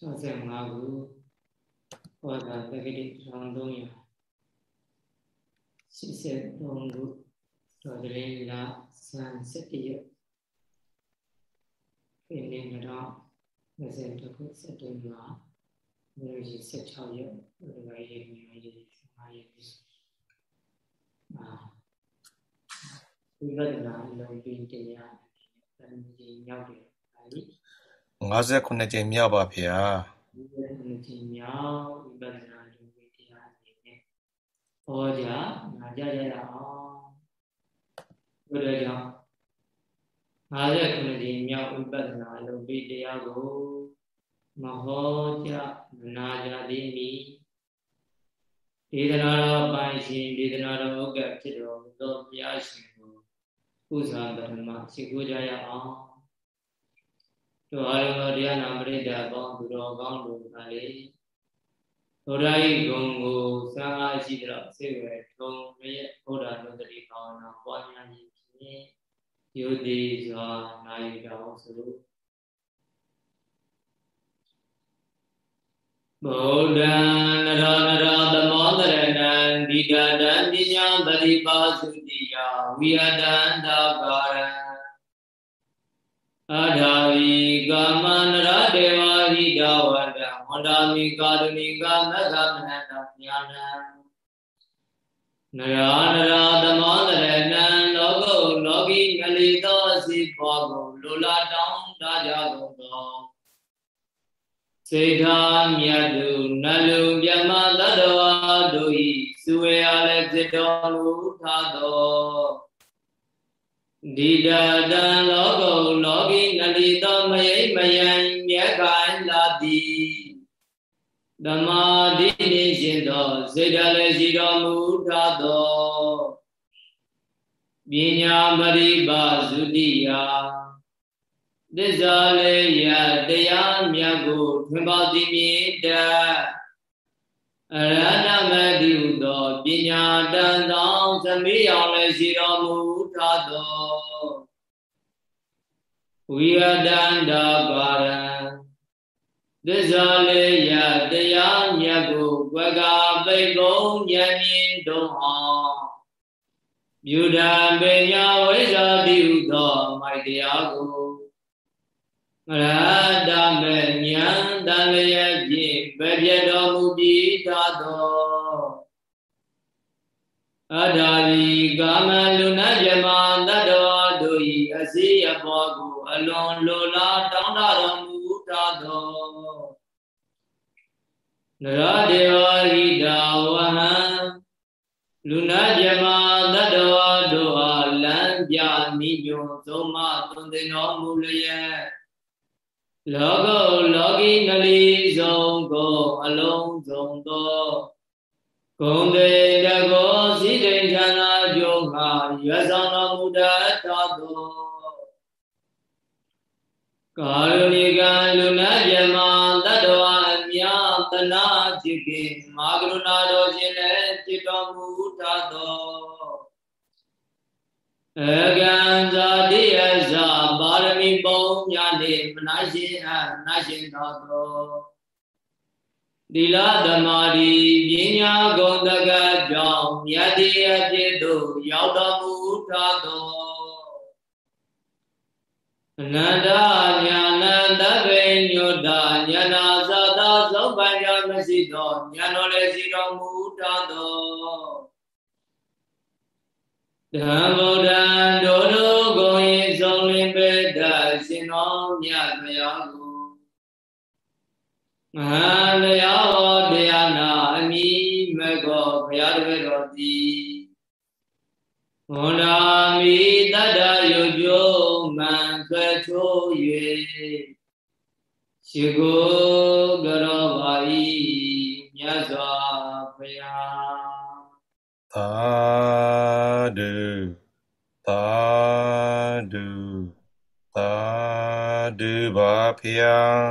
65ခုဟောတာတက္ကတိ1300 83ခုတော်တရင်လဆန်း17ရက်ဒီနေ့တော့20ခုစက်တင်ဘာမြို့ကြီး16ရက်ဒီကနေ့မြို့ကြီး15ရက်အာဝိပဿနာလုံးပြီးတရားတန်ကြီးမြောက်တယ်အဲဒီ 59ကြိမ်မြောက်ပါဗျာ59ကြိမ်မြောက်ဝိပဿနာလုံးပြီးတရားအနေနဲ့ဟောကြားနာကြရအောင်ဘုရားကြောင့်59ကြိမ်မြောက်ဝိပဿနာလုံးပြီးတရားကိုမဟောကြားမနာကြသည်မီဒေသနာတော်ပိုင်ရှင်ဒေသနာတော်ဥက္ကဖြစ်တော်မူသောဘုရားရှင်ကိုကုသပထမရှိခိုးကြရအောင် တို့အားလုံးတရားနာပရိသတ်ပေါင်းသူတော်ကောင်းတို့ကလေဘုရား၏ဂုဏ်ကိုစံအားရှိသောစေဝေထုံမရဲ့ဘုရားနုတ္တိဘာဝနာပွားများခြင်းဖြင့်ယုတိစွာနိုင်တော်ဆိုဗုဒ္ဓံနရောနရောသမောတရဏံဒီတတံပညာပရိပါစုတိယဝိယတံသာကာရံ အထာဝီကာမနရဒေဝဟိတဝတံဝန္တာမိကာရုဏိကမက္ခမနတညာနံနရာနရာသမောတရဏံလောကုလောကီငလီသောအစီပွားကိုလူလာတောင်းတကြကုန်သောစေထာမြတ်သူနလူမြမတတဝါတို့ဤစုဝေအားလည်းဖြစ်တော်မူထသော ဒီတတံလောကုလောကီနလီသောမယိမယံမြတ်ခိုင်လာသည်ဓမ္မာတိနေရှင်သောစေတလည်းရှိတော်မူထသောပညာပရိပါစုတိယသစ္စာလေးရတရားမြတ်ကိုထွင်ပေါသည်မြင်တ အရဟတမတိဟုသောပညာတန်သောသမီးအောင်လည်းရှိတော်မူထသောဝိရဒန္တာပါရံသစ္စာလေးရတရားမြတ်ကိုကွယ်ကာပိတ်ကုန်ဉာဏ်မြင်တော်အောင်မြူဒံပညာဝိဇ္ဇာတိဟုသောမိုက်တရားကိုရတမေဉာဏ်တန်လျက်ဖြ င့်ဗပြတော်မူပြီးသာသောအထာဝီကာမလူနာဇမတတ္တဝါတို့၏အစီအပေါ်ကို အလွန်လိုလားတောင်းတတော်မူသာသောနရဒေဝဟိတာဝဟံလူနာဇမတတ္တဝါတို့အားလမ်းပြနိညွန်သုံးမသွန်သင်တော်မူလျက် လောကုလောကီနလီဆုံးကိုအလုံးစုံသောဂုံတေတကောစိတိဌာနာကျုံငါရသောတော်မူတတ်သောကာရုဏိကလူနာယမတတ္တဝအမြတနာจิตကေမာကရုဏာတော်ရှင်လည်းจิตတော်မူတတ်သော အကံဇာတိယဇာပါရမီပုံညာနေမနာရှင်အနာရှင်သောသောသီလသမာဓိပညာဂုဏ်တကကြောင့်မြတ်တိအဖြစ်သို့ရောက်တော်မူထသောအနန္တညာနန္တပေညုတညာနာသတာသောပညာမရှိသောညာတော်လည်းရှိတော်မူထသော ဓမ္မဗုဒ္ဓံဒုဒုကိုဤဆုံးလင်းပေတရှင်တော်မြတ်မယားကိုမဟာလျောတရားနာအမိမကောဘုရားတပည့်တော်သည်ဝန္ဒာမိတတ္တယုကျိုးမှန်ဆွဲချိုး၍ရှိကိုကရောပါဤမြတ်စွာဘုရားသာဓု သာဓုသာဓုပါဖျား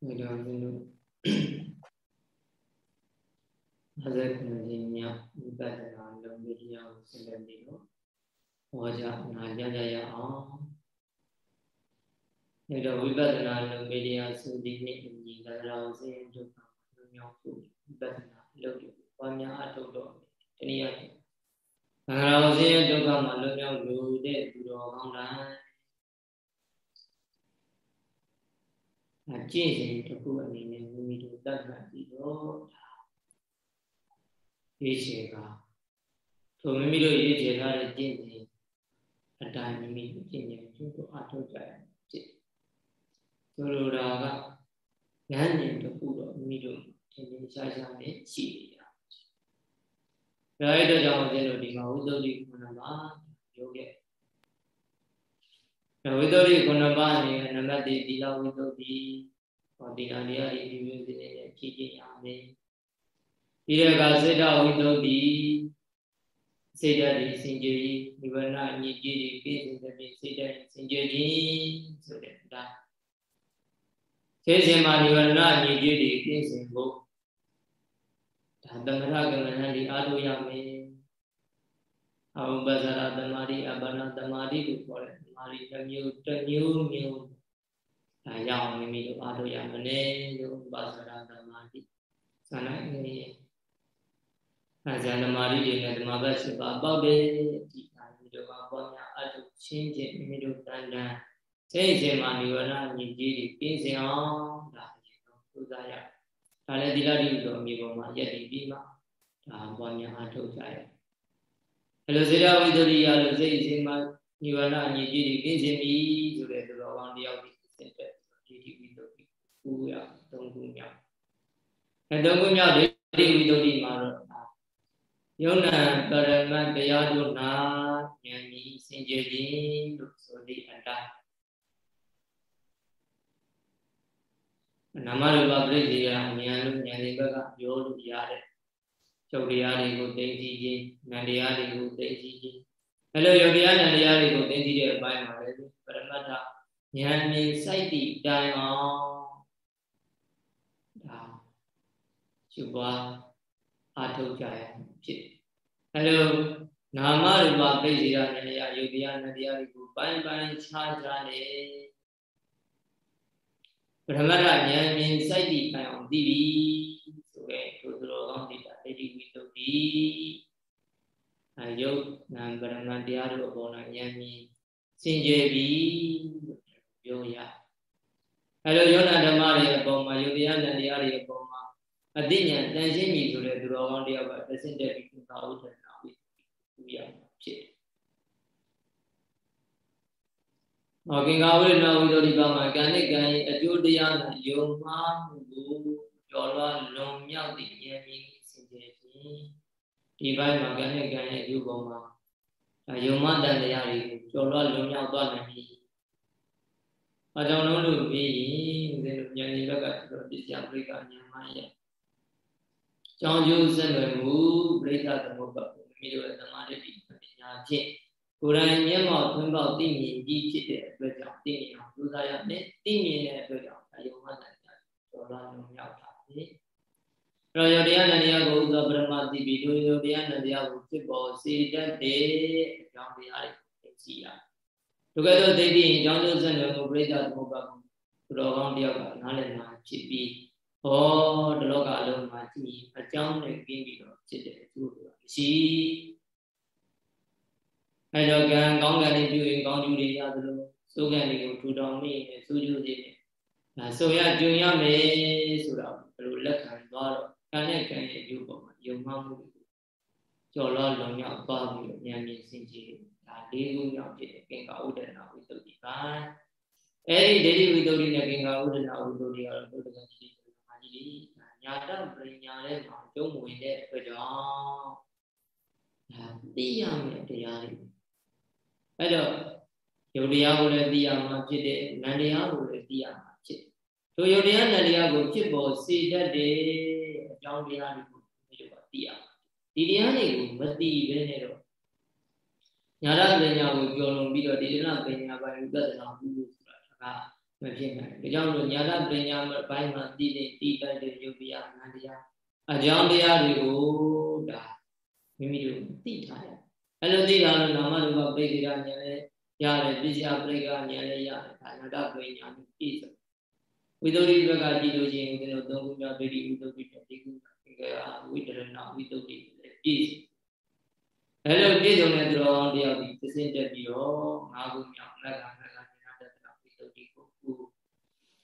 ဒါကြောင့်လို့အဇက်ကနေညဥပဒနာလုံးဝိညာဉ်ကိုဆက်လက်ပြီးတော့ဟောကြားနာကြကြရအောင်အဲတော့ဝိပဿနာလုပ်မေဒီယာဆိုဒီနေ့အညီသရအောင်စဉ်ဒုက္ခလွန်မြောက်ဖို့ဝိပဿနာလုပ်ရပွားများအထုတ်တော့တနည်းအားဖြင့် သရအောင်စဉ်ဒုက္ခမှာလွန်မြောက်လို့တဲ့သူတော်ကောင်းတိုင်းအကျင့်စဉ်တစ်ခုအနေနဲ့မိမိတို့တတ်မှတ်ပြီးတော့ရေးချေကထိုမိမိတို့ရေးချေထားတဲ့ကျင့်စဉ်အတိုင်းမိမိတို့ကျင့်ကြံကျင့်တို့အထောက်ကြရဖြစ်ဆိုလိုတာကဉာဏ်ဉာဏ်တစ်ခုတော့မိမိတို့ထင်ထင်ရှားရှားနဲ့ရှိနေရ ဒါအဲ့တော့ကြောင့်ကျင့်တို့ဒီမှာဝိသုဒ္ဓိခုနပါပြောခဲ့ဝိသုဒ္ဓိခုနပါနေနံပါတ်4သီလဝိသုဒ္ဓိဟောဒီနာနေရာဒီမျိုးစင်းနဲ့ဖြည့်ကျင့်ရမယ်ဒီရကစေတဝိသုဒ္ဓိစေတဒီစင်ကြယ်ကြီးနိဗ္ဗာန်အညစ်အကြေးတွေပြည့်စုံတဲ့စေတစင်ကြယ်ကြီးဆိုတဲ့ဒါသေစဉ်မှာနိဗ္ဗာန်အညစ်အကြေးတွေပြည့်စုံဖို့ဒါ သမထကမ္မဏဒီအားထုတ်ရမယ်အဝပ္ပဇာရသမာဓိအပ္ပနာသမာဓိကိုခေါ်တဲ့သမာဓိတစ်မျိုးတစ်မျိုးမျိုးဒါရအောင်မိမိတို့အားထုတ်ရမယ်လို့ပ္ပဇာရသမာဓိဆန္ဒနေအဲဇာနမာရီတွေနဲ့ဓမ္မဘက်ရှိပါပေါက်တယ်ဒီအာမိတို့ကပေါ်များအတုချင်းချင်းမိမိတို့တန်တန်စိတ်ရှင်မာနိဝရဏညီကြီးတွေပြင်းစင်အောင်ဒါအရင်ဆုံးပူဇော်ရ ဒါလည်းဒီလာတိတို့အမိပေါ်မှာယက်တည်ပြီးမှဒါပေါ်များအထုတ်ကြရအဲလိုစေတဝိတ္တရိယလို့စိတ်ရှင်မာနိဝရဏညီကြီးတွေပြင်းစင်ပြီဆိုတဲ့သူတော်ကောင်းတယောက်ဒီစင်တဲ့ဒီဒီဝိတ္တရိပူရသုံးခုမြောက်အဲသုံးခုမြောက်ဒီဒီဝိတ္တရိမှာတော့ယုံနာပရမတ်တရားတို့နာဉာဏ်ဤစင်ကြယ်ခြင်းလို့ဆိုသည့်အတိုင်း နာမရူပပြိတိယဉာဏ်လို့ဉာဏ်လေးဘက်ကပြောလို့ရတဲ့ချုပ်တရားတွေကိုသိသိခြင်းဉာဏ်တရားတွေကိုသိသိခြင်းအဲလိုယောတရားဉာဏ်တရားတွေကိုသိသိတဲ့အပိုင်းမှာလည်းပရမတ္ထဉာဏ်မြင်စိုက်တည်တိုင်အောင်ဒါရှိပွားအာထုတ်ကြရဖြစ်အဲလိုနာမရူပပိစိရနဲ့ရယုတ်တရားနဲ့တရားတွေကိုပိုင်းပိုင်းခြားခြားနေ ပထမရဉာဏ်မြင်စိုက်တည်ပိုင်အောင်သိပြီဆိုခဲ့ထိုသူတော်ကောင်းတိတာဒိဋ္ဌိဝိတုဒ္ဓိအယုတ်နာပရမတရားတို့အပေါ်၌ဉာဏ်မြင်စင်ကြယ်ပြီလို့ပြောရအဲလိုယောနာဓမ္မတွေအပေါ်မှာယုတ်တရားနဲ့တရားတွေအပေါ်မှာအသိဉာဏ်တန်ရှင်းပြီဆိုတဲ့သူတော်ကောင်းတယောက်ကတဆင့်တက်ပြီးသာဝတ္တဥရဖြစ်တယ်။ ဟောကင်္ဂဝိရဏဝိသုဒ္ဓိပါမှာကံနဲ့ကံရဲ့အကျိုးတရားနဲ့ယုံမှားမှုကိုကျော်လွှားလွန်မြောက်သည့်ဉာဏ်မြင်စင်ကြယ်ခြင်းဒီဘက်မှာကံနဲ့ကံရဲ့အကျိုးပေါ်မှာယုံမှန်တဲ့တရားတွေကိုကျော်လွှားလွန်မြောက်သွားနိုင်ပြီ။အကြောင်းလုံးလို့ပြီးရင်ဦးဇင်းတို့ဉာဏ်ကြီးဘက်ကတော်ပြပြပြိကဉာဏ်မှရဲ့ကြောင်းကျိုးဆက်နွယ်မှုပြိဿသမုပ္ပါမိတို့ရဲ့သမာဓိပညာဖြင့် ကိုယ်တိုင်မျက်မှောက်သွင်းပေါက်သိမြင်ကြီးဖြစ်တဲ့အတွက်ကြောင့်သိမြင်အောင်ကြိုးစားရမယ်သိမြင်တဲ့အတွက်ကြောင့်အယုံမှန်တယ်ကျော်လာလုံးရောက်တာပဲအဲ့တော့ယောတရားနဲ့တရားကိုဥသောပရမတိပိတို့ယောတရားနဲ့တရားကိုဖြစ်ပေါ်စေတတ်တဲ့အကြောင်းတရားတွေကိုသိရှိရဒုက္ခတို့သိပြီးအကြောင်းကျိုးဆက်နွယ်မှုပြိဿသမုပ္ပါဒ်ကိုတော်ကောင်းတယောက်ကနားလည်မှာဖြစ်ပြီးဟောဒီလောကအလုံးမှာကြည့်အကြောင်းနဲ့ပြီးပြီးတော့ဖြစ်တဲ့အကျိုးတွေမရှိ အဲတော့ကံကောင်းကံတွေပြုရင်ကောင်းကျိုးတွေရသလိုစိုးကံတွေကိုထူထောင်မိရင်စိုးကျိုးတွေနဲ့ဒါဆိုရကြုံရမယ်ဆိုတော့ဘယ်လိုလက်ခံသွားတော့ကံနဲ့ကံရဲ့အကျိုးပေါ်မှာယုံမှမှုတွေကိုကြော်လောလုံရောက်သွားပြီးတော့ဉာဏ်မြင်စင်ကြယ်ဒါလေးခုမြောက်ဖြစ်တဲ့ကင်္ကာဥဒ္ဒနာဝိသုဒ္ဓိပါအဲဒီဒိဋ္ဌိဝိသုဒ္ဓိနဲ့ကင်္ကာဥဒ္ဒနာဝိသုဒ္ဓိကတော့ဘုဒ္ဓဂန်ကြီးမာကြီးညာတပညာထဲမှာကျုံးဝင်တဲ့အတွက်ကြောင့်ဒါသိရမယ့်တရားတွေ အဲ့တော့ယုတ်တရားကိုလည်းသိရမှာဖြစ်တယ်နန္တရားကိုလည်းသိရမှာဖြစ်တယ်တို့ယုတ်တရားနန္တရားကိုဖြစ်ပေါ်စေတတ်တယ်အကြောင်းတရားတွေကိုဒီလိုပါသိရမှာဒီတရားတွေကိုမသိဘဲနဲ့တော့ညာရပညာကိုကျော်လွန်ပြီးတော့ဒီဒနာပညာပိုင်းဝိပဿနာဘူးလို့ဆိုတာဒါကမဖြစ်နိုင်ဘူးဒါကြောင့်လို့ညာရပညာဘိုင်းမှာသိတဲ့သိတတ်တဲ့ယုတ်တရားနန္တရားအကြောင်းတရားတွေကိုဒါမိမိတို့သိထားရ အဲ့လိုသိတာလို့နာမရူပပိဋကဉာဏ်နဲ့ရတယ်ပစ္စယပရိက္ခဉာဏ်လည်းရတယ်ဒါနတပရိညာနဲ့ပြည့်စုံဝိသုဒ္ဓိဘက်ကကြည့်လို့ရှိရင်ဦးဇင်းတို့သုံးခုမြောက်ဒိဋ္ဌိဝိသုဒ္ဓိနဲ့ဒီခုကဝိတရဏဝိသုဒ္ဓိလည်းပြည့်စုံအဲလိုပြည့်စုံတဲ့သူတော်တယောက်ဒီသစင်တက်ပြီးတော့ငါးခုမြောက်မက္ခမက္ခဉာဏတတနာဝိသုဒ္ဓိကိုခု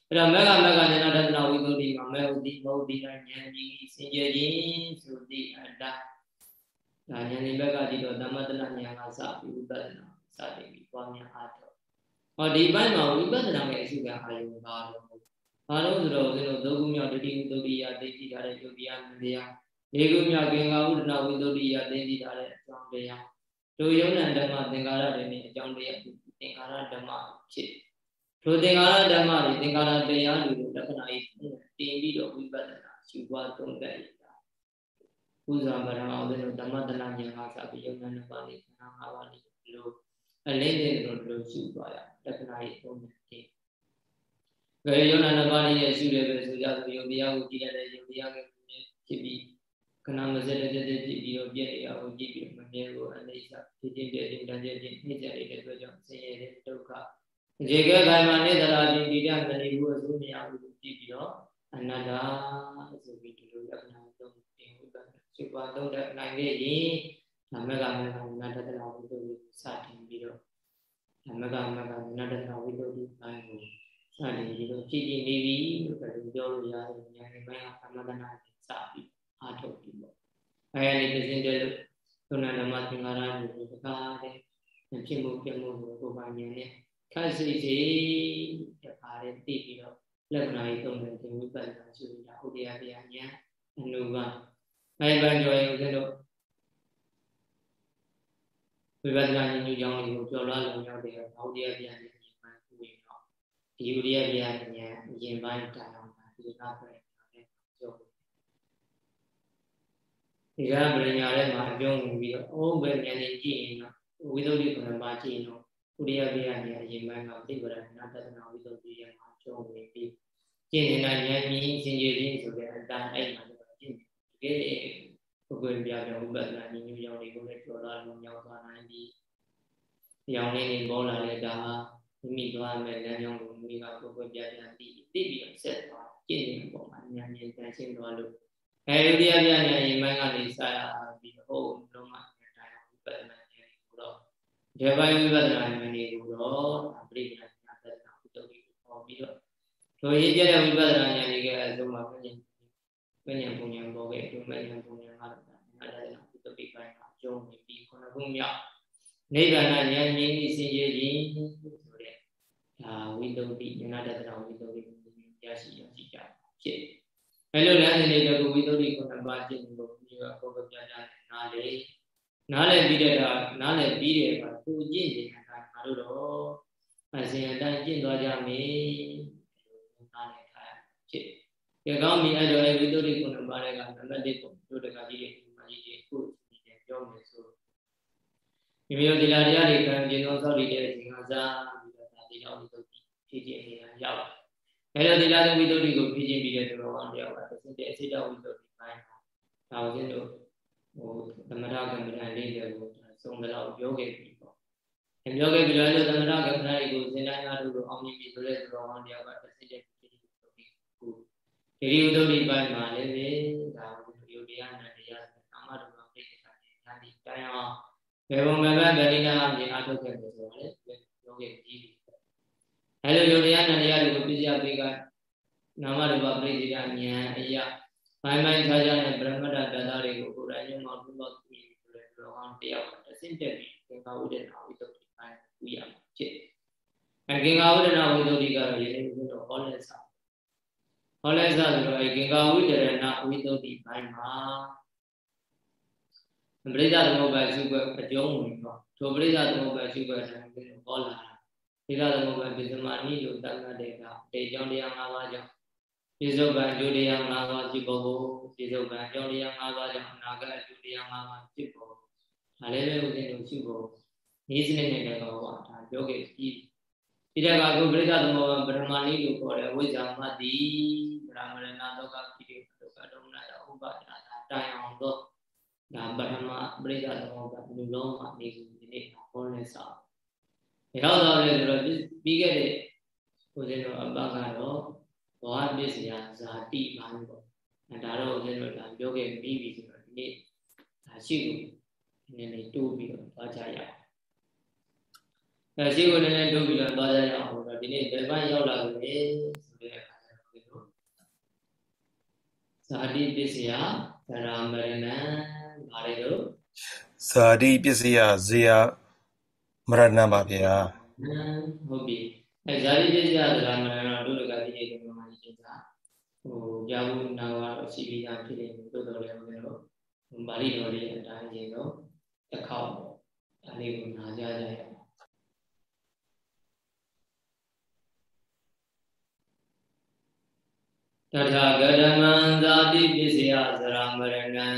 အဲ့တော့မက္ခမက္ခဉာဏတတနာဝိသုဒ္ဓိမှာမေဟုတ်တိမဟုတ်တိဉာဏ်ကြီးစင်ကြယ်ခြင်းဆိုသည့်အတ္တ ဒါဉာဏ်ဒီဘက်ကကြည့်တော့သမတနာဉာဏ်ကစပြီးဥပဒနာစတင်ပြီးပွားများအားထုတ်ဟောဒီဘက်မှာဝိပဿနာရဲ့အစုကအာယုံပါတော့ဘာလို့ဆိုတော့ဦးဇင်းတို့ဒုက္ခမြောက်တတိဥဒ္ဓိယသိသိထားတဲ့ယုတ်တရားနတရား၄ခုမြောက်ကင်္ဂါဥဒနာဝိဒ္ဓိယသိသိထားတဲ့အကြောင်းတရားတို့ယုံနံဓမ္မသင်္ကာရတွေနဲ့အကြောင်းတရားသင်္ကာရဓမ္မဖြစ်တို့သင်္ကာရဓမ္မတွေသင်္ကာရတရားတွေကိုလက္ခဏာကြီးတင်ပြီးတော့ဝိပဿနာရှုပွားသုံးသပ် ရတာဥဇာပရမဦးဇင်းတို့ဓမ္မတနာဉာဏ်ကစပြီးယုံနံဓမ္မတွေခန္ဓာ၅ပါးတွေလို့အလင်းတဲ့တို့တို့ရှုသွားရလက္ခဏာကြီးသုံးတယ်ဒီဘယ်ယောနာနှစ်ပါးရဲ့ရှုတယ်ပဲဆိုကြဆိုယုံတရားကိုကြည့်ရတဲ့ယုံတရားကိုဖြစ်ပြီးခဏမစက်တဲ့တဲ့ဖြစ်ပြီးတော့ပြည့်ရအောင်ကြည့်ပြီးမမြဲကိုအနေစာဖြစ်ခြင်းတဲ့ခြင်းတန်ခြင်းနှိမ့်ကြတဲ့အတွက်ကြောင့်ဆင်းရဲတဲ့ဒုက္ခရေကခိုင်မာနေသလားဒီဒီတမနေဘူးအစိုးမရဘူးကြည့်ပြီးတော့အနတ္တဆိုပြီးဒီလိုလက္ခဏာသုံး တင်ဝိပဿနာရှုပါတော့တဲ့နိုင်ခဲ့ရင်ဓမ္မကမကနတ္တတဝိတ္တိစတင်ပြီးတော့ဓမ္မကမကနတ္တတဝိတ္တိပိုင်းကိုစတင်ပြီးတော့ကြည်ကြည်နေပြီလို့ပြောလို့ရတယ်ဉာဏ်နဲ့ပိုင်းကသမထနာစပြီးအားထုတ်ပြီးပေါ့အဲဒီတစ်စင်းတည်းလို့သုဏဓမ္မသင်္ကာရမျိုးတကားတဲ့ဖြစ်မှုပြမှုကိုကိုယ်ပိုင်ဉာဏ်နဲ့ခက်စိတ်စိတ်တခါတည်းသိပြီးတော့လက္ခဏာကြီးသုံးတယ်ဒီဝိပဿနာရှုတာဥဒယတရားဉာဏ်အနုပါ အဲဘန်ကျော်ရင်ဦးဇင်းတို့ဝိပဿနာဉာဏ်ညူကြောင်းလေးကိုကြော်လွှားလုံရောက်တဲ့ဘောဓိယဗျာဉာဏ်ဉာဏ်မှန်ပြီးတော့ဒီဥဒယဗျာဉာဏ်အရင်ပိုင်းတိုင်အောင်ပါဒီနာပဲပြောဒီကပရိညာထဲမှာအပြုံးဝင်ပြီးတော့အိုးပဲဉာဏ်နဲ့ကြည့်ရင်တော့ဝိသုဒ္ဓိကုဏပါကြည့်ရင်တော့ဥဒယဗျာဉာဏ်အရင်ပိုင်းကသိပ္ပရဏတတနာဝိသုဒ္ဓိရဲ့မှာကျုံးဝင်ပြီးကျင့်နေတာဉာဏ်ကြီးစင်ကြယ်ခြင်းဆိုတဲ့အတိုင်းအဲ့မှာ ကျင့်တကယ်ပုဂ္ဂိုလ်ပြပြဝိပဿနာဉာဏ်ညူကြောင့်တွေကိုလည်းကြော်လာလို့မြောက်သွားနိုင်ပြီးရောင်လေးတွေပေါ်လာတဲ့ဒါမိမိသွားမယ်လမ်းကြောင်းကိုမိမိကပုဂ္ဂိုလ်ပြပြသိသိပြီးတော့ဆက်သွားကျင့်နေတဲ့ပုံမှာဉာဏ်ဉာဏ်တန်ရှင်းသွားလို့အဲဒီတရားပြဉာဏ်ရင်မိုင်းကနေစရပြီးဟုတ်လုံးမှတရားဝိပဿနာဉာဏ်ကိုတော့ဒီပိုင်းဝိပဿနာဉာဏ်ကိုတော့ပရိပဒနာသတ္တနာဥတ္တိကိုပေါ်ပြီးတော့တို့ရေးကြတဲ့ဝိပဿနာဉာဏ်တွေကအဆုံးမှာ ပြဉ္ပဉ္ပုံဉာဏ်ပေါ်ခဲ့ဒုမဉ္ပုံဉာဏ်ကတော့နာတနာဥတ္တိပိုင်းကကျုံးနေပြီးခုနကမြောက်နိဗ္ဗာန်ဉာဏ်မြင်ပြီးစင်ကြယ်ခြင်းဆိုတဲ့ဒါဝိတ္တုတိဉာဏတတနာဝိတ္တုတိရရှိရရှိကြဖြစ်အဲလိုလမ်းစဉ်တွေကဝိတ္တုတိခုနပါခြင်းကိုဒီကပုဂ္ဂိုလ်ပြပြနားလေနားလည်ပြီးတဲ့အခါနားလည်ပြီးတဲ့အခါသူကျင့်တဲ့အခါငါတို့တော့အစဉ်အတိုင်းကျင့်သွားကြမယ်နားလည်ထားဖြစ် ကြကောင်းပြီအဲ့တော့ဝိတ္တုတိခုနပါတဲ့ကနံပါတ်1ကိုတို့တကကြီးတွေဒီမှာကြီးတွေခုဒီတယ်ပြောမယ်ဆိုမိမိတို့ဒီလာတရားတွေကံကျင့်သောသောက်တည်တဲ့အချိန်ကစားပြီးတော့ဒါဒီတော့ဝိတ္တုတိဖြစ်ခြင်းနေတာရောက်အဲလိုဒီလာဝိတ္တုတိကိုဖြစ်ခြင်းပြီးတဲ့သူတော်ကောင်းတယောက်ကသင်တဲ့အစိတ်တော်ဝိတ္တုတိပိုင်းဒါကိုကျင့်လို့ဟိုသမထကမ္မဋ္ဌာန်းလေးတွေကိုသုံးတော့ပြောခဲ့ပြီပေါ့။ပြောခဲ့ပြီလို့သမထကမ္မဋ္ဌာန်းတွေကိုစဉ်းတိုင်းအားထုတ်လို့အောင်မြင်ပြီဆိုတဲ့သူတော်ကောင်းတယောက်ကတစ်စိတ်တည်းဖြစ်ပြီးတော့ဒီခု ဒီရီဥဒ္ဓိပိုင်းမှာလည်းပဲဒါကိုယုတ်တရားနဲ့တရားနာမတော်ပြိဋ္ဌာန်ဉာဏ်ဒီတိုင်းအောင်ဘယ်ပုံမှန်ပဲဗလိနာအပြင်အားထုတ်ခဲ့တယ်ဆိုတော့လေပြောခဲ့ပြီးပြီ။အဲလိုယုတ်တရားနဲ့တရားတွေကိုပြည့်စုံပြီးကနာမရူပပရိသေဉာဏ်အရာပိုင်းပိုင်းခြားခြားနဲ့ပရမတ္တတတတွေကိုကိုယ်တိုင်ညမောပြုလို့ပြီးဆိုတဲ့လောကတယောက်တဆင့်တက်ပြီးသင်္ခါဝိဒနာဝိသုဒ္ဓိပိုင်းပြီးရမှာဖြစ်အဲကင်္ခါဝိဒနာဝိသုဒ္ဓိကတော့ယေနေဘုတော့ဟောလက်စာ ဟောလက်စာဆိုတော့အဲကင်္ခါဝိဒရဏဝိသုဒ္ဓိပိုင်းမှာပရိသသမုပ္ပါရှုွက်အကျုံးဝင်တော့ထိုပရိသသမုပ္ပါရှုွက်တယ်ဟောလာတာပရိသသမုပ္ပါပိစမာနိလို့တတ်မှတ်တဲ့ကတေကြောင့်တရား၅ပါးကြောင့်ပြစ္ဆုတ်ကံကျိုးတရား၅ပါးဖြစ်ပေါ်ဖို့ပြစ္ဆုတ်ကံကြောင့်တရား၅ပါးကြောင့်အနာဂတ်ကျိုးတရား၅ပါးဖြစ်ပေါ်ဒါလည်းပဲဦးဇင်းတို့ရှိဖို့ဤစနစ်နဲ့လည်းတော့ဒါပြောခဲ့ပြီး ဒီတကခုပရိသသမဝပရမဏိလို့ခေါ်တဲ့ဝိဇ္ဇာမတ္တိဗရမရဏဒုက္ခပိတိဒုက္ခဒုမနတာဥပါဒနာတိုင်အောင်တော့ဒါပထမပရိသသမဝကလူလုံးမှာနေကူဒီနေ့ဟောနေစားဘရောက်တော့လေဆိုတော့ပြီးခဲ့တဲ့ကိုယ်စင်းတို့အပကတော့ဘောပစ္စယဇာတိပိုင်းပေါ့ဒါတော့ဦးဇင်းတို့ကပြောခဲ့ပြီးပြီဆိုတော့ဒီနေ့ဒါရှိကိုနည်းနည်းတိုးပြီးတော့သွားကြရအောင် အဲရှိကိုနည်းနည်းတိုးပြီးတော့သွားကြရအောင်ဆိုတော့ဒီနေ့ဒီပိုင်းရောက်လာပြီဆိုတဲ့အခါကျတော့ဦးဇင်းတို့ဇာတိပစ္စယသရမရဏံဘာလဲလို့ဇာတိပစ္စယဇေယမရဏပါဗျာဟုတ်ပြီအဲဇာတိပစ္စယသရမရဏတို့ကဒီနေ့ဒီမှာရှင်းတာဟိုကြာဘူးနာကတော့ရှိပြီးသားဖြစ်နေလို့တော်တော်လေးဦးဇင်းတို့ပါဠိတော်လေးအတိုင်းရင်တော့တစ်ခေါက်ဒါလေးကိုနာကြကြရအောင် တထာဂတမံဇာတိပစ္စယဇရာမရဏံ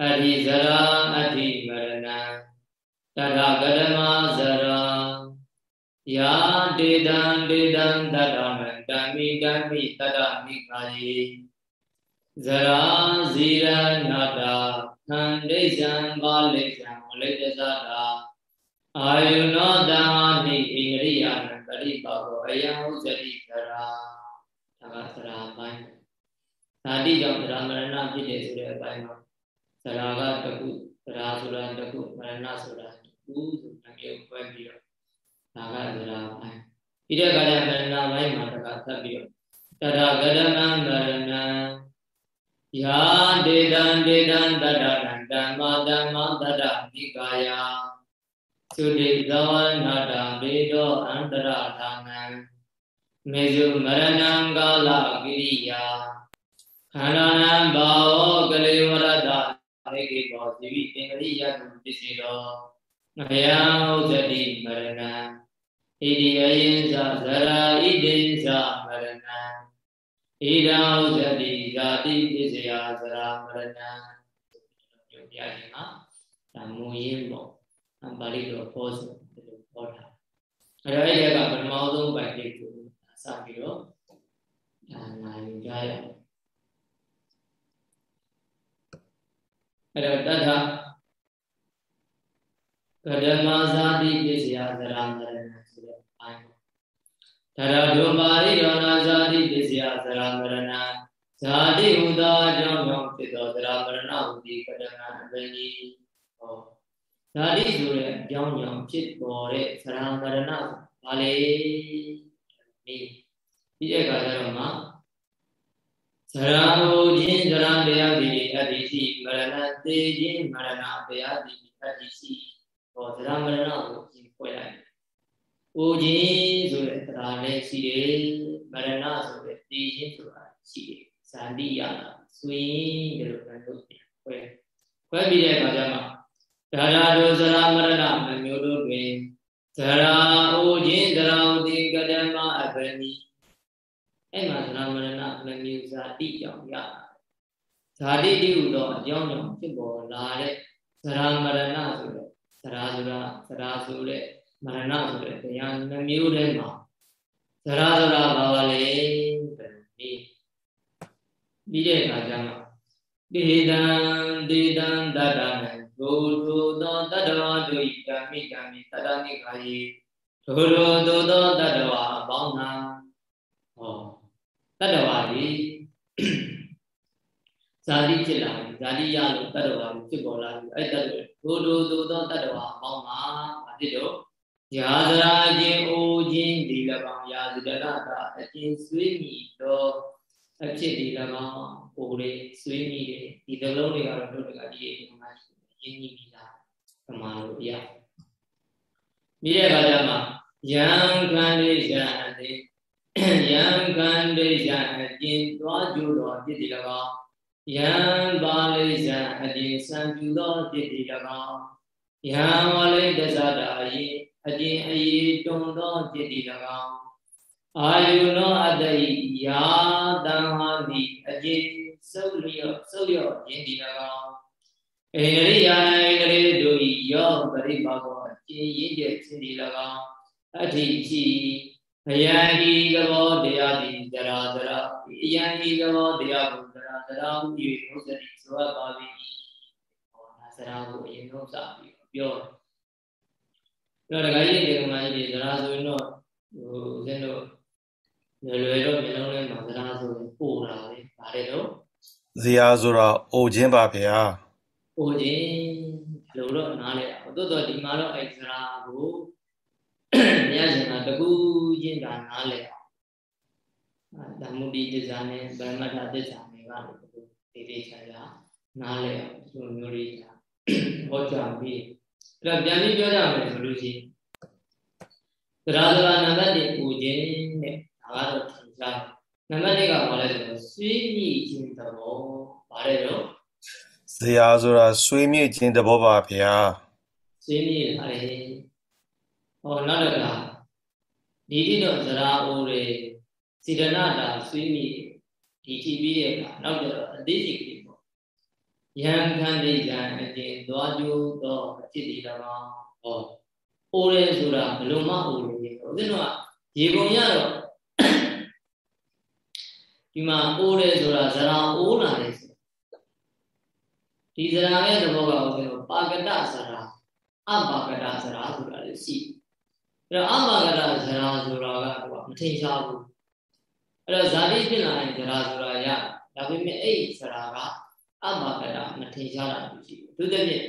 အဋ္ဌိဇရာအဋ္ဌိမရဏံတထာဂတမဇရာယာတေတံတေတံတတ္တမံတမိတမိတတ္တမိခာယေဇရာဇီရနာတာခန္ဒိသံပါလိသံဝလိတသတာအာယုနောတံနိဣန္ဒြိယနံပရိပါကောအယံဥစ္စတိဇရာ ဒါကသရာပိုင်းဓာတိကြောင့်သရာမရဏဖြစ်တယ်ဆိုတဲ့အပိုင်းမှာသရာကတခုသရာဆိုတာတခုမရဏဆိုတာတခုဆိုနှမျိုးခွဲပြီးတော့ဒါကသရာပိုင်းပြီးတဲ့အခါကျမရဏပိုင်းမှာတခါသတ်ပြီးတော့တထာဂရမံမရဏံယာဒေတံဒေတံတတ္တံဓမ္မဓမ္မတတ္တမိကာယသုတိသဝနာတံဘေတောအန္တရထာနံ မေဇုမရဏံကာလကိရိယာခန္ဓာနံဘာဝကလေဝရတသေကိဘောဇိဝိတေရိယတုပစ္စည်းတော်ငယံဥဒတိမရဏံဣတိယယင်္ဇဇရာဣတိဉ္ဇမရဏံဣဒံဥဒတိဇာတိပစ္စယဇရာမရဏံပြောပြရင်ဟာဒါမူရင်းပေါ့ပါဠိတော်ပေါ်ဆိုဒီလိုဟောတာအဲ့တော့အဲ့ဒီကပထမဆုံးပိုင်လေးကို စပြီးတော့ဒါနိုင်ကြရအောင်အဲ့တော့တထကဓမ္မဇာတိပစ္စယသရမရဏဆိုတဲ့အိုင်းဒါရဒုမာရိရောနာဇာတိပစ္စယသရမရဏဇာတိဟူသောအကြောင်းကြောင့်ဖြစ်သောသရမရဏဟူသည်ကဓမ္မအပင်ကြီးဟောဇာတိဆိုတဲ့အကြောင်းကြောင့်ဖြစ်ပေါ်တဲ့သရမရဏဘာလဲ ဒီဒီအခါကျတော့မှဇရာဟူခြင်းဇရာတရားဒီအတ္တိရှိမရဏသေခြင်းမရဏတရားဒီအတ္တိရှိဟောဇရာမရဏကိုကြည့်ဖွဲ့လိုက်။အိုခြင်းဆိုတဲ့တရားလည်းရှိတယ်မရဏဆိုတဲ့သေခြင်းဆိုတာရှိတယ်ဇာတိယဆွေးတယ်လို့ပြောလို့ခွဲခွဲပြီးတဲ့အခါကျမှဒါရာတို့ဇရာမရဏမမျိုးတို့တွင် ဇရာအိုခြင်းဇရာဥတိကတမအပနိအဲ့မှာသရမရဏမမျိုးဇာတိကြောင့်ရတာဇာတိတိဟုသောအကြောင်းကြောင့်ဖြစ်ပေါ်လာတဲ့သရမရဏဆိုတဲ့သရာဆိုတာသရာဆိုတဲ့မရဏဆိုတဲ့တရားနှမျိုးထဲမှာသရာဆိုတာဘာပါလဲဒီပြီးတဲ့အခါကျမှဒေတံဒေတံတတ္တနံ ဒုဒုသောတတ္တဝါတို့ဤဓမ္မိဓမ္မိတတ္တနိခာယေဒုဒုသောတတ္တဝါအပေါင်းသာဟောတတ္တဝါကြီးဇာတိဖြစ်လာပြီဇာတိရလို့တတ္တဝါကြီးဖြစ်ပေါ်လာပြီအဲ့တတ္တဒိုဒိုဒိုသောတတ္တဝါအပေါင်းမှာဘာဖြစ်တော့ယာဇရာခြင်းအိုခြင်းဒီ၎င်းယာဇရဏတာအကျဉ်ဆွေးမိတော့အဖြစ်ဒီ၎င်းဟိုလေဆွေးမိတယ်ဒီသလုံးတွေကတော့တို့တကဒီအိမ်မှာ ရင်းနှီးပြီးသားကမာလို့ရပြီးတဲ့အခါကျမှယံခန္ဓေယံအတိယံခန္ဓေယံအကျဉ်သွားကြသောအဖြစ်ဒီ၎င်းယံပါလိဇံအကျဉ်စံပြူသောအဖြစ်ဒီ၎င်းယံဝလိတသတာအယအကျဉ်အယတွန်သောအဖြစ်ဒီ၎င်းအာယုနောအတ္တိယာတံဟာတိအကျဉ်စုပ်လျော့စုပ်လျော့ခြင်းဒီ၎င်း အိန္ဒိယအိန္ဒိတို့ဤယောပရိပါကောအကျဉ်ရင်းကျက်ခြင်းဒီ၎င်းအဋ္ဌိရှိအယံဤသဘောတရားသည်ဇရာဇရာအယံဤသဘောတရားကိုဇရာဇရာဟု၍နှုတ်ဆက်ဆိုအပ်ပါပြီဟောဒါဇရာကိုအရင်နှုတ်ဆက်ပြီးပြောအဲ့တော့ဒကာကြီးတွေကမှကြီးတွေသရာဆိုရင်တော့ဟိုဦးဇင်းတို့လွယ်လွယ်တော့မျိုးလုံးထဲမှာသရာဆိုရင်ပို့တာလေဗါတယ်တော့ဇေယဆိုတာအိုခြင်းပါဗျာ ပို့ခြင်းလို့တော့နားလဲအောင်တိုးတော့ဒီမှာတော့အဲ့သရာကိုမြတ်ရှင်ကတကူချင်းတာနားလဲအောင်ဓမ္မတိတစ္ဆာနဲ့ဗမ္မတတစ္ဆာနဲ့ကလို့ဒီဒီချာချာနားလဲအောင်ဒီလိုမျိုးလေးဟောကြားပြီးအဲ့တော့ပြန်ပြီးပြောကြမယ်ဆိုလို့ရှိရင်သရသရနံပါတ်1ပူခြင်းတဲ့ဒါကတော့ထင်ရှားနံပါတ်2ကဘာလဲဆိုတော့ဆွေးမြည်ခြင်းသဘောဘာလဲတော့ ဇရာဆိုတာဆွေးမြည်ခြင်းသဘောပါဗျာဆွေးမြည်တာလေဟောနောက်တစ်ခါဒီတိတော့သရာအိုးတွေစေတနာတာဆွေးမြည်ဒီတိပြီးတဲ့အခါနောက်ကျတော့အသေးစိတ်လေးပေါ့ယံခန္တိယံအတင်သွားကျိုးသောအจิตဒီတော်ဟောအိုးရဲဆိုတာဘယ်လိုမှအိုးလို့ရဦးဇင်းတို့ကရေပုံရတော့ဒီမှာအိုးရဲဆိုတာဇရာအိုးလာတယ်ဆို ဒီဇရာရဲ့သဘောကဦးဇင်းတို့ပါကတဇရာအပါကတဇရာဆိုတာလည်းရှိအဲ့တော့အပါကတဇရာဆိုတာကမထင်ရှားဘူးအဲ့တော့ဇာတိဖြစ်လာရင်ဇရာဆိုတာရဒါပေမဲ့အဲ့ဇရာကအပါကတမထင်ရှားတာရှိဘူးသူတည်းဖြင့်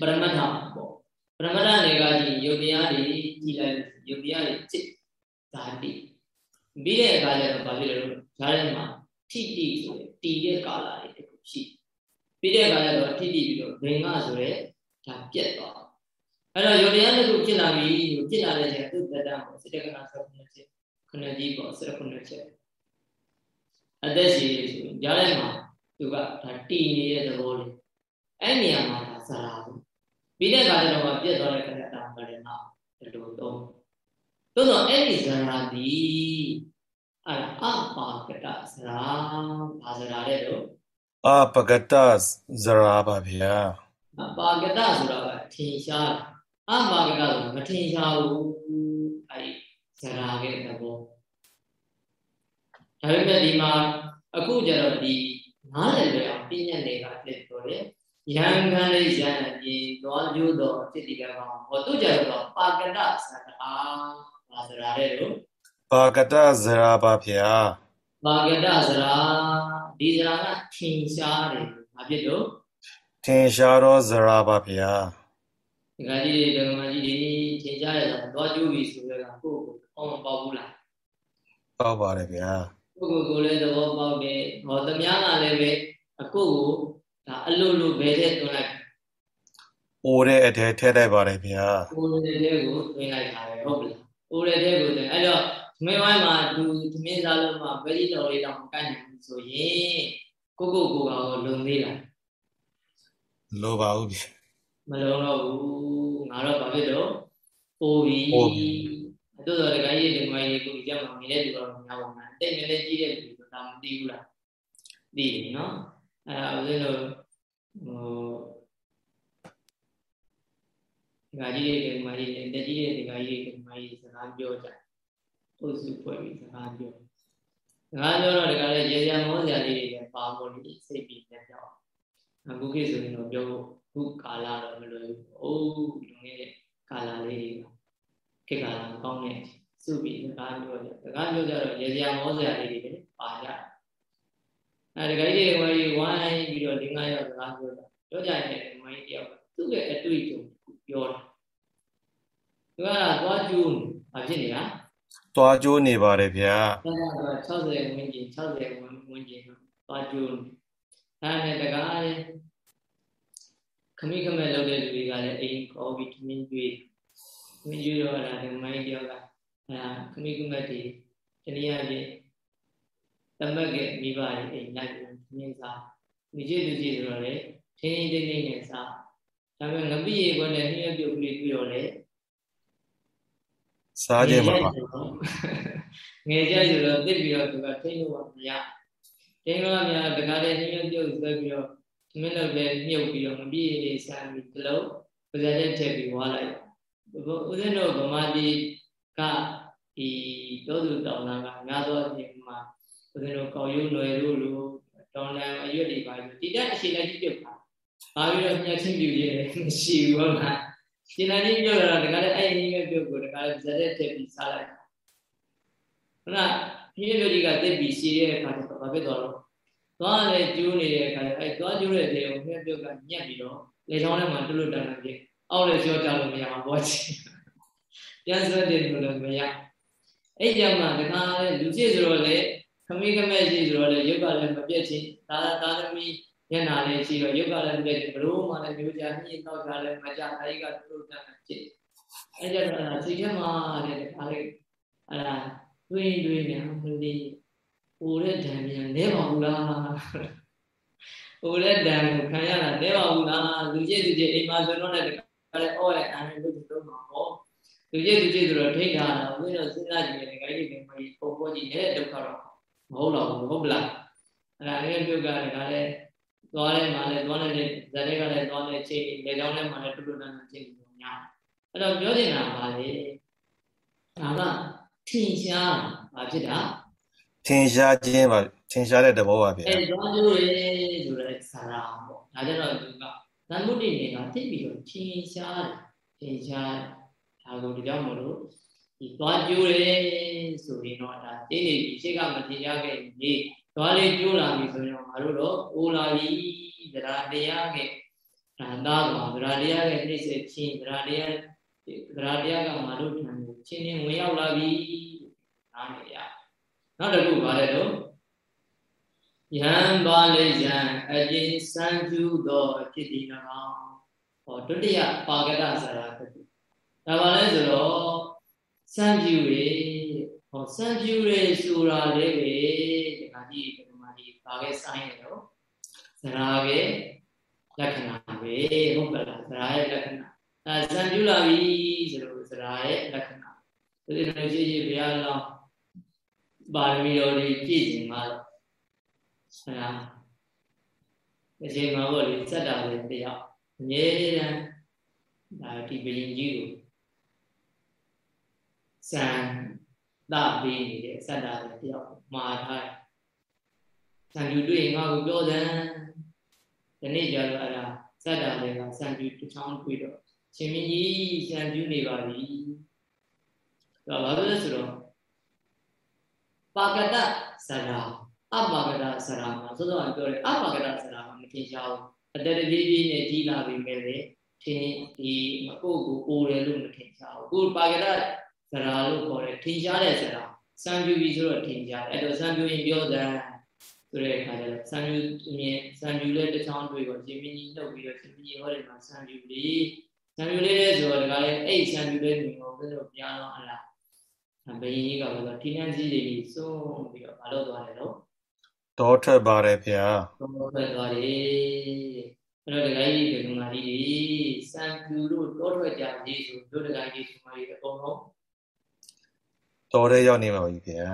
ပရမတ္ထပေါ့ပရမတ္ထတွေကကြီးယုတ်တရားတွေကြည်လိုက်ယုတ်တရားတွေจิตဓာတိပြီးတဲ့အခါကျတော့ဘာဖြစ်လဲလို့ဓာတ်ထဲမှာထိတိဆိုတဲ့တည်တဲ့ကာလတွေတခုရှိ ပြီးတဲ့အခါကျတော့ထိတိပြီးတော့ဘင်္ဂဆိုတဲ့ဒါပြက်သွားအဲ့တော့ယုတ်တရားတစ်ခုဖြစ်လာပြီဖြစ်လာတဲ့ချိန်သူ့တက်တမ်းပေါ့စိတ္တကနာဆိုတဲ့ချက်ခုနှစ်ကြီးပေါ့၁၉ချက်အသက်ရှိဆိုရင်ဓာတ်ထဲမှာသူကဒါတည်နေတဲ့သဘောလေးအဲ့နေရာမှာဒါဇရာဘူးပြီးတဲ့အခါကျတော့ပြတ်သွားတဲ့ခဏတာမရဏဒီလိုတော့သို့တော့အဲ့ဒီဇရာဒီအဲ့အပါကတဇရာဘာဇရာလဲတော့ အပကတဇရာပါဗျာအပါကတဆိုတာကထင်ရှားအပါကတဆိုတာမထင်ရှားဘူးအဲ့ဇရာရဲ့သဘောဒါပေမဲ့ဒီမှာအခုကျတော့ဒီနားလည်လွယ်အောင်ပြည့်ညက်နေတာဖြစ်ပြောတယ်ယံခံလေးယံပြေသွားကျိုးတော်စိတ္တိကကောင်ဟောသူကြတော့ပါကတသတ္တာပါစရာတဲ့လို့ပါကတဇရာပါဗျာ ပါကတဇရာဒီဇရာကထင်ရှားတယ်ဘာဖြစ်လို့ထင်ရှားတော့ဇရာပါဗျာဒီကကြီးဓမ္မကြီးတွေထင်ရှားရတော့သွားကျိုးပြီဆိုတော့ကိုယ့်ကိုအောင်းပေါက်ဘူးလားပေါက်ပါတယ်ဗျာကိုယ့်ကိုယ်ကိုလည်းသဘောပေါက်တယ်ဟောသမ ्या ကလည်းပဲအကိုကိုဒါအလိုလိုဘယ်တဲ့တွန်းလိုက်အိုးတဲ့အထဲထည့်လိုက်ပါတယ်ဗျာအိုးတဲ့ထဲကိုတွင်းလိုက်တာပဲဟုတ်ပြီလားအိုးတဲ့ထဲကိုတွင်းအဲ့တော့ မင်းဝိုင်းမှာသူသမင်းစားလို့မှဗေဂျီတော်လေးတော့မကိုက်နိုင်ဘူးဆိုရင်ကိုကိုကိုကောင်လုံသေးလားလိုပါဘူးဗျမလုံတော့ဘူးငါတော့ဘာဖြစ်တော့အိုးပြီအိုးပြီအဲ့တော့တခါကြီးဒီမိုင်းလေးကိုကြောက်မှနေတဲ့လူတော်များပါမှာတိတ်နေနေကြီးတဲ့လူဆိုတာမသိဘူးလားသိတယ်နော်အဲဦးဇင်းတို့ဟိုဒီကကြီးတွေဒီမကြီးတွေတက်ကြီးတွေဒီကကြီးတွေဒီမကြီးစကားပြောကြအု ပ်စုဖွဲ့ပြီးစကားပြောစကားပြောတော့ဒီကလည်းရေရမောစရာလေးတွေလည်းပါဖို့လိစိတ်ပြီးတက်ကြောက်အခုခေတ်ဆိုရင်တော့ပြောဖို့ခုကာလတော့မလွယ်ဘူးအိုးလွန်ခဲ့တဲ့ကာလလေးတွေခေတ်ကာလကောင်းတဲ့စုပြီးစကားပြောကြစကားပြောကြတော့ရေရမောစရာလေးတွေလည်းပါကြတယ်အဲဒီကကြီးဝိုင်းဝိုင်းပြီးတော့ဒီငါးယောက်စကားပြောတာပြောကြရင်ဝိုင်းတယောက်ကသူ့ရဲ့အတွေ့အကြုံပြောတာသူကသွားကျိုးဘာဖြစ်နေလား သွားကျိုးနေပါတယ်ဗျာ60ဝန်းကျင်60ဝန်းဝန်းကျင်သွားကျိုးအဲနဲ့တကားလေခမိခမဲ့လုပ်တဲ့လူတွေကလည်းအိမ်ခေါ်ပြီးထမင်းကျွေးထမင်းကျွေးတော့လာတယ်မိုင်းတယောက်ကအဲခမိခမဲ့တွေတနည်းအားဖြင့်သမက်ကမိဘတွေအိမ်လိုက်ပြီးမြင်စားမိကျသူကြည့်ဆိုတော့လေထင်းထင်းတင်းတင်းနဲ့စားဒါပေမဲ့ငပိရေခွက်နဲ့နှင်းပြုတ်ကလေးပြီးတော့လေ စားခြင်းပါပါငယ်ကြဆိုတော့တစ်ပြီးတော့သူကထိန်းလို့မရထိန်းလို့မရတခါတည်းနှင်းပြုတ်ဆွဲပြီးတော့မင်းတို့ပဲမြုပ်ပြီးတော့ငပိရေလေးစားပြီးဒီလိုပါဇက်တဲ့ထည့်ပြီးဝါလိုက်ဦးဇင်းတို့ဗမာပြည်ကဒီတောသူတောင်လာကများသောအပြင်မှာဦးဇင်းတို့ကောက်ရိုးလွယ်တို့လိုတောင်းလန်အရွက်တွေပါပြီးဒီတက်အရှိလက်ကြီးပြုတ်တာ။ဘာပြီးတော့ညှက်ချင်းပြူခြင်းမရှိဘူးဟုတ်လား ရှင်နာကြီးပြောတာတခါလေအဲ့ဒီငယ်ပြုတ်ကိုတခါလေဇရက်ထည့်ပြီးစားလိုက်ခုနဘိယပြောကြီးကတက်ပြီးရှည်တဲ့အခါကျတော့ဘာဖြစ်သွားတော့သွားလေကျိုးနေတဲ့အခါကျအဲ့သွားကျိုးတဲ့တဲ့ကိုငယ်ပြုတ်ကညက်ပြီးတော့လေချောင်းထဲမှာတွလွတ်တန်တန်ဖြစ်အောက်လေလျှော့ကြလို့မရဘူးဘောချင်ပြန်ဆွဲတယ်လို့လည်းမရအဲ့ကြမှာတခါလေလူကြည့်ဆိုတော့လေခမီးခမဲ့ရှိဆိုတော့လေရုပ်ကလည်းမပြတ်ချင်းဒါသာသမီ မျက်နာလေးရှိတော့ရုပ်ကလည်းမပြတ်ချင်းဘလို့မှလည်းမျိုးကြညှိတော့ကြလည်းမကြအဲဒီကတွလွတ်တန်တန်ဖြစ်အဲ့ကြတော့စိတ်ထဲမှာတဲ့တခါလေအဲ့ဒါတွင်းတွင်းညာမလေးဟိုတဲ့ဓာမြန်လဲပါဘူးလားဟိုတဲ့ဓာကိုခံရတာလဲပါဘူးလားလူကြီးလူကြီးအိမ်မှာဆိုတော့လည်းလည်းအော်ရဲ့အဲ့လိုလုပ်မှာပေါ့လူကြီးလူကြီးဆိုတော့ထိတ်တာတော့ဘုရားစဉ်းစားကြည့်ရင်ဒီကိစ္စတွေမကြီးပုံပေါ်ကြည့်တဲ့ဒုက္ခတော့မဟုတ်တော့ဘူးဟုတ်လားအဲ့ဒါလည်းပြုတ်ကလည်းလည်း သွားလဲမှလည်းသွားနေတဲ့ဇာတ်တွေကလည်းသွားနေချိန်လေကြောင်းလည်းမှလည်းတူတူတန်တန်ချိန်နေညာအဲ့တော့ပြောနေတာပါလေဒါကထင်ရှားဘာဖြစ်တာထင်ရှားခြင်းပါထင်ရှားတဲ့သဘောပါဗျာအဲသွားကျိုးရေဆိုတဲ့စာရာပေါ့ဒါကြတော့သူကသံဃုတ္တိတွေကသိပြီးတော့ထင်ရှားတယ်ထင်ရှားဒါကိုဒီကြောင့်မလို့ဒီသွားကျိုးရေဆိုရင်တော့ဒါသိနေပြီရှေ့ကမထင်ရှားခဲ့ပြီ သွားလေးကျိုးလာပြီဆိုရင်ငါတို့တော့အိုလာပြီသရတရားကဒါသားပါသရတရားရဲ့နှိမ့်ဆက်ချင်းသရတရားသရတရားကငါတို့ထံကိုချင်းချင်းဝင်ရောက်လာပြီနားနေရနောက်တစ်ခုပါလေတော့ယံပါလေယံအကျဉ်စံကျူသောအဖြစ်ဒီ၎င်းဟောဒုတိယပါကတဇာရာတခုဒါပါလဲဆိုတော့စံကျူရေဟောစံကျူရေဆိုတာလေးပဲ ဒီကကြီးဒီမှာဒီပါခဲ့ဆိုင်ရတော့ဇရာရဲ့လက္ခဏာပဲဟုတ်ပါလားဇရာရဲ့လက္ခဏာအဲစံကျူလာပြီဆိုလို့ဇရာရဲ့လက္ခဏာဒီလိုရှိရှိဘုရားလောင်းပါရမီတော်တွေပြည့်စုံမှာတော့ဆရာအချိန်မှာပေါ့လေစက်တာလေးတယောက်အမြဲတမ်းဒါဒီဘယင်ကြီးကိုစံတပေးနေတဲ့စက်တာလေးတယောက်မှာထားတယ် စံပြူတွေ့ငါ့ကိုပြောစမ်းဒီနေ့ကျတော့အဲ့ဒါစက်တာလေးကစံပြူတစ်ချောင်းတွေ့တော့ရှင်မင်းကြီးစံပြူနေပါပြီဒါဘာလို့လဲဆိုတော့ပါကတဇရာအပါကတဇရာမှာစောစောကပြောတယ်အပါကတဇရာမှာမထင်ရှားဘူးအတတပြေးပြေးနဲ့ကြီးလာပြီမဲ့လေထင်ဒီမကိုကိုအိုတယ်လို့မထင်ရှားဘူးကိုပါကတဇရာလို့ခေါ်တယ်ထင်ရှားတဲ့ဇရာစံပြူပြီဆိုတော့ထင်ရှားအဲ့တော့စံပြူရင်ပြောတယ် ဆိုတဲ့အခါကျတော့စံပြူမြင်စံပြူလေးတစ်ချောင်းတွေ့တော့ရှင်မင်းကြီးနှုတ်ပြီးတော့ရှင်မင်းကြီးဟောတယ်မှာစံပြူလေးစံပြူလေးလဲဆိုတော့ဒီကလေးအဲ့စံပြူလေးမြင်တော့ဘယ်လိုပြန်တော့အလားဘယင်းကြီးကလည်းထိနှန်းကြီးတွေစုံပြီးတော့မလုပ်သွားတယ်နော်တောထွက်ပါတယ်ဗျာတောထွက်သွားတယ်အဲ့တော့ဒကာကြီးဒကာမကြီးတွေစံပြူတို့တောထွက်ကြရေးဆိုတို့ဒကာကြီးဒကာမကြီးအကုန်လုံးတောထဲရောက်နေပါပြီဗျာ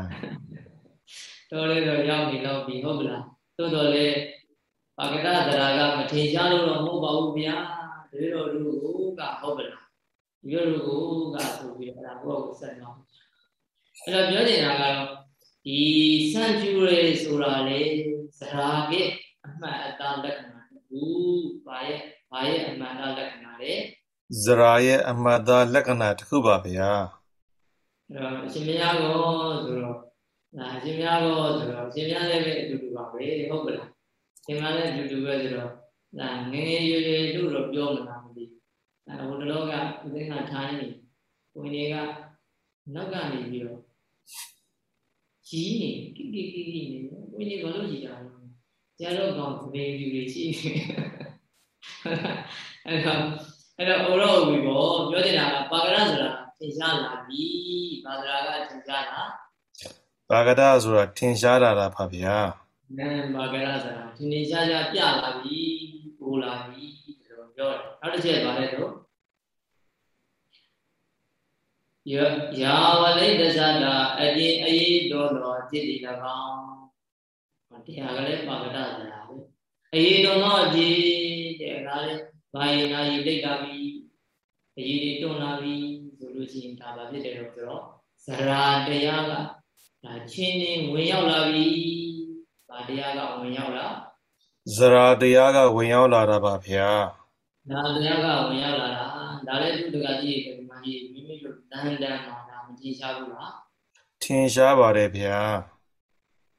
တောထဲတော့ရောက်နေတော့ပြီဟုတ်မလားသို့တော်လေပါကတသရာကမထင်ရှားလို့တော့မဟုတ်ပါဘူးဗျာဒီလိုလူကဟုတ်ပါလားဒီလိုလူကဆိုပြီးတော့အဲ့ဒါဘုရားကိုဆက်တော့အဲ့တော့ပြောနေတာကတော့ဒီစံကျူရဲဆိုတာလေသရာကိအမှတ်အသားလက္ခဏာတူဘာရဲ့ဘာရဲ့အမှတ်အသားလက္ခဏာလေဇရာရဲ့အမှတ်အသားလက္ခဏာတစ်ခုပါဗျာအဲ့တော့အရှင်မြတ်ကောဆိုတော့ဒါ အရှင်မြတ်ကောဆိုတော့အရှင်မြတ်လည်းပဲအတူတူပါပဲဟုတ်ကလားအရှင်မြတ်လည်းအတူတူပဲဆိုတော့ဒါငငယ်ရွယ်ရွယ်လို့တော့ပြောမှာမသိအဲဟိုတလောကဦးသိန်းကထိုင်းနေကိုင်းတွေကနောက်ကနေပြီးတော့ကြီးနေကိကိကိကိနေဝိနေဘာလို့ကြီးတာလဲကျန်တော့ကောင်သမင်ယူတွေရှိနေအဲ့တော့အဲ့တော့ဩရောဝီဘောပြောချင်တာကပါကရဆိုတာထင်ရှားလာပြီပါဒရာကထင်ရှားလာ ပါကရဆိုတာထင်ရှားလာတာပါဗျာနံပါကရဆိုတာထင်ရှားရှားပြလာပြီဟိုလာပြီဆိုတော့ပြောတယ်နောက်တစ်ချက်ပါလဲတော့ယာဝလိတ္တသတာအတိအေးတော်တော်จิตတိ၎င်းတရားကလေးပါကတသရာပဲအေးတော်တော့ကြည်တဲ့ဒါလေးဘာယနာယိလိတ်တာပြီအေးတွေတွန်းလာပြီဆိုလို့ရှိရင်ဒါဘာဖြစ်တယ်တော့ဆိုတော့ဇရာတရားက ဒါချင်းချင်းဝင်ရောက်လာပြီဗာတရားကဝင်ရောက်လာဇရာတရားကဝင်ရောက်လာတာပါဗျာဒါတရားကဝင်ရောက်လာတာဒါလည်းသူတကကြီးတွေဒီမှာကြီးမိမိတို့တန်တန်မှာဒါမကြည့်ရှားဘူးလားထင်ရှားပါတယ်ဗျာ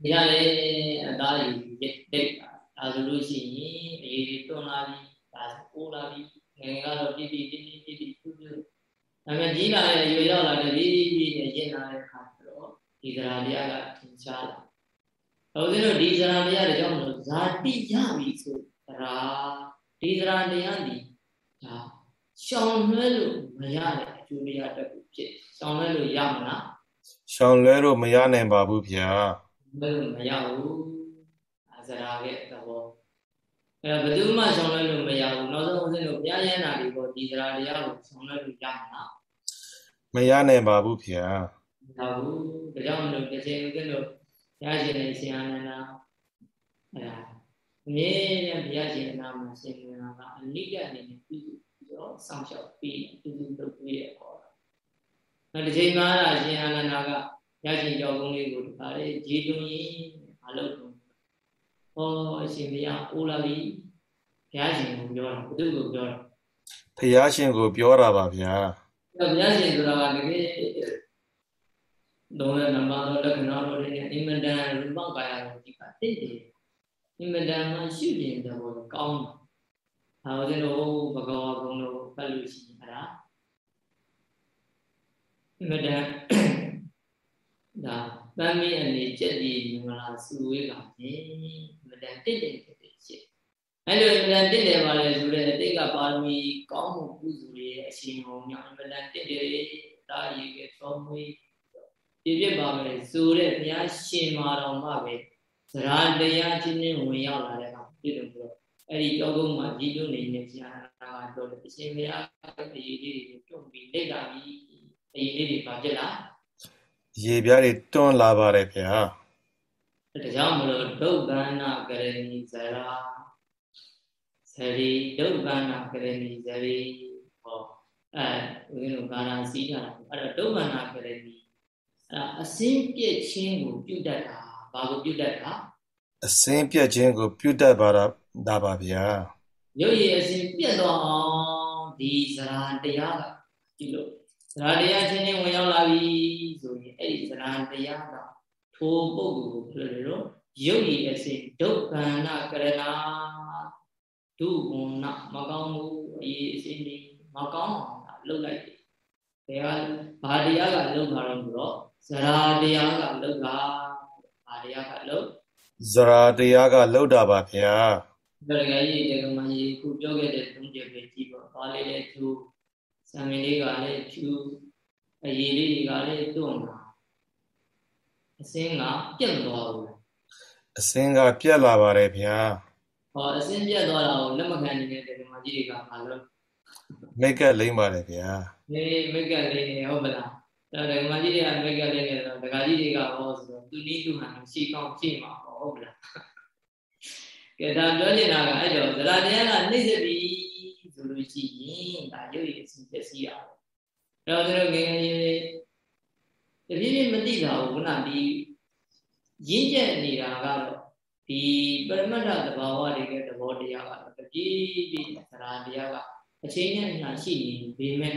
ဒီကလည်းအသားကြီးတိတ်တာဒါဆိုလို့ရှိရင်အရေးတွေတွန်းလာပြီဒါပိုးလာပြီငယ်ကတော့တိတိတိတိတိတိတူတူဒါပေမဲ့ကြီးလာတဲ့ရွေရောက်လာတဲ့ဒီဒီနဲ့ရင့်လာတဲ့အခါကျတော့ ဒီသရာတရားကထင်ရှားလာတော့ဦးဇင်းတို့ဒီသရာတရားတွေကြောင့်မလို့ဇာတိရပြီဆိုသရာဒီသရာတရားဒီဒါရှောင်လွှဲလို့မရတဲ့အကျိုးတရားတစ်ခုဖြစ်ရှောင်လွှဲလို့ရမလားရှောင်လဲတော့မရနိုင်ပါဘူးဗျာမလို့မရဘူးအစရာရဲ့သဘောအဲဘယ်သူမှဆောင်လဲလို့မရဘူးနောက်ဆုံးဦးဇင်းတို့ဘုရားရဟန္တာတွေပေါ်ဒီစရာတရားကိုဆောင်လဲလို့ရမှာလားမရနိုင်ပါဘူးဗျာ မရဘူးဒါကြောင့်မလို့တစ်ချိန်ဦးဇင်းတို့ဘုရားရှင်နဲ့ရှင်အာနန္ဒာအဲဒါအမြဲတမ်းဘုရားရှင်နာမှာရှင်နေတာကအနိကအနေနဲ့ပြုစုပြီးတော့စောင့်ရှောက်ပြီးတူတူလုပ်ပြီးရခေါ်တာနောက်တစ်ချိန်မှာရှင်အာနန္ဒာကရရှင်ကြောင့်ကုန်းလေးကိုဒါလေးဂျေတုံရင်မလုပ်ဘူးဟောအရှင်ဘုရားအိုးလာပြီဘုရားရှင်ကိုပြောတာဘုသူ့ကိုပြောတာဖယားရှင်ကိုပြောတာပါဗျာအဲဘုရားရှင်ဆိုတာကတကယ် လုံးဝနမတော်လက္ခဏာတော်တွေနဲ့အင်မတန်ရူပကာယတော်ဒီကတင့်တယ်အင်မတန်မှရှုကျင်တဲ့ဘောကောင်းတာဒါဦးဇင်းတို့ဘဂဝါကုံတို့ဖတ်လို့ရှိရင်အဲ့ဒါအင်မတန်ဒါတမ်းမင်းအနေကျက်ဒီမင်္ဂလာစုဝေးပါခြင်းအင်မတန်တင့်တယ်ဖြစ်တဲ့ရှင်းအဲ့လိုအင်မတန်တင့်တယ်ပါလေဆိုတဲ့အတိတ်ကပါရမီကောင်းမှုကုသိုလ်ရဲ့အရှင်ဘုံများအင်မတန်တင့်တယ်ဒါရေကသောမွေး ပြည့်ပြည့်ပါမယ်ဆိုတဲ့ဘုရားရှင်မာတော်မှပဲသရတရားချင်းချင်းဝင်ရောက်လာတဲ့အခါပြည့်တယ်ဆိုတော့အဲ့ဒီကြောကုန်းမှာကြီးကျုံနေတဲ့ဆရာကတော့အရှင်ဘုရားအရေးလေးတွေပြုံးပြီးလက်လာပြီးအရေးလေးတွေပါပြစ်လားရေပြားတွေတွန်းလာပါတယ်ဗျာဒါကြောင့်မလို့ဒုက္ခနာကရဏီဇရာဇရီဒုက္ခနာကရဏီဇရီဟောအဲဦးဇင်းတို့ကာရစီးတာအဲ့တော့ဒုက္ခနာကရဏီ အဲ့အစင်းပြည့်ချင်းကိုပြုတ်တတ်တာဘာကိုပြုတ်တတ်တာအစင်းပြက်ခြင်းကိုပြုတ်တတ်ပါတာဒါပါဗျာရုပ်ရည်အစင်းပြတ်သွားအောင်ဒီဇရာတရားကဒီလိုဇရာတရားချင်းချင်းဝင်ရောက်လာပြီဆိုရင်အဲ့ဒီဇရာတရားကထိုပုဂ္ဂိုလ်ကိုပြောတယ်လို့ရုပ်ရည်အစင်းဒုက္ခနာကရဏဒုဝဏမကောင်းမှုအရေးအစင်းတွေမကောင်းအောင်လှုပ်လိုက်တယ်။တရားဘာတရားကလှုပ်တာတော့ဆိုတော့ ဇရာတရားကလှုပ်တာဘာတရားကလှုပ်ဇရာတရားကလှုပ်တာပါဗျာဒါကြကြီးတေကမကြီးခုပြောခဲ့တဲ့သုံးချက်ပဲကြည့်ပါဘာလေးလဲဖြူဆံမင်းလေးကလည်းဖြူအရေးလေးတွေကလည်းတွန့်တာအစင်းကပြတ်သွားဘူးအစင်းကပြက်လာပါတယ်ဗျာဟောအစင်းပြတ်သွားတာကိုလက်မခံနေတဲ့တေကမကြီးတွေကဘာလို့မိတ်ကလိမ့်ပါတယ်ဗျာနေမိတ်ကလေးနေဟုတ်မလား ဒါတေကမကြီးတွေကမိတ်ကလေးနေတော့ဒကာကြီးတွေကဟောဆိုတော့သူနီးသူဟန်ရှိကောင်းရှိမှာပေါ့ဟုတ်မလားကဲဒါပြောနေတာကအဲ့တော့ဇရာတရားကနှိမ့်စပြီဆိုလို့ရှိရင်ဒါရုပ်ရည်အစီပျက်စီးတာပဲအဲ့တော့ကျွန်တော်ငယ်ငယ်လေးတပြည့်ပြည့်မသိတာဘူးခုနဒီရင်းကျက်နေတာကတော့ဒီပရမတ္ထသဘာဝတွေကသဘောတရားကတော့တပြည့်ပြည့်သရာတရားကအချိန်နဲ့ညာရှိနေပေမဲ့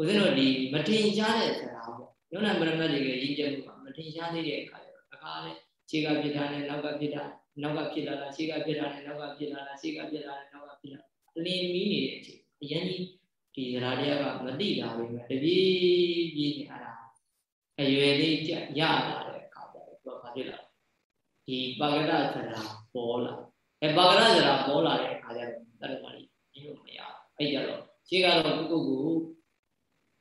ဦးဇင်းတို့ဒီမထင်ရှားတဲ့သရာပေါ့ယုံနာပရမတ်တွေကရင်းကျက်မှုကမထင်ရှားသေးတဲ့အခါကျတော့အခါလဲခြေကပြစ်တာနဲ့နောက်ကပြစ်တာနောက်ကဖြစ်လာတာခြေကပြစ်တာနဲ့နောက်ကဖြစ်လာတာခြေကပြစ်လာတယ်နောက်ကဖြစ်လာအလင်းမီးနေတဲ့အချိန်အရင်ကြီးဒီသရာတရားကမသိတာပဲတပြေးပြေးနေအဲ့ဒါအရွယ်လေးကြရလာတဲ့အခါကျတော့သူကဘာဖြစ်လာဒီပါကရသရာပေါ်လာအဲပါကရသရာပေါ်လာတဲ့အခါကျတော့တရမကြီးဒီလိုမရအဲ့ကြတော့ခြေကတော့ပုဂ္ဂိုလ်ကို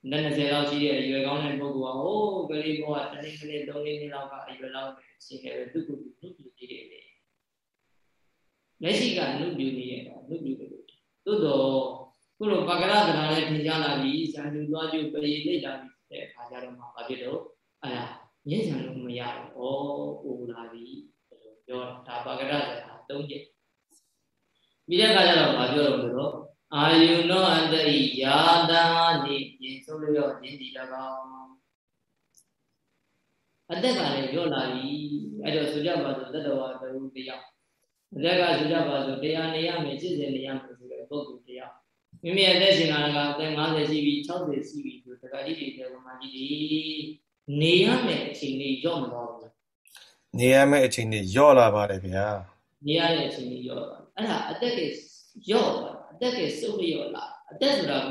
နှစ်20လောက်ရှိတဲ့အရွယ်ကောင်းတဲ့ပုဂ္ဂိုလ်ကဟိုးကလေးဘောကတနေ့ကနေ့၃နေ့လောက်ကအရွယ်လောက်ရှိနေပဲသူ့ကိုယ်သူ့ပြည့်တယ်လေလက်ရှိကနုပြူနေရတာနုပြူတယ်သို့တော့ခုလိုပါကရသရာလည်းထင်ရှားလာပြီဇာတုသွားကျုပ်ပရိလိတ်လာပြီတဲ့အခါကျတော့မှဘာဖြစ်တော့အဲ့ဒါညဉ့်ဆန်လို့မရတော့ဩအိုလာပြီပြောဒါပါကရသရာ၃ချက်ပြီးတဲ့အခါကျတော့ဘာပြောတော့ဆိုတော့ အာယုနောအတ္တိယာတာနိပြင်ဆုံးလျော့ခြင်းဒီ၎င်းအသက်ကလည်းပြောလာပြီအဲ့တော့ဆိုကြပါစို့တတ္တဝါတဝူတရားအသက်ကဆိုကြပါစို့တရားနေရမယ်စစ်စစ်နေရမယ်ဆိုတဲ့ပုဂ္ဂိုလ်တရားမိမိအသက်ရှင်လာတာကအသက်50ရှိပြီ60ရှိပြီဆိုတခါကြီးတွေတဲ့မှာကြီးဒီနေရမယ့်အချိန်လေးရော့မသွားဘူးနေရမယ့်အချိန်လေးရော့လာပါတယ်ဗျာနေရတဲ့အချိန်လေးရော့လာအဲ့ဒါအသက်ကရော့သွား အသက်ကစုပ်လျော့လာအသက်ဆိုတာက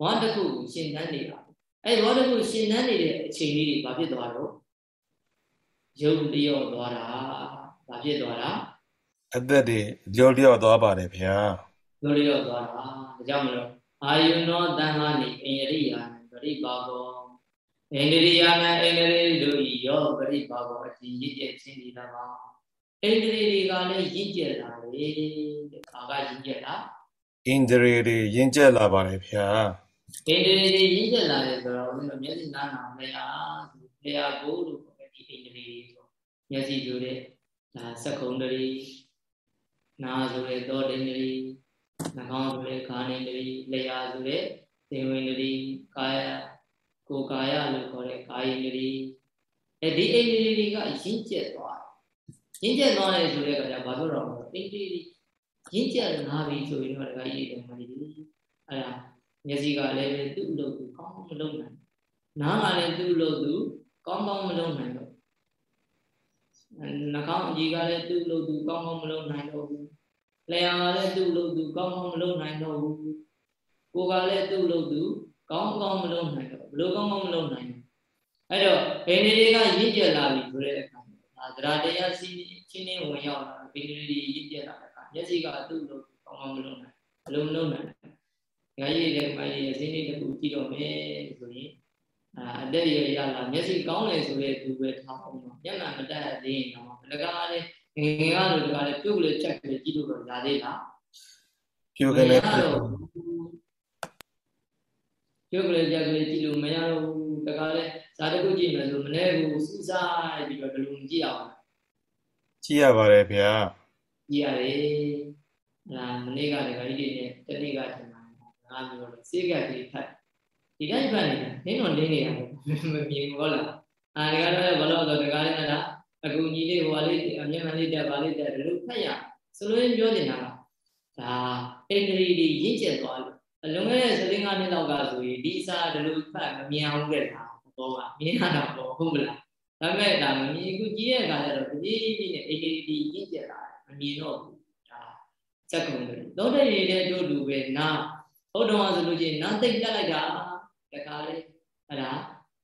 ဘာတစ်ခုကိုရှင်းတန်းနေတာအဲ့ဘောတစ်ခုရှင်းတန်းနေတဲ့အချိန်လေးတွေဘာဖြစ်သွားတော့ရုပ်လျော့သွားတာဘာဖြစ်သွားတာအသက်တွေလျော့လျော့သွားပါတယ်ဗျာလျော့လျော့သွားတာဒါကြောင့်မလို့အာယုနောတန်ဟာနိအင်ယရိယာနပရိပါကောအင်္ဂရိယာနအင်္ဂရိတို့ဤယောပရိပါကောအတိရည်ကျက်ခြင်းဒီလာပါအင်္ဂရိတွေကလည်းရင့်ကျက်လာလေတဲ့ခါကရင့်ကျက်လာ အင်္ဂရိတွေရင့်ကျက်လာပါတယ်ဗျာအင်္ဂရိတွေရင့်ကျက်လာတယ်ဆိုတော့ဘုရားမျက်စိနားနာမရဆိုလျာကိုလို့ခေါ်တဲ့ဒီအင်္ဂရိဆိုမျက်စိဆိုတဲ့ဒါစက္ကုံတရီနာဆိုတဲ့သောတိန္ဒရီနှာခေါင်းဆိုတဲ့ခါနိန္ဒရီလျှာဆိုတဲ့သေဝိန္ဒရီကာယကိုကာယလို့ခေါ်တဲ့ကာယိန္ဒရီအဲဒီအိန္ဒြေတွေကရင့်ကျက်သွားရင့်ကျက်သွားတယ်ဆိုတဲ့အခါကျဘာလို့တော့အိန္ဒြေတွေ ရင့်ကျက်လာပြီဆိုရင်တော့ဒါကရည်တယ်မလေးအဲ့ဒါမျက်စိကလည်းပဲသူ့အလုပ်ကိုကောင်းကောင်းမလုပ်နိုင်နားကလည်းသူ့အလုပ်သူကောင်းကောင်းမလုပ်နိုင်တော့နှာခေါင်းအကြီးကလည်းသူ့လို့သူကောင်းကောင်းမလုပ်နိုင်တော့ဘူးလျှာကလည်းသူ့လို့သူကောင်းကောင်းမလုပ်နိုင်တော့ဘူးကိုယ်ကလည်းသူ့လို့သူကောင်းကောင်းမလုပ်နိုင်တော့ဘလို့ကောင်းကောင်းမလုပ်နိုင်အဲ့တော့ဘယ်နေတွေကရင့်ကျက်လာပြီဆိုတဲ့အခါဒါသရတရားစီချင်းချင်းဝင်ရောက်လာဘယ်နေတွေရင့်ကျက်လာတဲ့အခါ မျက်စိကသူ့လို့ကောင်းကောင်းမလုပ်နိုင်ဘလို့မလုပ်နိုင်ငါရည်တဲ့မိုင်းရဲ့စိနေတစ်ခုကြည့်တော့မယ်ဆိုရင်အာအသက်ရရလာမျက်စိကောင်းတယ်ဆိုတဲ့သူပဲထားအောင်တော့မျက်နှာမတက်သေးရင်တော့လကားလေးငငယ်ကလို့တကားလေးပြုတ်လေးချက်လေးကြည့်လို့တော့ရသေးလားပြုတ်ကလေးပြုတ်ပြုတ်ကလေးချက်ကလေးကြည့်လို့မရတော့ဘူးတကားလေးဇာတကုကြည့်မယ်ဆိုမနေ့ကစူးစားပြီးတော့ဘယ်လိုမကြည့်အောင်ကြည့်ရပါတယ်ဗျာ ကြည့်ရတယ်အဲမနေ့ကလည်းခါကြီးတွေနဲ့တနေ့ကထင်တာငါပြောလို့စေကကြီးဖတ်ဒီတိုင်းဖတ်နေတာနင်းတော့နင်းနေတာမမြင်ဘူးဟုတ်လားအာဒီကတော့ဘလို့ဆိုတကားလေးနဲ့အကူကြီးလေးဟိုလေးအမျက်မှန်လေးတက်ပါလေးတက်ဒီလိုဖတ်ရဆိုလို့ပြောနေတာကဒါအင်္ဂလိပ်တွေရင့်ကျက်သွားလို့အလွန်ခဲ့တဲ့15နှစ်လောက်ကဆိုရင်ဒီစာဒီလိုဖတ်မမြင်အောင်ခဲ့တာဘောကမြင်ရတာပေါ့ဟုတ်မလားဒါပေမဲ့ဒါမမြင်ခုကြည့်ရတဲ့အခါကျတော့တကြီးကြီးနဲ့အင်္ဂလိပ်တွေရင့်ကျက်လာတယ် မမြင်တော့ဘူးဒါစက်ကုန်တယ်သောတဲ့ရည်တဲ့တို့လူပဲနာဟုတ်တော့ဆိုလို့ချင်းနာသိမ့်တက်လိုက်တာတခါလေးအဲ့ဒါ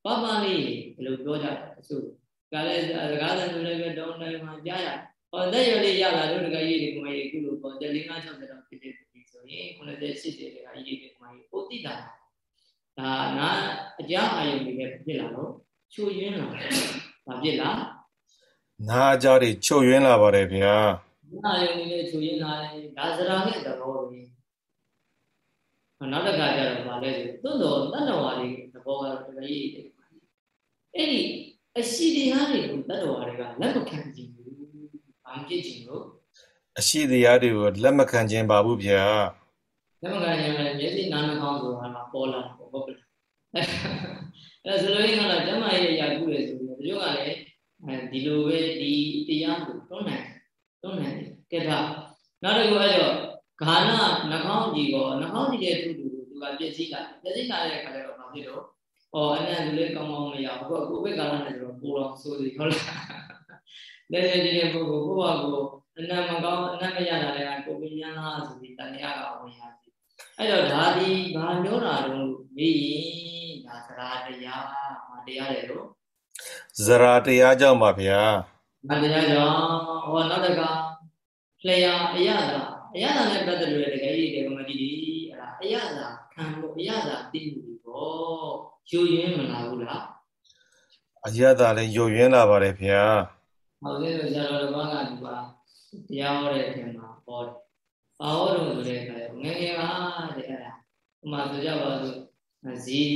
ပပလေးဘယ်လိုပြောကြလဲအစိုးကလည်းစကားသံတွေလည်းပဲတောင်းတိုင်းမှာကြားရဟောသက်ရွယ်လေးရလာတို့တကကြီးတွေကမကြီးခုလိုပေါ့တက်၄၅60တော့ဖြစ်ဖြစ်ပြီဆိုရင်90 80တကကြီးတွေကမကြီးပိုတိတာဒါနာအကြအာယုံတွေပဲဖြစ်လာတော့ချို့ယွင်းလာဘာဖြစ်လားနာအကြတွေချို့ယွင်းလာပါတယ်ဗျာ နာယုံတွေလည်းချို့ယွင်းလာတယ်ဒါစရာနဲ့သဘောတွေနောက်တစ်ခါကျတော့ဗာလဲဆိုသွန်တော်တဏ္ဍဝါတွေသဘောကတော့တကကြီးတွေအဲ့ဒီအရှိတရားတွေကိုတတ္တဝါတွေကလက်မခံကြဘူး။ဘာဖြစ်ချင်လို့အရှိတရားတွေကိုလက်မခံခြင်းပါဘူးဗျာ။လက်မခံရင်လည်းမျက်စိနားနှာခေါင်းဆိုတာကပေါ်လာပေါ့ဟုတ်ကဲ့။အဲဆိုလို့ရင်ကတော့ကျမရဲ့ရာခုလေဆိုပြီးဒီလိုကလည်းအဲဒီလိုပဲဒီတရားကိုတွန်းနိုင် တွန်းနိုင်ကဲဒါနောက်တစ်ခုအဲ့တော့ဂါနနှာခေါင်းကြီးကောနှာခေါင်းကြီးရဲ့သူ့သူသူကပြည့်စည်လာပြည့်စည်လာတဲ့အခါကျတော့ဘာဖြစ်လို့ဟောအနန္တလေးကောင်းကောင်းမရဘူးအခုကိုဘက်ကာလနဲ့ဆိုတော့ပိုတော့ဆိုစီဟုတ်လားလက်လက်ကြီးတဲ့ပုဂ္ဂိုလ်ကိုယ့်ဘာကိုအနန္တမကောင်းအနန္တမရတာလည်းကိုပညာလားဆိုပြီးတန်ရကဝင်ရစီအဲ့တော့ဒါဒီဘာပြောတာတော့မေးရင်ဒါသရာတရားမတရားတယ်လို့ဇရာတရားကြောင့်ပါဗျာ မတရားကြောင့်ဟောနောက်တကလျာအရသာအရသာနဲ့ပတ်သက်လို့တကယ်ကြီးဒီကမကြီးဒီအဲ့ဒါအရသာခံလို့အရသာသိမှုပေါ့ယိုယွင်းမလာဘူးလားအရသာလည်းယိုယွင်းလာပါတယ်ဗျာဟုတ်ကဲ့ဆရာတော်ဘာကဒီပါတရားဟောတဲ့အချိန်မှာဟောတယ်ပါဟောလို့ဆိုတဲ့အခါငယ်ငယ်ပါတဲ့အဲ့ဒါဥမာဆိုကြပါစို့ဇီး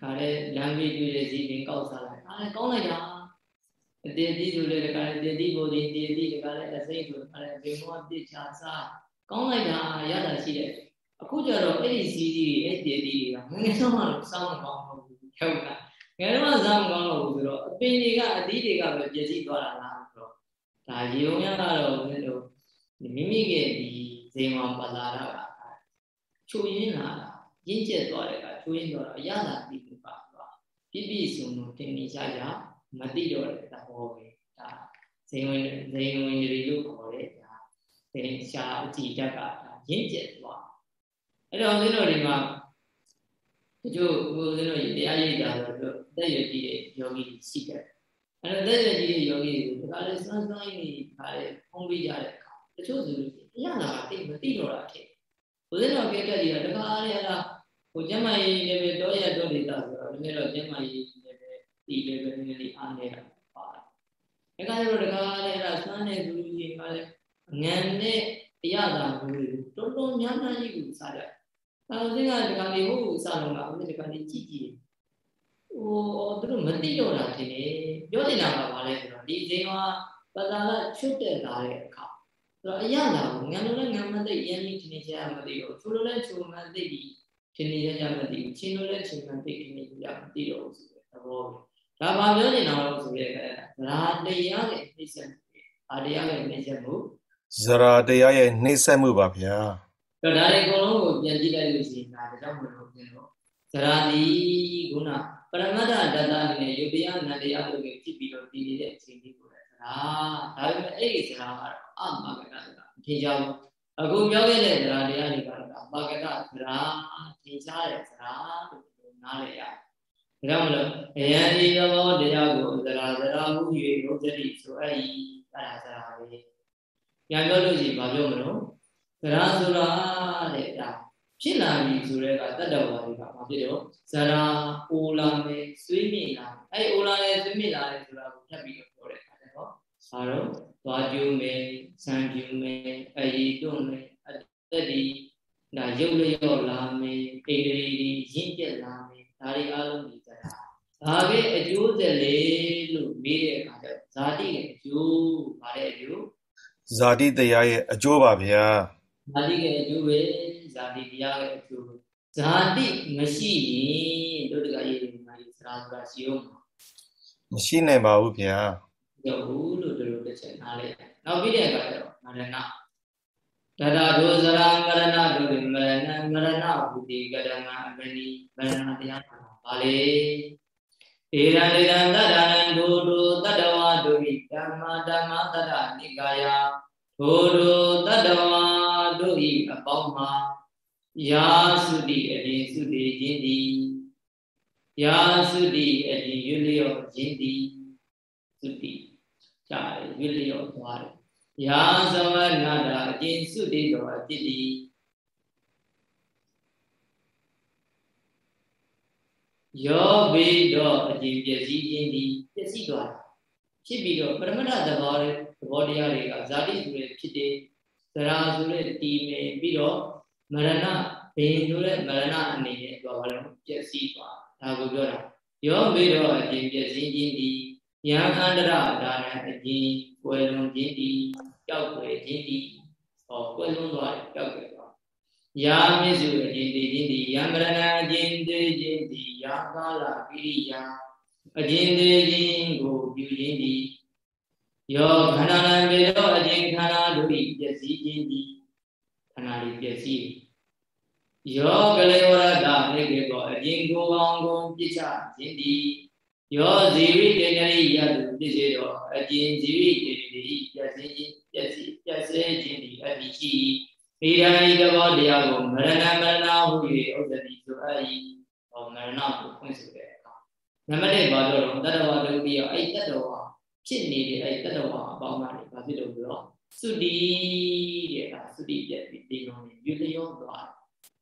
ခါရဲလမ်းပြီးတွေ့တဲ့ဇီးတင်ကောက်စားလိုက်အားကောင်းလိုက်တာအ တေတိဆိုလေတခါလေတေတိဘုဒ္ဓတေတိတခါလေအစိမ့်ဆိုတခါလေဘေမောတိချာစားကောင်းလိုက်တာရတာရှိတယ်အခုကျတော့အဲ့ဒီစီးကြီးအဲ့ဒီတီးတွေကငငယ်ဆုံးမှစောင်းမကောင်းဘူးဟုတ်လားငယ်တော့စောင်းမကောင်းတော့ဘူးဆိုတော့အပင်တွေကအသီးတွေကပဲပြည့်စည်သွားတာလားဆိုတော့ဒါရေုံရကတော့ဦးဇင်းတို့မိမိရဲ့ဒီဇေမာပလာရကချိုးရင်းလာတာရင့်ကျက်သွားတဲ့အခါချိုးရင်းသွားတော့အရသာသိမှုပါသွားပြည့်ပြည့်စုံစုံတင်နေကြကြမသိတော့တဲ့ သဘောပဲဒါဇိမ်ဝင်ဇိမ်ဝင်တွေလို့ခေါ်တဲ့ဒါသင်ရှားအကြည့်တက်ကဒါရင့်ကျက်သွားအဲ့တော့ဦးဇင်းတို့ဒီမှာတချို့ဦးဇင်းတို့တရားရိပ်တာဆိုတော့အသက်ရွယ်ကြီးတဲ့ယောဂီရှိတယ်အဲ့တော့အသက်ရွယ်ကြီးတဲ့ယောဂီတွေကိုဒါလည်းစွမ်းစွမ်းနေခါလေဖုံးပေးကြတဲ့အခါတချို့ဆိုလို့အရသာတိတ်မသိတော့တာဖြစ်ဦးဇင်းတော်ကဲတက်ကြီးတာတခါလေအဲ့ဒါဟိုကျမကြီးလည်းပဲတော့ရတော့နေတာဆိုတော့ဒီနေ့တော့ကျမကြီးလည်းပဲဒီလည်းပဲနည်းနည်းလေးအားနေတာပါ တယ်ဒါကလည်းတခါလေအဲ့ဒါစွမ်းနေသူကြီးကလည်းငန်နဲ့အရသာမျိုးတွေတော်တော်များများကြီးကိုစားကြအဲဦးဇင်းကဒီကနေ့ဟိုစားလုံးကဦးဇင်းဒီကနေ့ကြည့်ကြည့်ဟိုသူတို့မသိတော့တာတင်နေပြောနေတာကဘာလဲဆိုတော့ဒီဇင်ကပဇာကချွတ်တက်လာတဲ့အခါဆိုတော့အရသာကိုငံလို့လည်းငံမသိရင်းနေတင်နေကြမသိတော့ချိုးလို့လည်းချိုးမသိပြီးတင်နေကြမသိဘူးချင်းလို့လည်းချင်းမသိတင်နေကြမသိတော့ဘူးဆိုတဲ့သဘောပဲ ဒါပါပြောနေတာလို့ဆိုရဲအဲဒါတရားရဲ့နှိစ္စမှုအာတရားရဲ့နှိစ္စမှုဇရာတရားရဲ့နှိစ္စမှုပါဗျာတော့ဒါတွေအကုန်လုံးကိုပြန်ကြည့်လိုက်လို့ရှိရင်ဒါကြောင့်မလို့ပြန်တော့ဇရာတိခုနပရမတ္ထဒတ္တအနေနဲ့ယုတ်တရားနန္တရားတို့ကိုဖြစ်ပြီးတော့တည်နေတဲ့အချိန်လေးကိုလည်းဇရာဒါပေမဲ့အဲ့ဒီဇရာကတော့အမဂကဆိုတာထင်ရှားဘူးအခုပြောခဲ့တဲ့ဇရာတရားတွေကတော့မဂကဇရာထင်ရှားတဲ့ဇရာလို့နားလည်ရတယ် ဒါကြောင့်မလို့အယံဒီသဘောတရားကိုဇရာဇရာမှု၍ရုပ်တတိဆိုအဲ့ဒီအဲ့ဒါဇရာပဲပြန်ပြောလို့ရှိရင်ဘာပြောမလို့ဇရာဆိုတာတဲ့ဒါဖြစ်လာပြီဆိုတဲ့ကတတ္တဝါတွေကဘာဖြစ်တော့ဇရာအိုလာမယ်ဆွေးမြေ့လာအဲ့အိုလာတယ်ဆွေးမြေ့လာတယ်ဆိုတာကိုထပ်ပြီးတော့ပြောတဲ့အခါကျတော့ဘာတော့သွားကျူးမယ်ဆံကျူးမယ်အယီတွန့်မယ်အသက်ဒီဒါရုပ်လျော့လာမယ်အိန္ဒြေတွေရင့်ကျက်လာမယ်ဒါတွေအားလုံးဒီဇရာဘာပဲအကျိုးသက်လေလို့မေးတဲ့အခါကျဇာတိရဲ့အကျိုးဘာတဲ့အကျိုး ဇာတိတရားရဲ့အကျိုးပါဗျာဇာတိရဲ့အကျိုးပဲဇာတိတရားရဲ့အကျိုးဇာတိမရှိရင်တို့တကရေးနေမှာစရာစရာရှိအောင်မရှိနိုင်ပါဘူးဗျာရုပ်ဘူးလို့တို့တို့တစ်ချက်နားလဲနောက်ပြီးတဲ့အခါကျတော့မရဏတတဒုဇရာမရဏဒုမရဏမရဏဘုတိကရဏအမနိမရဏတရားပါလေဧရံဧရံတတ္တနံဒုဒုတတ္တဝါဒုဟိဓမ္မဓမ္မတတ္တနိကာယ ဒုဒုတတ္တဝါဒုဟိအပေါင်းမှာယာစုတိအရင်စုတိခြင်းသည်ယာစုတိအရင်ရွလျော့ခြင်းသည်စုတိကြားတယ်ရွလျော့သွားတယ်ယာသဝနာတာအရင်စုတိတော်အဖြစ်သည်ယောဘိတော့အရင်ပျက်စီးခြင်းသည်ပျက်စီးသွားတယ်ဖြစ်ပြီးတော့ပရမတ္ထသဘောသ ဘောတရားတွေကဇာတိဆိုတဲ့ဖြစ်တယ်ဇရာဆိုတဲ့တည်နေပြီးတော့မရဏဘိန်ဆိုတဲ့မရဏအနေနဲ့ပြောပါလို့ပျက်စီးသွားဒါကိုပြောတာယောဘိတော့အရင်ပျက်စီးခြင်းသည်ယံအန္တရဒါနအရင်ကွယ်လွန်ခြင်းသည်ကြောက်ွယ်ခြင်းသည်ဟောကွယ်လွန်သွားတယ်ကြောက်ွယ်သွားယာမြစ်စုအရင်တည်ခြင်းသည်ယံမရဏအရင်တည်ခြင်းသည်ယာကာလကိရိယာအကျဉ်းသေးခြင်းကိုပြုခြင်းသည် ယောခန္ဓာနံပေသောအကျဉ်းခန္ဓာတို့၏ပျက်စီးခြင်းသည်ခန္ဓာ၏ပျက်စီးယောကလေဝရတနေကေသောအကျဉ်းကိုယ်အောင်ကိုပြစ်ချခြင်းသည်ယောဇီဝိတေနရိယတုပြည့်စေသောအကျဉ်းဇီဝိတေနရိပျက်စီးခြင်းပျက်စီးပျက်စီးခြင်းသည်အတ္တိရှိဣဒံဤသဘောတရားကိုမရဏမရဏဟု၍ဥဒ္ဒတိဆိုအပ်၏ဟောမရဏကိုဖွင့်ဆိုတယ်နံပါတ်1ဘာပြောတော့တတ္တဝါဒုတိယအဲ့တတ္တဝါ ဖြစ်နေတဲ့အဲ့တတ္တဝါအပေါင်းကနေဘာဖြစ်လို့ဆိုတော့သုတိတဲ့ကသုတိပြက်ပြီးဒီလုံးနေယူလျောသွား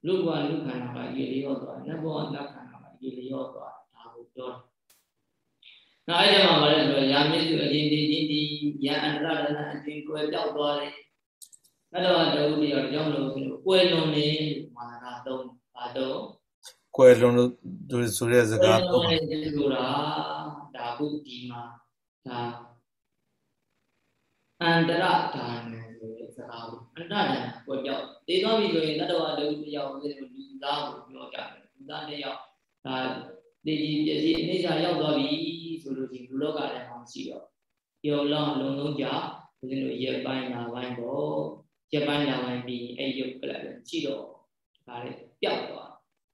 လူဘဝလူခန္ဓာကယူလျောသွားနတ်ဘဝနတ်ခန္ဓာကယူလျောသွားဒါကိုပြောတယ်။နောက်အဲ့ဒီမှာဘာလဲဆိုတော့ယာမြစ်စုအရင်ဒီဒီဒီယံအန္တရဒနာအရင်ကွယ်ပြောက်သွားတယ်။အဲ့တော့ဒုတိယကြောင့်လို့ဆိုလို့ကွယ်လွန်နေမာနသုံးဘာတော့ကွယ်လွန်လို့ဆိုတဲ့စကားတော့ဆိုတာဒါခုဒီမှာ ဒါအန္တရဒါနဆိုတဲ့စကားကိုအန္တရဒါနကိုကြောက်တေသွားပြီဆိုရင်တတ္တဝါတူတယောက်ဆိုလူသားကိုပြောကြတယ်လူသားတယောက်ဒါတေကြီးပြည့်စည်အိဋ္ဌာရောက်သွားပြီဆိုလို့ရှိရင်လူလောကထဲမှာမရှိတော့ယောလောလုံးလုံးကြဦးဇင်းတို့ရက်ပိုင်းလာပိုင်းပေါ့ရက်ပိုင်းလာပိုင်းပြီးအဲ့ရုပ်ကလည်းရှိတော့ဒါလေပျောက်သွား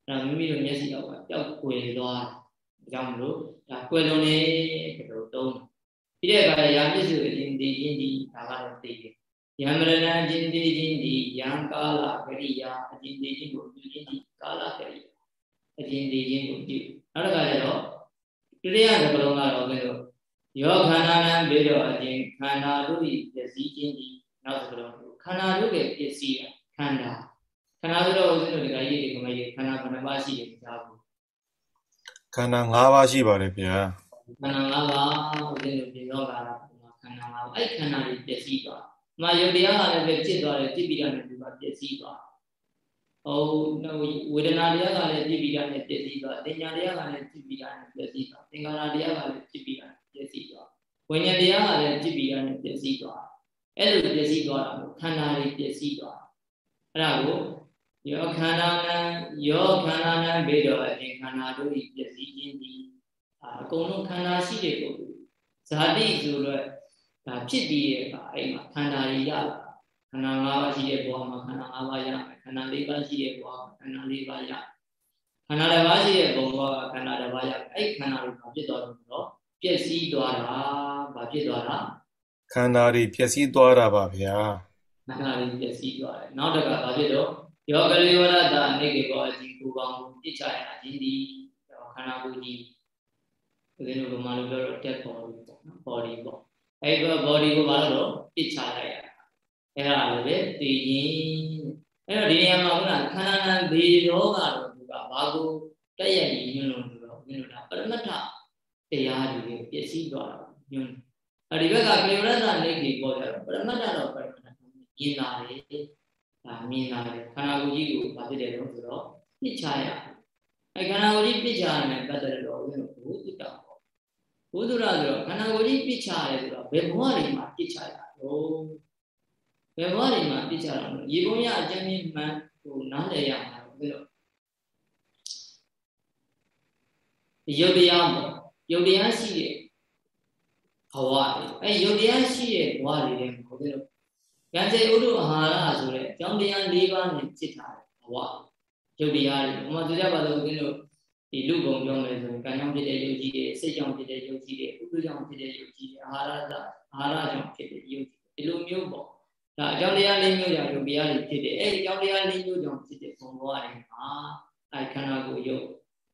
အဲ့တော့မိမိတို့မျက်စိအောက်ကပျောက်ကွယ်သွားဒါကြောင့်မလို့ဒါကွယ်လွန်နေဘယ်လိုသုံး ပြီးတဲ့အခါရာပြည့်စုံခြင်းဒီခြင်းဒီဒါကတော့သိတယ်ယံမရဏခြင်းဒီခြင်းဒီယံကာလကရိယာအခြင်းဒီခြင်းကိုပြုခြင်းဒီကာလကရိယာအခြင်းဒီခြင်းကိုပြုနောက်တစ်ခါကျတော့ဒုတိယသကလုံးကတော့ဘယ်လိုယောခန္ဓာနံဘေတော့အခြင်းခန္ဓာတို့ဤပျက်စီးခြင်းဒီနောက်သကလုံးခန္ဓာတို့ရဲ့ပျက်စီးခန္ဓာခန္ဓာဆိုတော့ဦးဇင်းတို့ဒီကကြီးဒီကမကြီးခန္ဓာဘယ်နှပါရှိတယ်ကြားဘူးခန္ဓာ၅ပါးရှိပါတယ်ဗျာ ခန္ဓာ၅ပါးဦးဇင်းတို့ပြင်တော့လာတာခန္ဓာ၅ပါးအဲ့ခန္ဓာတွေပျက်စီးသွား။မာယုတ်တရားကလည်းပဲဖြစ်သွားတယ်ပြစ်ပြီးတာနဲ့ဒီမှာပျက်စီးသွား။ဟိုဝေဒနာတရားကလည်းပြစ်ပြီးတာနဲ့ပျက်စီးသွား။တင်ညာတရားကလည်းပြစ်ပြီးတာနဲ့ပျက်စီးသွား။သင်္ခါရတရားကလည်းပြစ်ပြီးတာနဲ့ပျက်စီးသွား။ဝိညာဉ်တရားကလည်းပြစ်ပြီးတာနဲ့ပျက်စီးသွား။အဲ့လိုပျက်စီးသွားတာကိုခန္ဓာတွေပျက်စီးသွား။အဲ့ဒါကိုယောခန္ဓာနံယောခန္ဓာနံဘေတော့အရင်ခန္ဓာတို့ဤပျက်စီးခြင်းဒီ အကုန်လုံးခန္ဓာရှိတဲ့ပုဂ္ဂိုလ်ဇာတိဆိုတော့ဒါဖြစ်ပြီးရဲ့အခါအဲ့မှာခန္ဓာတွေရလာခန္ဓာ၅ပါးရှိတဲ့ဘဝမှာခန္ဓာ၅ပါးရမယ်ခန္ဓာ၄ပါးရှိတဲ့ဘဝမှာခန္ဓာ၄ပါးရခန္ဓာတစ်ပါးရှိတဲ့ဘဝကခန္ဓာတစ်ပါးရအဲ့ခန္ဓာတွေဘာဖြစ်သွားလို့တော့ပျက်စီးသွားတာဘာဖြစ်သွားတာခန္ဓာတွေပျက်စီးသွားတာပါဗျာခန္ဓာတွေပျက်စီးသွားတယ်နောက်တစ်ခါဘာဖြစ်တော့ယောဂလေးဝရတာအနေကေဘောအကြီးကိုပေါင်းပြစ်ချရခြင်းဒီခန္ဓာကိုယ်ကြီး ဒီလိုလိုမှလို့ပြောတော့ dead body ပေါ့နော် body ပေါ့အဲ့ဒီ body ကိုဘာလို့ပစ်ချလိုက်ရအဲ့ဒါလိုပဲသိရင်အဲ့တော့ဒီနေရာမှာခုနခန္ဓာနာဘေရောကတော့သူကဘာကိုတက်ရည်ညွှန်းလို့ဆိုတော့ညွှန်းလို့ဒါပရမတ္ထတရားတွေပျက်စီးသွားတာညွှန်းအဲ့ဒီဘက်ကပြေရတလိတ်ကြီးပေါ်ကြတော့ပရမတ္ထတော့ပရမတ္ထမြင်လာတယ်ဒါမြင်လာတယ်ခန္ဓာကိုယ်ကြီးကိုဘာဖြစ်တယ်လို့ဆိုတော့ပြစ်ချရအဲ့ခန္ဓာကိုယ်ကြီးပြစ်ချရမယ်ပတ်သက်တော့ဦးဇင်းတို့ဘုသူတောင် ဘုဒ္ဓရာဆိုတော့ခန္ဓာကိုယ်ကြီးပြစ်ချရတယ်ဆိုတော့ဘယ်ဘဝတွေမှာပြစ်ချရတော့ဘယ်ဘဝတွေမှာပြစ်ချရတော့ရေပုံရအကျဉ်းမြင့်မှန်ဟိုနားလည်ရမှာဘယ်လိုယုတ်တရားပေါ့ယုတ်တရားရှိတဲ့ဘဝတွေအဲယုတ်တရားရှိတဲ့ဘဝတွေလည်းမဟုတ်ဘူးလို့ကံစေဥဒ္ဓအာဟာရဆိုတဲ့ကြောင်းတရား၄ပါးနဲ့จิตထားတဲ့ဘဝယုတ်တရားတွေဥမာဆိုကြပါလို့ဦးဇင်းတို့ ဒီလူပုံပြောမယ်ဆိုရင်ကံကြောင့်ဖြစ်တဲ့ယုတ်ကြီးတွေစိတ်ကြောင့်ဖြစ်တဲ့ယုတ်ကြီးတွေဥပ္ပကြောင့်ဖြစ်တဲ့ယုတ်ကြီးတွေအာဟာရသအာဟာရကြောင့်ဖြစ်တဲ့ယုတ်ကြီးဒီလိုမျိုးပေါ့ဒါအကြောင်းတရား၄မျိုးကြောင့်ယုတ်တရားတွေဖြစ်တယ်အဲဒီအကြောင်းတရား၄မျိုးကြောင့်ဖြစ်တဲ့ဘုံဘောတွေမှာအဲခန္ဓာကိုယ်ယုတ်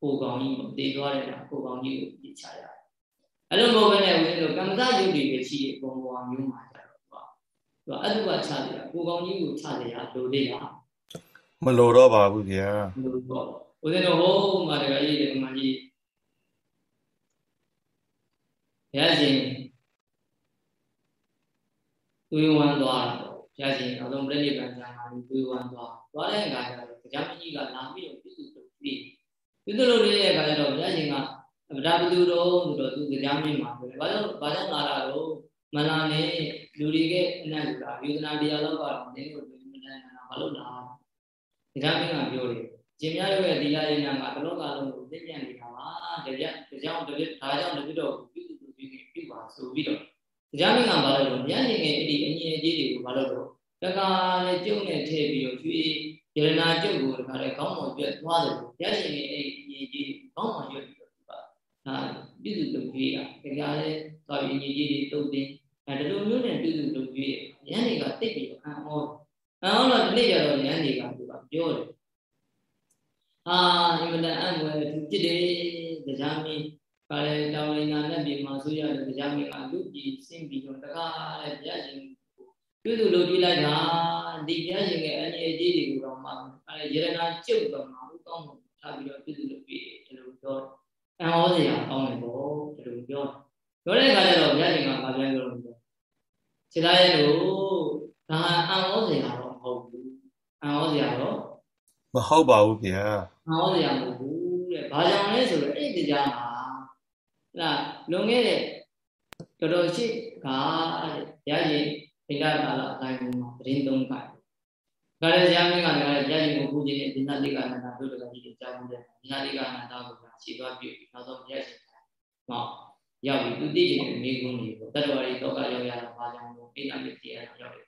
ကိုယ်ကောင်ကြီးကိုတည်သွားတဲ့ကိုယ်ကောင်ကြီးကိုပြချရတယ်အဲ့လိုမဟုတ်ဘဲနဲ့ဦးဇင်းတို့ကမ္မဇယုတ်တွေပဲရှိတဲ့ဘုံဘောမျိုးမှာကြတော့သူကသူကအတုပချတယ်ကိုယ်ကောင်ကြီးကိုချတယ်ရလိုသေးလားမလိုတော့ပါဘူးဗျာမလိုတော့ ဦးဇင်းတို့ဟိုးမှာတကယ်ကြီးဒီမှာကြီးဘုရားရှင်သွေးဝမ်းသွားတာပေါ့ဘုရားရှင်အလုံးပြိဋိဘံကျမ်းမှာသွေးဝမ်းသွားသွားတဲ့အခါကျတော့တရားမကြီးကလာပြီးတော့ပြည့်စုံလို့ပြီးပြည့်စုံလို့တဲ့အခါကျတော့ဘုရားရှင်ကဗဒဘသူတော်ဆိုတော့သူတရားမင်းမှာပြောတယ်ဘာကြောင့်ဘာကြောင့်လာတာတော့မလာနဲ့လူတွေကအနတ်ကယူဒနာတရားတော့ကတော့နင်းတို့မနန်းနာဘာလို့လာတရားမင်းကပြောတယ် ရှင်များတို့ရဲ့သီလရင်းနာမှာဘလောကလုံးကိုသိပြန်နေတာပါတကြတကြောင်တကြဒါကြောင့်တကြတော့ပြုစုပြုပြုပြုပါဆိုပြီးတော့တရားမင်းကဘာလို့လဲညနေငယ်အဲ့ဒီအငြင်းကြီးတွေကိုဘာလို့တော့တကားနဲ့ကျုပ်နဲ့ထည့်ပြီးတော့ကျွေးယရနာကျုပ်ကိုတခါလေခေါင်းပေါ်ပြတ်သွားတယ်ရရှင်ရဲ့အဲ့ဒီအငြင်းကြီးခေါင်းပေါ်ရွတ်ပြီးတော့ဒီပါဒါပြုစုလုပ်ကျွေးတာတကားလည်းသွားပြီးအငြင်းကြီးတွေတုတ်တင်အဲဒီလိုမျိုးနဲ့ပြုစုလုပ်ကျွေးတယ်ညနေကတိတ်ပြီးအံ့ဩအံ့ဩတော့ဒီနေ့ကျတော့ညနေကသူကပြောတယ် အာအင်မတန်အံ့ဖွယ်သူဖြစ်တယ်တရားမင်းကလည်းတောင်းလင်နာနဲ့ပြည်မှာဆိုရတယ်တရားမင်းကလူပြည်စင်ပြီးတော့တကားတဲ့ဘုရားရှင်ပြုသူလို့ကြည့်လိုက်တာဒီဘုရားရှင်ရဲ့အနေအကြီးတွေကိုတော့မှအဲရတနာကျုပ်တော့မှဥကောင်းလို့ထားပြီးတော့ပြုသူလို့ပြည်တယ်လို့ပြောအံ့ဩစရာကောင်းတယ်ပေါ့ဒီလိုပြောပြောတဲ့အခါကျတော့ဘုရားရှင်ကဗာပြန်ပြောလို့ပြောခြေသားရဲ့လို့ဒါအံ့ဩစရာတော့မဟုတ်ဘူးအံ့ဩစရာတော့မဟုတ်ပါဘူးဗျာ ဟောစရာမဟုတ်ဘူးတဲ့ဘာကြောင့်လဲဆိုတော့အဲ့ဒီကြားမှာဟလာလွန်ခဲ့တဲ့တော်တော်ရှိကတဲ့ရရင်ဒိဋ္ဌကာလအတိုင်းမှာသတင်းသုံးခိုင်ဒါလည်းဇာမင်းကလည်းရရင်ကိုခုချင်းနဲ့ဒီနာတိကနာတာတို့တကကြီးကြောင်းတဲ့ဒီနာတိကနာတာကိုခြေသွားပြည့်နောက်ဆုံးရရှင်ဟောရောက်ပြီသူသိချင်တဲ့မိကုန်းတွေပေါ့တတ္တဝါတွေတော့ကရောက်ရတာဘာကြောင့်လို့အိနာမတရားရောက်တယ်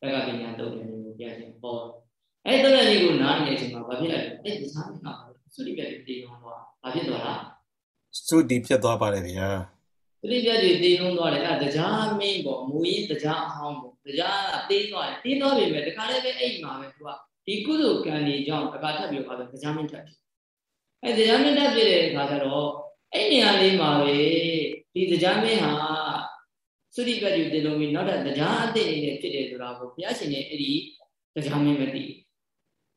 ဘက်ကပညာတုံးတယ်ကိုပြရှင်ဟော အဲ့တော့လည်းကိုနားနေတဲ့အချိန်မှာဘာဖြစ်လဲအဲ့ဒီစားမကသုတိပြတ်တွေတည်လုံးသွားဘာဖြစ်သွားလားသုတိပြတ်သွားပါတယ်ဗျာသုတိပြတ်တွေတည်လုံးသွားတယ်အဲ့တရားမင်းပေါ့မူရင်းတရားအဟောင်းပေါ့တရားကတည်သွားတယ်တည်သွားပြီပဲတခါလည်းပဲအဲ့မှာပဲသူကဒီကုသိုလ်ကံကြီးကြောင့်တခါထပ်ပြီးတော့တရားမင်းထပ်ဖြစ်အဲ့တရားမင်းထပ်ဖြစ်တဲ့အခါကျတော့အဲ့နေရာလေးမှာပဲဒီတရားမင်းဟာသုတိပြတ်တွေတည်လုံးပြီးနောက်ထပ်တရားအသစ်နေနဲ့ဖြစ်တယ်ဆိုတာကိုဘုရားရှင်ရဲ့အဲ့ဒီတရားမင်းမသိ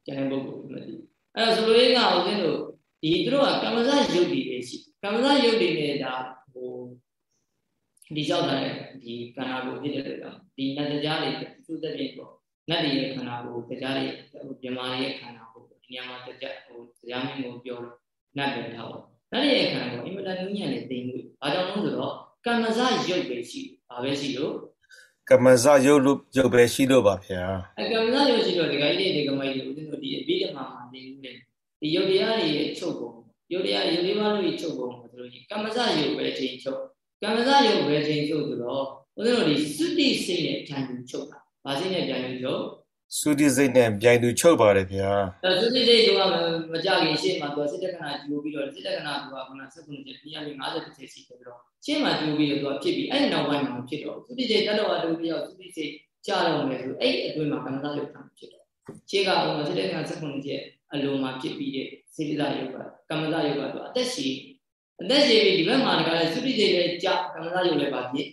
ကျန်တဲ့ပုဂ္ဂိုလ်မသိအဲ့တော့ဆိုလိုရင်းကဦးဇင်းတို့ဒီသူတို့ကကမ္မဇယုတ်တွေပဲရှိကမ္မဇယုတ်တွေနဲ့ဒါဟိုဒီကြောက်တဲ့ဒီခန္ဓာကိုယ်ဖြစ်တဲ့ကြောင့်ဒီနတ်တရားတွေသူသဖြင့်ပေါ့နတ်တွေရဲ့ခန္ဓာကိုယ်တရားတွေပြမာရဲ့ခန္ဓာကိုယ်ဒီညမှာတရားဟိုတရားမင်းကိုပြောနတ်ပဲထားပေါ့နတ်ရဲ့ခန္ဓာကိုအင်မတန်နူးညံ့တဲ့သိမှုဘာကြောင့်လဲဆိုတော့ကမ္မဇယုတ်ပဲရှိဘာပဲရှိလို့ ကမ္မဇရုပ်လို့ရုပ်ပဲရှိလို့ပါဗျာအကမ္မဇရုပ်ရှိတော့ဒီကိစ္စတွေဒီကမိုက်တွေဦးဇင်းတို့ဒီအဘိဓမ္မာမှာနေဦးတယ်ဒီယုတ်တရားတွေရဲ့ချုပ်ပုံယုတ်တရားယုတ်လေးပါးလို့ချုပ်ပုံဆိုလို့ကမ္မဇရုပ်ပဲချိန်ချုပ်ကမ္မဇရုပ်ပဲချိန်ချုပ်ဆိုတော့ဦးဇင်းတို့ဒီသုတိစိတ်နဲ့ပြန်ပြီးချုပ်တာဗာစိတ်နဲ့ပြန်ပြီးချုပ် သုတိစိတ်နဲ့ပြိုင်သူချုပ်ပါတယ်ဗျာအဲသုတိစိတ်ကမကြခင်ရှေ့မှာသူစိတ်တက္ကနာကျိုးပြီးတော့စိတ်တက္ကနာကခုနဆက်ခုနှစ်ချက်ပြရပြီး50တစ်ချက်ရှိတယ်ပြီးတော့ရှေ့မှာကျိုးပြီးတော့သူကဖြစ်ပြီးအဲ့ဒီနောက်ပိုင်းမှာမဖြစ်တော့သုတိစိတ်တတ္တဝါတူတယောက်သုတိစိတ်ကြာတော့မယ်ဆိုအဲ့အတွင်းမှာကမ္မသာယုတ်ခံဖြစ်တော့ရှေ့ကဘုံမှာစိတ်တက္ကနာဆက်ခုနှစ်ချက်အလိုမှာဖြစ်ပြီးတဲ့စိတ္တယုတ်ကကမ္မသာယုတ်ကတော့အသက်ရှိအသက်ရှိပြီးဒီဘက်မှာတကယ်သုတိစိတ်လည်းကြာကမ္မသာယုတ်လည်းပါဖြစ်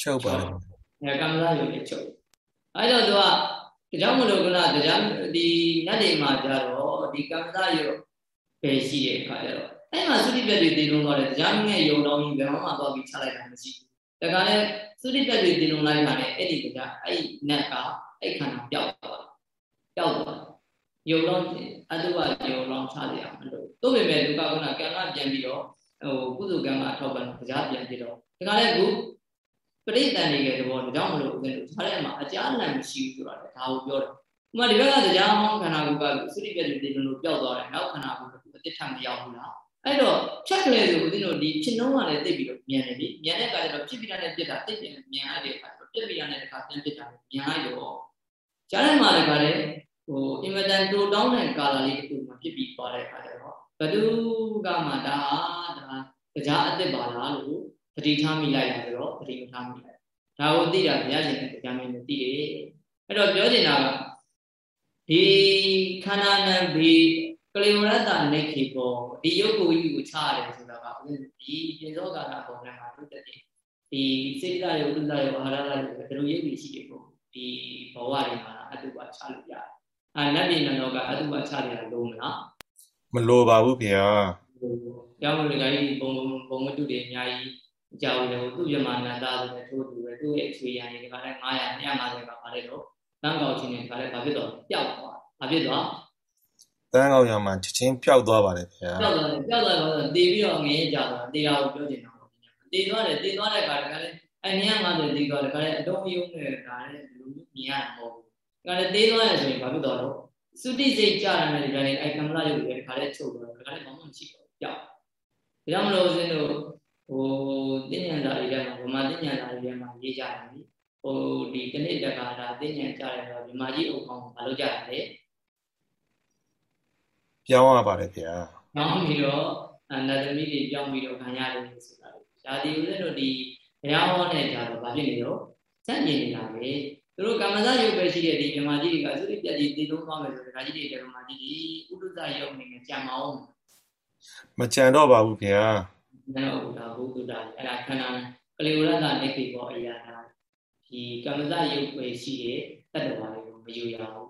ချုပ်ပါတယ်အဲကမ္မသာယုတ်လည်းချုပ်အဲ့တော့သူက ဒါကြောင့်မလို့ကတရားဒီနတ်တွေမှာကြတော့ဒီကမ္မသရုပ်ပဲရှိတဲ့အခါကျတော့အဲ့မှာသုတိပြတ်တွေတည်လုံးသွားတယ်တရားမင်းရဲ့ယုံတော်ကြီးဘယ်မှမသွားပြီးချလိုက်တာမရှိဘူးဒါကလည်းသုတိပြတ်တွေတည်လုံးလိုက်တာနဲ့အဲ့ဒီတရားအဲ့နတ်ကအဲ့ခန္ဓာပျောက်သွားပျောက်သွားယုံတော်အတုဝယုံတော်ချရအောင်မလို့သို့ပေမဲ့လူကကကံကပြန်ပြီးတော့ဟိုကုသကံကအထောက်ပံ့တရားပြန်ပြီးတော့ဒါကလည်းခု ပရိသန်နေတဲ့သဘောဒါကြောင့်မလို့ဦးဇင်းတို့ဒါထဲမှာအကြားလန်မရှိဘူးဆိုတာလေဒါကိုပြောတယ်ဥမာဒီဘက်ကတရားဟောင်းခန္ဓာကိုယ်ကစရိပြတ်တွေဒီလိုလိုပျောက်သွားတယ်နောက်ခန္ဓာကိုယ်ကအတိတ်ထမရောက်ဘူးလားအဲ့တော့ဖြတ်ကလေးဆိုဦးဇင်းတို့ဒီဖြစ်နှုံးကလည်းသိပြီးတော့မြန်တယ်လေမြန်တဲ့အခါကျတော့ဖြစ်ပြီးတာနဲ့ပြစ်တာသိပြန်မြန်ရတဲ့အခါကျတော့ပြစ်ပြီးတာနဲ့တစ်ခါပြန်ပြစ်တာမြန်လိုက်တော့ကြားထဲမှာလည်းကလည်းဟိုအင်မတန်တိုတောင်းတဲ့ကာလလေးတစ်ခုမှဖြစ်ပြီးသွားတဲ့အခါကျတော့ဘသူကမှဒါဒါတရားအစ်စ်ပါလားလို့ တတိထားမိလိုက်တာဆိုတော့တတိမထားမိလိုက်ဒါကိုသိတာဘုရားရှင်နဲ့တရားမင်းနဲ့သိတယ်အဲ့တော့ပြောချင်တာကဒီခန္ဓာနံဘီကလေဝရတနေခေပေါ်ဒီယုတ်ကိုကြီးကိုချရတယ်ဆိုတာကဒီပြင်စောကာလပုံနဲ့မှာထုတ်တဲ့ဒီစိတ်ဓာတ်ရဲ့ဥဒ္ဒရာရဲ့အာဟာရရဲ့ဘယ်လိုရုပ်ကြီးရှိတယ်ပေါ့ဒီဘဝတွေမှာအတုပါချလို့ရတယ်အာနတ်ပြည်နတော်ကအတုပါချတယ်လုံးမလားမလိုပါဘူးခင်ဗျာကျောင်းလူကြီးဘုံဘုံမတုတွေအများကြီး ကြောက်တယ်သူ့ယမနန္ဒဆိုတဲ့ထိုးသူပဲသူ့ရဲ့အခြေရရင်ဒီကလည်း900 250ကပါလေတော့တန်းကောက်ချင်းနဲ့ဒီကလည်းဘာဖြစ်တော့ပျောက်သွားဘာဖြစ်သွားတန်းကောက်ရမှာချက်ချင်းပျောက်သွားပါတယ်ခင်ဗျာပျောက်သွားတယ်ပျောက်သွားတော့တည်ပြီးတော့ငရဲကြသွားတေးတာကိုပြောချင်တာပေါ့တည်သွားတယ်တည်သွားတဲ့အခါတကလည်းအဲ250တည်သွားတယ်ကလည်းအတုံးယုံနေတာလည်းလူမြင်ရမှာမဟုတ်ဘူးကလည်းတည်သွားရဆိုရင်ဘာဖြစ်သွားတော့သုတိစိတ်ကြရတဲ့ဒီကလည်းအဲကမ္မလာရုပ်တွေဒီကလည်းချုပ်သွားတယ်ကလည်းဘာမှမရှိတော့ပျောက်ဒါကြောင့်မလို့ဦးဇင်းတို့ ဟိုတင်ညာစာတွေထဲမှာဗမာတင်ညာစာတွေထဲမှာရေးကြတယ်နိဟိုဒီတနေ့တက္ကရာတင်ညာကြတယ်တော့ဗမာကြီးအုပ်ကောင်ဘာလို့ကြတယ်လဲပြောင်းရပါတယ်ဗျာပြောင်းပြီးတော့အန္တသမီးတွေပြောင်းပြီးတော့ခံရတယ်ဆိုတာဒါဒီဦးဇင်းတို့ဒီဘုရားဟောတဲ့ကြတော့ဘာဖြစ်နေတော့စန့်ကျင်နေတာပဲသူတို့ကမ္မဇယုတ်ပဲရှိတဲ့ဒီမြမကြီးတွေကသုရိပြတ်ကြီးတည်သုံးသွားမယ်ဆိုတော့ဒါကြီးတွေဓမ္မကြီးဒီဥဒ္ဒဇယုတ်နေနဲ့ကြံမအောင်မကြံတော့ပါဘူးခင်ဗျာ နန္ဒဥဒ္ဒါဘုဒ္ဓအဲ့ဒါခန္ဓာကလေဝရတနေခေဘောအရာဒါဒီကမ္မဇယုတ်ပဲရှိတဲ့တတ္တဝါတွေကိုမယူရဘူး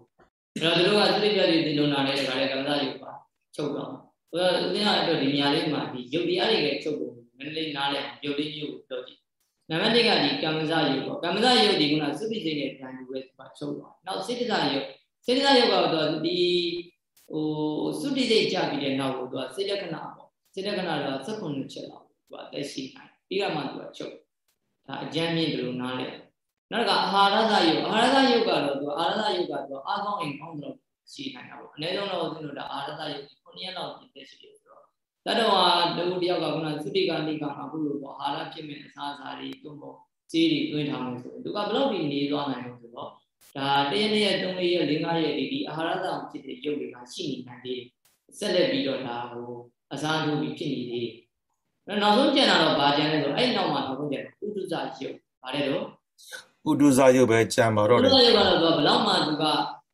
အဲ့တော့သူတို့ကသုရိပြတိဒီလိုနာနေတဲ့ခါလေကမ္မဇယုတ်ပါချုပ်တော့ဘုရားဦးဇင်းကတော့ဒီနေရာလေးမှာဒီယုတ်တရားတွေကချုပ်ဖို့နည်းနည်းနားလဲယုတ်လေးမျိုးကိုပြောကြည့်နံပါတ်1ကဒီကမ္မဇယုတ်ပေါ့ကမ္မဇယုတ်ဒီကနသုတိစိတ်နဲ့ပြန်ယူပဲပါချုပ်တော့နောက်စေတဇယုတ်စေတဇယုတ်ကတော့ဒီဟိုသုတိစိတ်ကြပြီးတဲ့နောက်ကိုသူကစေတခဏပေါ့ စေတခဏတော့16ချက်လောက်သူကသက်ရှိနိုင်ပြီးတော့မှသူကချုပ်ဒါအကျမ်းမြင့်တယ်လို့နားလဲနောက်ကအာဟာရသယုတ်အာဟာရသယုတ်ကတော့သူအာဟာရသယုတ်ကတော့အားကောင်းရင်ကောင်းတယ်ရှိနိုင်တာပေါ့အနည်းဆုံးတော့သူတို့ဒါအာဟာရသယုတ်9ရက်လောက်ပြင်သက်ရှိတယ်ဆိုတော့တတော်ဟာတူတယောက်ကခုနသုတိကနိကအခုလိုပေါ့အာဟာရဖြစ်မဲ့အစားအစာတွေတွန်းပေါ့ဈေးတွေတွင်းထားမယ်ဆိုရင်သူကဘယ်လောက်ဒီနေသွားနိုင်လို့ဆိုတော့ဒါတရက်နေ့ရက်၃ရက်ရက်၄၅ရက်ဒီဒီအာဟာရသောဖြစ်တဲ့ရုပ်တွေကရှိနေနိုင်သေးတယ်ဆက်လက်ပြီးတော့ဒါဟို အစားထိုးပြီးဖြစ်နေသေးတယ်နောက်ဆုံးကျန်တာတော့ဗာကျန်လဲဆိုအဲ့နောက်မှာနောက်ဆုံးကျန်ဥဒုဇရုပ်ဗာလဲတော့ဥဒုဇရုပ်ပဲကြံပါတော့လေဥဒုဇရုပ်ကတော့သူကဘလောက်မှသူက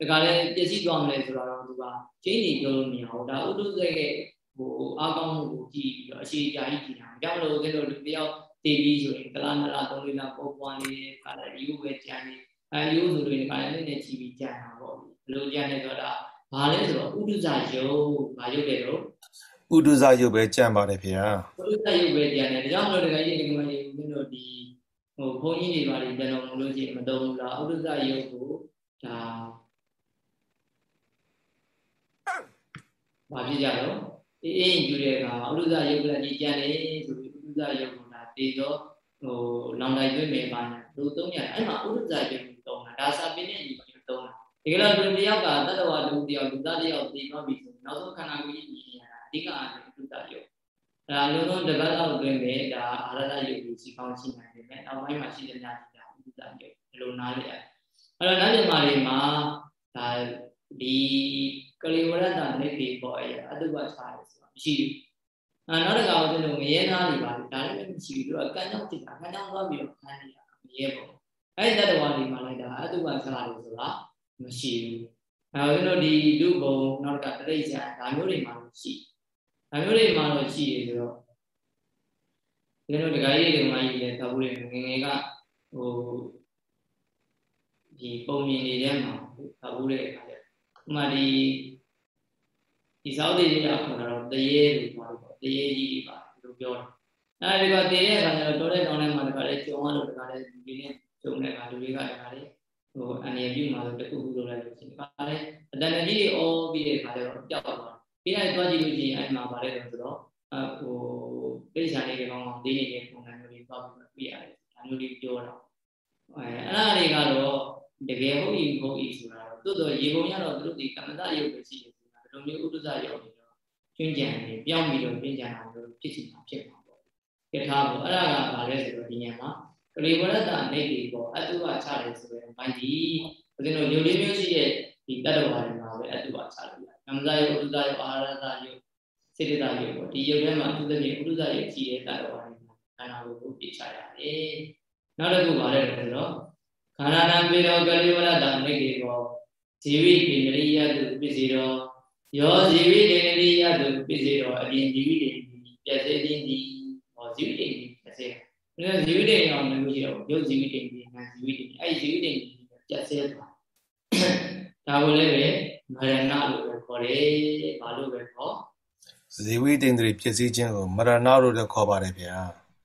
တခါလဲပျက်စီးသွားမလဲဆိုတော့သူကချင်းနေပြောလို့မရဘူးဒါဥဒုဇရဲ့ဟိုအားကောင်းမှုကိုကြည့်ပြီးတော့အရှိကြာကြီးကြည့်တာကြောင့်မလို့ဦးဇင်းတို့လူတယောက်တည်ပြီးဆိုရင်ကလာနလာသုံးလေးလာပုံပွားလေးခါလည်းယူပဲကြံနေအဲယူဆိုလို့ခါလည်းလည်းကြည့်ပြီးကြံတာပေါ့ဘယ်လိုကြံနေတော့ဒါဘာလဲဆိုတော့ဥဒုဇယုတ်ဘာယုတ်လဲတော့ ဥဒုဇယုတ်ပဲကြံပါတယ်ဗျာဥဒုဇယုတ်ပဲကြံတယ်ဒါကြောင့်မလို့တခါကြီးဒီကမကြီးဦးဇင်းတို့ဒီဟိုဘုန်းကြီးတွေပါလေပြန်တော်မလို့ရှိရင်မတုံးဘူးလားဥဒုဇယုတ်ကိုဒါဘာဖြစ်ကြတော့အေးအေးယူတဲ့အခါမှာဥဒုဇယုတ်ကလည်းကြံတယ်ဆိုပြီးဥဒုဇယုတ်ကဒါတေသောဟိုလောင်လိုက်သွင်းမယ်ပါညာလူသုံးရတယ်အဲ့မှာဥဒုဇယုတ်ကိုသုံးတာဒါစာပင်းနဲ့ညီပြီးသုံးတာဒီကလေးလူတယောက်ကတတ္တဝါလူတယောက်လူသားတယောက်သိသွားပြီဆိုရင်နောက်ဆုံးခန္ဓာကိုယ်ကြီးညီနေတာအ ဓိကအားဖြင့်ဥဒုဇယုတ်ဒါလုံးလုံးတစ်ပတ်လောက်တွင်ပဲဒါအာရဒယုတ်ကိုစီကောင်းရှိနိုင်တယ်မဲ့နောက်ပိုင်းမှာရှိတဲ့များကြီးဒါဥဒုဇယုတ်ဒီလိုနားလေအဲ့တော့နားပြန်မာတွေမှာဒါဒီကလေးဝရတနိဗ္ဗေပေါ်ရအတုပချားတယ်ဆိုတာမရှိဘူးအာနောက်တစ်ခါဦးဇင်းတို့ငရဲသားတွေပါဒါလည်းမရှိဘူးသူကကံကြောင့်ဖြစ်တာကံကြောင့်သွားပြီးတော့ခံရတာငရဲပေါ့အဲ့ဒီတတ္တဝါတွေမှာလည်းဒါအတုပချားတယ်ဆိုတာမရှိဘူးအဲဦးဇင်းတို့ဒီလူဘုံနောက်တစ်ခါတရိစ္ဆာန်ဒါမျိုးတွေမှာရှိ ဒါမျိုးတွေမှာတော့ရှိရဆိုတော့ဦးဇင်းတို့ဒကာကြီးတွေမှာကြီးလည်းသဘောတွေငငယ်ကဟိုဒီပုံမြင်နေတဲ့မှာသဘောတွေအခါကျဥမာဒီဒီစောက်တွေရခေါ်တာတော့တရေလို့ပြောတယ်ပေါ့တရေကြီးတွေပါလို့ပြောတာအဲဒီကတည်တဲ့အခါကျတော့တော်တဲ့တောင်းထဲမှာတခါလေကြုံရလို့တခါလေဒီနေ့ကြုံတဲ့အခါလူတွေကတခါလေဟိုအနေပြုမှာလို့တခုခုလုပ်လိုက်လို့ရှိရင်တခါလေအတန်ကြီးတွေအော်ပြီးတဲ့အခါကျတော့ပျောက်သွား တယ်ပြီးလိုက်သွားကြည့်လို့ရှိရင်အဲဒီမှာဗာလဲလို့ဆိုတော့အဟိုပိဿာလေးတွေကောင်းကောင်းသိနေတဲ့ပုံစံမျိုးတွေသွားပြီးပြရတယ်ဒါမျိုးတွေပြောတာအဲအဲ့ဒါတွေကတော့တကယ်ဟုတ်ဤဟုတ်ဤဆိုတာတော့တိုးတော့ရေပုံရတော့သူတို့ဒီကမ္မတရုပ်ပဲရှိတယ်ဆိုတာဒီလိုမျိုးဥဒ္ဒဇရုပ်တွေတော့ကျွင်းကြံနေပြောင်းပြီးတော့ပြင်ကြံတာမျိုးဖြစ်စီမှာဖြစ်မှာပေါ့ကထားပေါ့အဲ့ဒါကဘာလဲဆိုတော့ဒီညမှာကလေးဝရတအိတ်တွေပေါ့အတုဝချတယ်ဆိုရင်မိုင်းဒီဦးဇင်းတို့ရုပ်လေးမျိုးရှိတဲ့ဒီတတ္တဝါတွေမှာပဲအတုဝချလို့ ရတယ်ကမ္မဇယုတ်ဥဒ္ဒဇယုတ်အာရတယုတ်စေတသာယုတ်ပေါ့ဒီယုတ်ထဲမှာသူသဖြင့်ဥဒ္ဒဇယုတ်ကြီးတဲ့တတ္တဝါတွေမှာခန္ဓာကိုယ်ကိုပြချရတယ်နောက်တစ်ခုပါလဲဆိုတော့ခန္ဓာနာပေတော်ကလေးဝရတာမိတ်တွေကောဇီဝိတေနရိယတုပစ္စည်းတော်ယောဇီဝိတေနရိယတုပစ္စည်းတော်အပြင်ဇီဝိတေပြည့်စည်ခြင်းဒီဟောဇီဝိတေပြည့်စည်တယ်ဇီဝိတေအောင်လည်းမရှိတော့ရုပ်ဇီဝိတေဒီနာဇီဝိတေအဲ့ဇီဝိတေပြည့်စည်သွားဒါကိုလည်းပဲမရဏလို့ပဲ ခေါ်တယ်ဘာလို့ပဲခေါ်ဇီဝိတေန္ဒြေဖြစ်စည်းခြင်းကိုမရဏလို့လည်းခေါ်ပါတယ်ဗျာ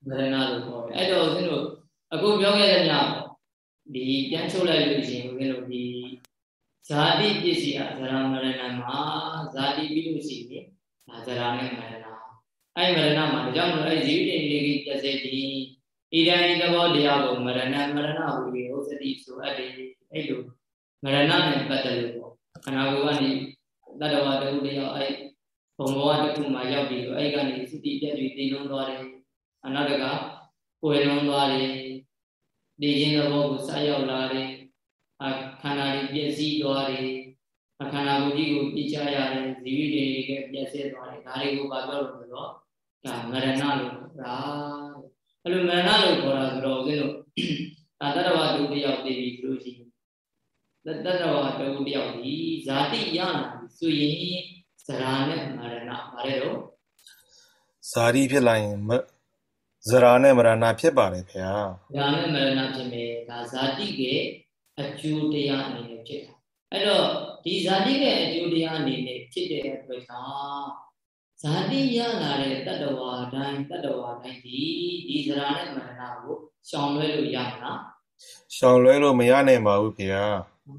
မရဏလို့ခေါ်တယ်အဲ့တော့ဦးဇင်းတို့အခုပြောခဲ့တဲ့ညပေါ့ဒီပြန်ချုပ်လိုက်လို့ရှိရင်ဦးဇင်းတို့ဒီဇာတိပစ္စည်းအဇရာမရဏမှာဇာတိပြီးလို့ရှိရင်ဒါဇရာနဲ့မရဏအဲ့မရဏမှာဒါကြောင့်မလို့အဲ့ဇီဝတိနေကြီးပြည့်စည်ဒီဣဒံဤသဘောတရားကိုမရဏမရဏဟူပြီးဟုတ်စတိဆိုအပ်တယ်အဲ့လိုမရဏနဲ့ပတ်သက်လို့ပေါ့ခန္ဓာကိုယ်ကနေ တတ္တဝါတူတရားအဲ့ဘုံဘောတစ်ခုမှရောက်ပြီးတော့အဲ့ကနေစတိပြည့်ပြီးသိလုံးသွားတယ်အနောက်တကကိုယ်လုံးသွားတယ်နေခြင်းသဘောကိုစရောက်လာတယ်အခန္ဓာတွေပြည့်စည်သွားတယ်အခန္ဓာကိုယ်ကြီးကိုပြစ်ချရတယ်ဇီဝိတွေကပြည့်စည်သွားတယ်ဒါတွေကိုပါပြောလို့ဆိုတော့ဒါမရဏလို့ခေါ်တာအဲ့လိုမရဏလို့ခေါ်တာဆိုတော့ဦးဇင်းတို့ဒါတတ္တဝါဒုတိယတည်ပြီးဆိုလို့ရှိရင်တတ္တဝါဒုတိယဒီဇာတိရလာ ဆိုရင်ဇရာနဲ့မရဏဗါလဲတော့ဇာတိဖြစ်လာရင်ဇရာနဲ့မရဏဖြစ်ပါတယ်ဗျာဇရာနဲ့မရဏဖြစ်မယ်ဒါဇာတိရဲ့အကျိုးတရားအနေနဲ့ဖြစ်တာအဲ့တော့ဒီဇာတိရဲ့အကျိုးတရားအနေနဲ့ဖြစ်တဲ့အတွက်ကြောင့်ဇာတိရလာတဲ့တတ္တဝါတိုင်းတတ္တဝါတိုင်းဒီဒီဇရာနဲ့မရဏကိုရှောင်လွဲလို့ရမလားရှောင်လွဲလို့မရနိုင်ပါဘူးဗျာ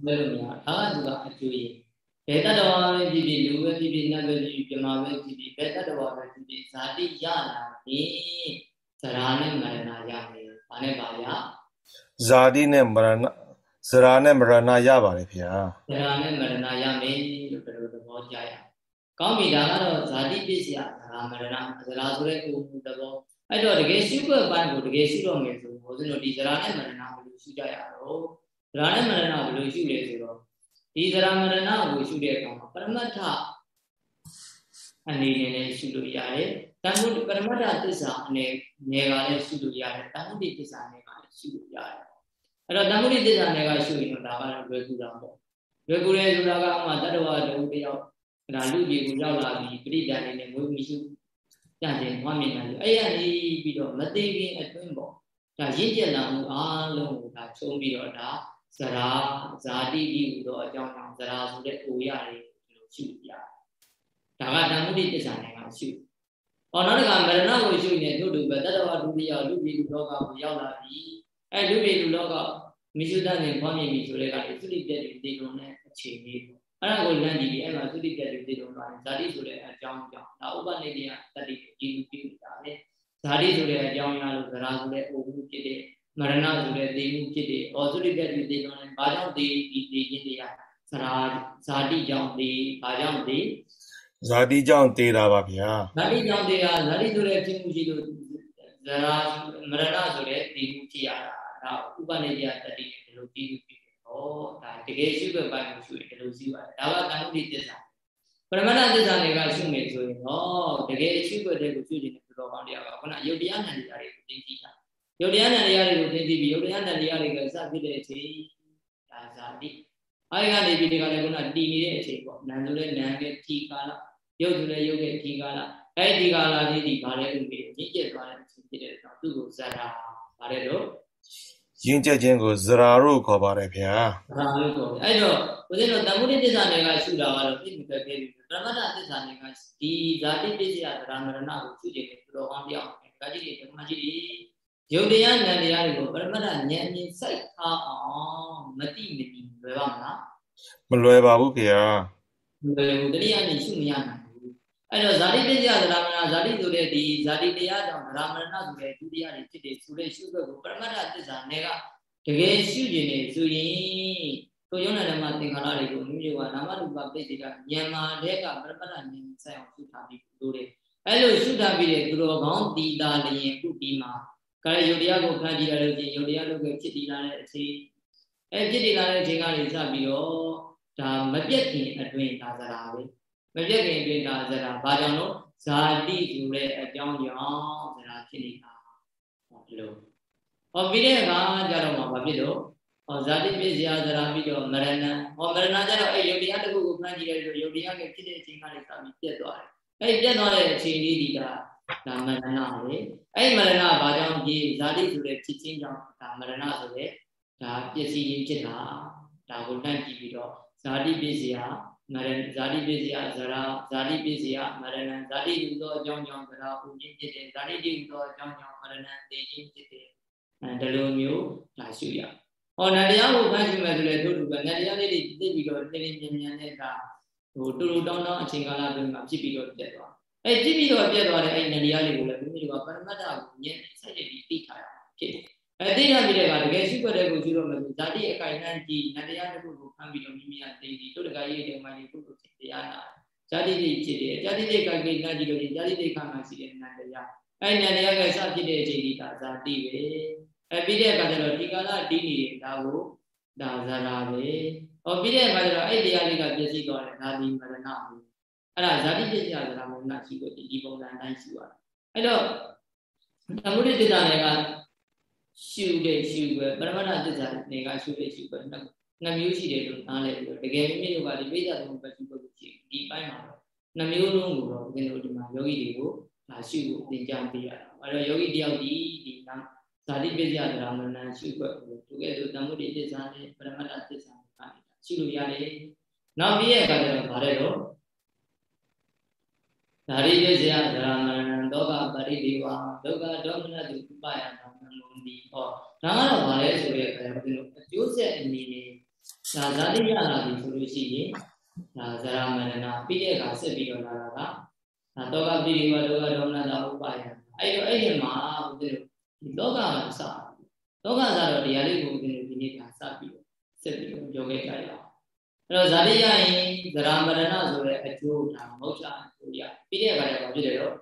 လွဲလို့မရဒါကသူကအကျိုးရ ဘယ်တတ္တဝါပဲဖြစ်ဖြစ်လူပဲဖြစ်ဖြစ်နတ်ပဲဖြစ်ဖြစ်ပြမာပဲဖြစ်ဖြစ်ဘယ်တတ္တဝါပဲဖြစ်ဖြစ်ဇာတိရလာရင်ဇရာနဲ့မရဏရမယ်။ဘာနဲ့ပါရ။ဇာတိနဲ့မရဏဇရာနဲ့မရဏရပါတယ်ဗျာ။ဇရာနဲ့မရဏရမယ်လို့ဘယ်လိုသဘောကျရ။ကောင်းပြီဒါကတော့ဇာတိပစ္စယဇရာမရဏဇရာဆိုတဲ့ကိုယ်သဘောအဲ့တော့တကယ်ရှုွက်ပိုင်းကိုတကယ်ရှုတော့မယ်ဆိုဘုရားတို့ဒီဇရာနဲ့မရဏဘယ်လိုရှုကြရတော့သရနဲ့မရဏဘယ်လိုရှုလဲဆိုတော့ ဒီသရမရဏကိုရှုတဲ့အခါမှာပရမတ္ထအနေနဲ့လည်းရှုလို့ရတယ်တန်ဖို့ပရမတ္ထသစ္စာအနေနဲ့ကလည်းရှုလို့ရတယ်တန်ဖို့သစ္စာအနေကလည်းရှုလို့ရတယ်အဲ့တော့တန်ဖို့သစ္စာအနေကရှုရင်တော့ဒါကတော့လွယ်ကူတာပေါ့လွယ်ကူတယ်ဆိုတာကမှတတ္တဝါတူတယောက်ဒါလူကြီးကိုရောက်လာပြီးပြိတ္တန်နေနဲ့ငွေမရှိကြတယ်ဝမ်းမြင်တယ်အဲ့ရနေပြီးတော့မသိခင်အတွင်းပေါ့ဒါရင့်ကျက်လာမှုအားလုံးကိုဒါချုံပြီးတော့ဒါ ဇရာဇာတိဒီဟူသောအကြောင်းကြောင့်ဇရာဆိုတဲ့အိုရတယ်ဒီလိုရှိရတယ်ဒါကဓမ္မတိပစ္စာနဲ့ကရှိဟောနောက်တစ်ခါမရဏကိုရှိနေတို့တို့ပဲတတ္တဝဒုတိယလူပြည်လူလောကကိုရောက်လာပြီအဲလူပြည်လူလောကမိရှုဒနဲ့ဘွားမြင်ပြီဆိုတဲ့ကလေသုတိပြက်တွေတည်လုံးတဲ့အခြေအနေပေါ့အဲ့ဒါကိုလမ်းကြည့်ပြီးအဲ့မှာသုတိပြက်တွေတည်လုံးလာရင်ဇာတိဆိုတဲ့အကြောင်းကြောင့်ဒါဥပနိဒေယတတိဒီလူပြုတာလေဇာတိဆိုတဲ့အကြောင်းအရာလို့ဇရာဆိုတဲ့အိုမှုဖြစ်တဲ့ မရဏဆိုတဲ့သိမှုဖြစ်တဲ့ဩသုတိပြက်တွေတည်လုံးတယ်ဘာကြောင့်ဒီဒီတည်ခြင်းတရားဇရာဇာတိကြောင့်ဒီဘာကြောင့်ဒီဇာတိကြောင့်တည်တာပါဗျာဇာတိကြောင့်တည်တာဇာတိဆိုတဲ့ဖြစ်မှုရှိလို့ဇရာမရဏဆိုတဲ့တည်မှုဖြစ်ရတာဒါဥပနိဒေယတတိဒီလိုတည်မှုဖြစ်ဟောဒါတကယ်ရှိပဲပိုင်းကိုရှုရင်ဒီလိုရှိပါတယ်ဒါကကံဥဒိသစ္စာပရမတ္ထသစ္စာတွေကရှုမယ်ဆိုရင်ဟောတကယ်ရှိပဲတဲ့ကိုရှုခြင်းနဲ့တော်ကောင်းတရားကခုနယုတ်တရားနန္တရားတွေကိုသိသိတာ ယုတ်တရားနန္တရားတွေကိုသိသိပြီးယုတ်တရားနန္တရားတွေကစဖြစ်တဲ့အချိန်ဒါဇာတိအဲဒီကနေပြီးဒီကလည်းခုနတည်နေတဲ့အချိန်ပေါ့နာဆိုလဲနာကတိကာလယုတ်ဆိုလဲယုတ်ရဲ့ဒီကာလအဲဒီကာလလေးဒီဘာလဲလို့ပြီးညစ်ကျက်သွားတဲ့အချိန်ဖြစ်တဲ့တော့သူ့ကိုဇာတာဗါတယ်လို့ရင်းကျက်ခြင်းကိုဇရာလို့ခေါ်ပါတယ်ဗျာဇရာလို့ခေါ်တယ်အဲ့တော့ဦးဇင်းတို့တမှုတိသစ္စာတွေကရှုတာကတော့ပြည့်စုံခဲ့ပြီပရမတ္တသစ္စာတွေကဒီဇာတိပစ္စယသရမရဏကိုရှုကြည့်တယ်သူတော်ကောင်းပြောင်းတယ်ဒါကြီးတွေဓမ္မကြီးတွေ ယုတ်တရားဉာဏ်တရားတွေကိုပရမတ္တဉာဏ်မြင်စိုက်ထားအောင်မတိမတိလွယ်ပါမလားမလွယ်ပါဘူးခင်ဗျာမလွယ်ဘူးတတိယနဲ့ရှုမရနိုင်ဘူးအဲ့တော့ဇာတိပစ္စယသရမရဏဇာတိဆိုတဲ့ဒီဇာတိတရားကြောင့်သရမရဏဆိုတဲ့ဒုတိယတွေဖြစ်တဲ့ဆိုတဲ့ရှုဘက်ကိုပရမတ္တသစ္စာနဲ့ကတကယ်ရှုကျင်နေဆိုရင်ကိုယောနာဓမ္မသင်္ခါရတွေကိုမိမိကနာမရူပပိဋိကဉာဏ်မာတဲ့ကပရမတ္တဉာဏ်ဆိုင်အောင်ရှုထားပြီးလို့တယ်အဲ့လိုရှုထားပြီးတဲ့သူတော်ကောင်းတီတာလျင်ခုဒီမှာ ကဲယုတ်တရားကိုဖန်ကြည့်ရလို့ချင်းယုတ်တရားလုပ်ခဲ့ဖြစ်တည်လာတဲ့အချိန်အဲဖြစ်တည်လာတဲ့အချိန်ကနေစပြီးတော့ဒါမပြတ်ခင်အတွင်းဒါစရာပဲမပြတ်ခင်အတွင်းဒါစရာဘာကြောင့်လို့ဇာတိဆိုတဲ့အကြောင်းကြောင့်စရာဖြစ်နေတာဟောဒီလိုဟောပြီးတဲ့အခါကျတော့မှဘာဖြစ်လို့ဟောဇာတိပစ္စယသရာပြီးတော့မရဏဟောမရဏကျတော့အဲ့ယုတ်တရားတစ်ခုကိုဖန်ကြည့်ရလို့ယုတ်တရားကဖြစ်တဲ့အချိန်ကနေစပြီးပြတ်သွားတယ်အဲ့ပြတ်သွားတဲ့အချိန်လေးဒီက ဒါမရဏလေအဲ့မရဏဘာကြောင့်ဒီဇာတိဆိုတဲ့ဖြစ်ချင်းကြောင့်ဒါမရဏဆိုတဲ့ဒါပစ္စည်းချင်းဖြစ်တာဒါကိုတန့်ကြည့်ပြီးတော့ဇာတိပစ္စယမရဏဇာတိပစ္စယဇရာဇာတိပစ္စယမရဏဇာတိဟူသောအကြောင်းကြောင့်ဇရာဥခြင်းဖြစ်တယ်ဇာတိဟူသောအကြောင်းကြောင့်မရဏသိခြင်းဖြစ်တယ်အဲဒီလိုမျိုးဒါရှုရဟောနတရားကိုဖန်ရှုမယ်ဆိုလေတို့တူပဲနတရားလေးတွေသိပြီးတော့နှင်းနှင်းမြန်မြန်နဲ့ဒါဟိုတူတူတောင်းတောင်းအချိန်ကာလအတွင်းမှာဖြစ်ပြီးတော့ပြတ်သွား အဲဖြစ်ပြီးတော့ပြတ်သွားတဲ့အဲ့နတရားလေးကိုလည်းမိမိတို့ကပရမတ္ထကိုညံ့စိုက်ရပြီးသိထားရဖြစ်တယ်အဲသိထားပြီးတဲ့အခါတကယ်ရှုွက်တဲ့ကိုရှုတော့မယ်ဆိုဇာတိအကိုင်နှံကြည့်နတရားတစ်ခုကိုဖန်ပြီးတော့မိမိကသိပြီးတို့တကရေးတဲ့မှလေးကိုကိုတရားနာဇာတိတိဖြစ်တယ်ဇာတိတိကကိနာကြည့်လို့ဇာတိတိခါမှာရှိတဲ့နတရားအဲ့နတရားကစဖြစ်တဲ့အချိန်ဒီဒါဇာတိပဲအဲပြီးတဲ့အခါကျတော့ဒီကာလတီးနေတယ်ဒါကိုဒါဇာရာပဲဟောပြီးတဲ့အခါကျတော့အဲ့တရားလေးကပြည့်စည်သွားတယ်ဒါဒီမရဏပဲ အဲ့ဒါဇာတိပြည့်စည်ရတာမရဏရှိကိုဒီပုံစံအတိုင်းရှိရတာအဲ့တော့သမုဒိတ္တနယ်ကရှုတဲ့ရှုပဲပရမတ္ထသစ္စာနယ်ကရှုတဲ့ရှုပဲနှစ်မျိုးရှိတယ်လို့နားလည်ပြီးတော့တကယ်မိမိတို့ကဒီပိဋကသုံးပဲရှုဖို့ရှိဒီပိုင်းမှာတော့နှစ်မျိုးလုံးကိုတော့ဦးဇင်းတို့ဒီမှာယောဂီတွေကိုဒါရှုဖို့သင်ကြားပေးရတာအဲ့တော့ယောဂီတယောက်ဒီဒီဇာတိပစ္စယသရမဏရှုွက်ကိုသူကဲ့သို့တမှုတိသစ္စာနဲ့ပရမတ္တသစ္စာကိုရှုလို့ရတယ်နောက်ပြီးရဲ့အခါကျတော့ဗါတဲ့တော့ ဓာရိပစ္စယသရမဏဒုက္ခပရိဒီဝဒုက္ခဒေါမနတုဥပယနာမနုံဒီဟောဒါကတော့ဗါလဲဆိုတဲ့အခါကျတော့အကျိုးဆက်အနေနဲ့ဒါဇာတိရလာပြီဆိုလို့ရှိရင်ဒါဇရာမဏနာပြီးတဲ့အခါဆက်ပြီးတော့လာတာကဒါဒုက္ခပရိဒီဝဒုက္ခဒေါမနတုဥပယနာအဲ့တော့အဲ့ဒီမှာဦးဇင်းတို့ဒီလောကမှာစလောကစားတော့တရားလေးကိုဦးဇင်းတို့ဒီနေ့ကစပြီးတော့ဆက်ပြီးတော့ပြောခဲ့ကြရအောင်အဲ့တော့ဇာတိရရင်ဇရာမရဏဆိုတဲ့အကျိုးဒါမောက္ခ အကျိုးရပြီးတဲ့အခါကျတော့ဖြစ်တယ်တော့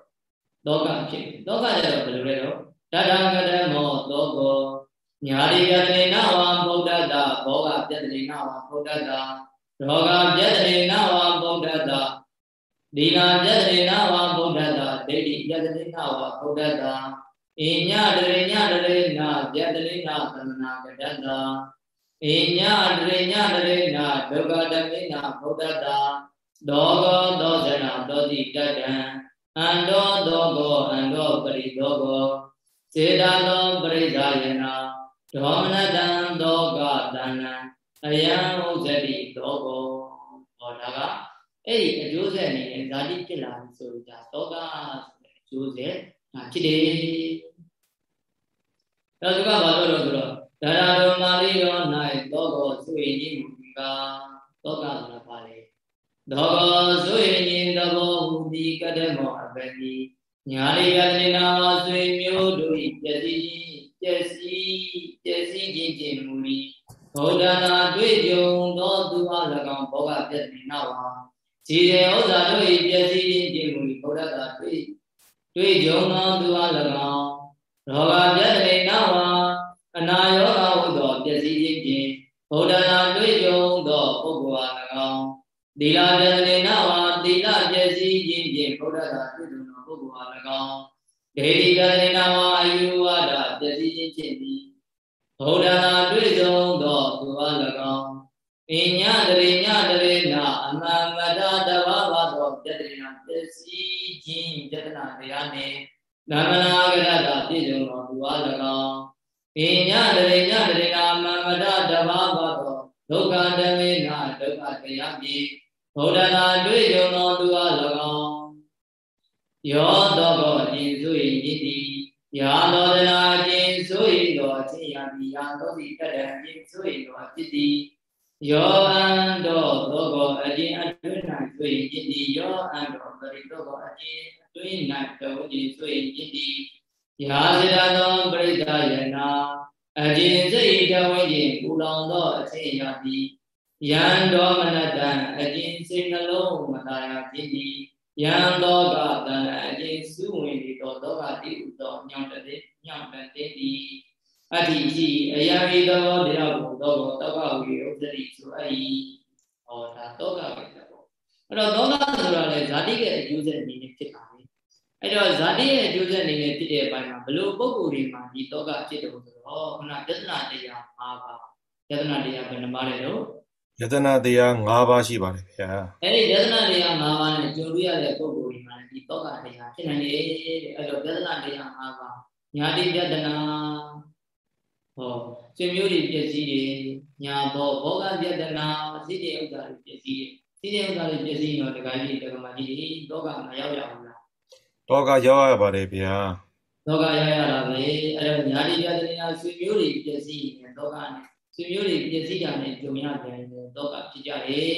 လောကဖြစ်လောကကျတော့ဘယ်လိုလဲတော့တတံကတမောသောကောညာရိယတေနဝံဗုဒ္ဓတာဘောဂပြတ္တိနာဝဗုဒ္ဓတာဒေါဂပြတ္တိနာဝဗုဒ္ဓတာဒီနာပြတ္တိနာဝဗုဒ္ဓတာဒိဋ္ဌိပြတ္တိနာဝဗုဒ္ဓတာဣညတရေညတရေနာပြတ္တိနာသမနာကတ္တာဣညတရေညတရေနာဒုက္ခတမေနာဗုဒ္ဓတာ ဒေါဂသောဇနာသောတိတတ္တံအန္တောသောကောအန္တောပရိသောကောစေတာသောပရိဇာယနာဒေါမနတံသောကတဏ္ဏအယံဥဇတိသောကောဟောဒါကအဲ့ဒီအကျိုးဆက်အနေနဲ့ဇာတိဖြစ်လာပြီဆိုတော့သောကဆိုတဲ့အကျိုးဆက်ဒါဖြစ်တယ်တော့ဒီကဘာလို့လဲဆိုတော့ဒါရာတော်မာရီတော်၌သောကောဆွေကြီးမူကသောကဆိုတာပါလေ သောကောဆွေကြီးသဘောဟူသည်ကတ္တမောအပတိညာရိယတနာဆွေမျိုးတို့၏ပျက်စီးပျက်စီးပျက်စီးခြင်းခြင်းမူ၏ဘုဒ္ဓနာတွေ့ကြုံသောသူအား၎င်းဘောဂပျက်နေနောက်ဟာခြေရဥစ္စာတို့၏ပျက်စီးခြင်းခြင်းမူ၏ဘုဒ္ဓသာတွေ့တွေ့ကြုံသောသူအား၎င်းရောဂပျက်နေနောက်ဟာအနာယောဂဟုသောပျက်စီးခြင်းဖြင့်ဘုဒ္ဓနာတွေ့ကြုံသောပုဂ္ဂိုလ်အား၎င်း သီလပျက်နေနောက်ဟာသီလပျက်စီးခြင်းဖြင့်ဘုဒ္ဓသာတွေ့ကြုံသောပုဂ္ဂိုလ်အား၎င်းဒေဒီကရဏဝအာယုဝါဒပျက်စီးခြင်းဖြင့်သည်ဘုဒ္ဓနာတွေ့ကြုံသောသူအား၎င်းပညာတရိညတရိနာအမမတတဘာဝသောပြတ္တိနာပျက်စီးခြင်းပြတနာတရားနှင့်နမနာကရတာပြည့်စုံသောသူအား၎င်းပညာတရိညတရိနာအမမတတဘာဝသောဒုက္ခဓမေနာဒုက္ခတရားဖြင့် ဘုဒ္ဓနာတွေ့ကြုံသောသူအား၎င်းယောတောကောအင်းဆိုရင်ယတိယာလောဒနာအင်းဆိုရင်တော့အချင်းယာတိယာသောတိတတ္တအင်းဆိုရင်တော့ဖြစ်သည်ယောအန္တောသောကောအချင်းအတွင်း၌ဆိုရင်ယတိယောအန္တောပရိသောကောအချင်းအတွင်း၌တောခြင်းဆိုရင်ယတိယာစေတသောပရိဒယနာအချင်းစိတ်တဝိခြင်းပူလောင်သောအချင်းယာတိ ယံတော်မနတံအချင်းစိတ်နှလုံးမသာယာဖြစ်သည်ယံသောကတံအခြင်းစုဝင်ဒီသောသောကတိဥသောညောင်းတဲ့ညောင်းတဲ့တိအတ္တိရှိအယံဤသောတရားကိုသောသောကဝိဥပ္ပတိဆိုအဲ့ဒီဟောဒါသောကပဲပေါ့အဲ့တော့သောကဆိုတာလေဇာတိရဲ့အကျိုးဆက်အနေနဲ့ဖြစ်တာလေအဲ့တော့ဇာတိရဲ့အကျိုးဆက်အနေနဲ့ဖြစ်တဲ့အပိုင်းမှာဘလို့ပုံကိုယ်တွေမှာဒီသောကဖြစ်တယ်ဆိုတော့ခုနယတနာတရား၅ပါးယတနာတရားဘယ်နှပါးလဲတော့ ယတနာတရား၅ပါးရှိပါတယ်ဗျာအဲ့ဒီယတနာတရား၅ပါးနဲ့ကြုံရတဲ့ပုဂ္ဂိုလ်ဒီမှာဒီတောကတရားဖြစ်နိုင်တယ်တဲ့အဲ့တော့ယတနာတရား၅ပါးညာတိယတနာဟောဆွေမျိုးတွေပျက်စီးတယ်ညာဘောဘောဂယတနာစိတ္တဥစ္စာတွေပျက်စီးတယ်စိတ္တဥစ္စာတွေပျက်စီးတော့ဒကာကြီးဒကာမကြီးတွေတောကမရောက်ရဘူးလားတောကရောက်ရပါတယ်ဗျာတောကရောက်ရတာပဲအဲ့တော့ညာတိယတနာဆွေမျိုးတွေပျက်စီးရင်တောကနဲ့ ဆွေမျိုးတွေပျက်စီးတာနဲ့ကြုံရပြန်တယ်တောကဖြစ်ကြတယ်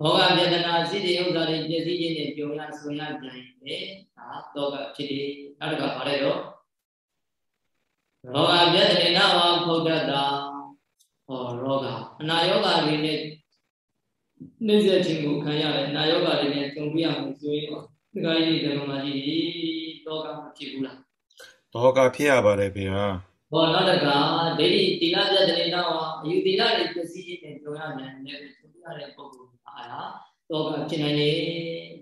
ဘောဂပြဒနာစိတ္တိဥစ္စာတွေပျက်စီးခြင်းနဲ့ကြုံရဆွေရပြန်တယ်ဒါတောကဖြစ်တယ်နောက်တစ်ခါပါလဲတော့ရောဂပြဒနာဝဖုဒ္ဒတာဟောရောဂအနာယောဂတွေနဲ့နှိမ့်ဆက်ခြင်းကိုခံရတယ်အနာယောဂတွေနဲ့ကြုံပြရမှာဆိုရင်ဒီကကြီးဓမ္မကြီးတောကမဖြစ်ဘူးလားတောကဖြစ်ရပါတယ်ဗျာ ဘောနောက်တကဒိဋ္ဌိတိလပြတနေတော့အယူတိလတွေပစ္စည်းတွေကြုံရမယ်လည်းကြုံရတဲ့ပုဂ္ဂိုလ်အားလားတော့ကဖြစ်နိုင်တယ်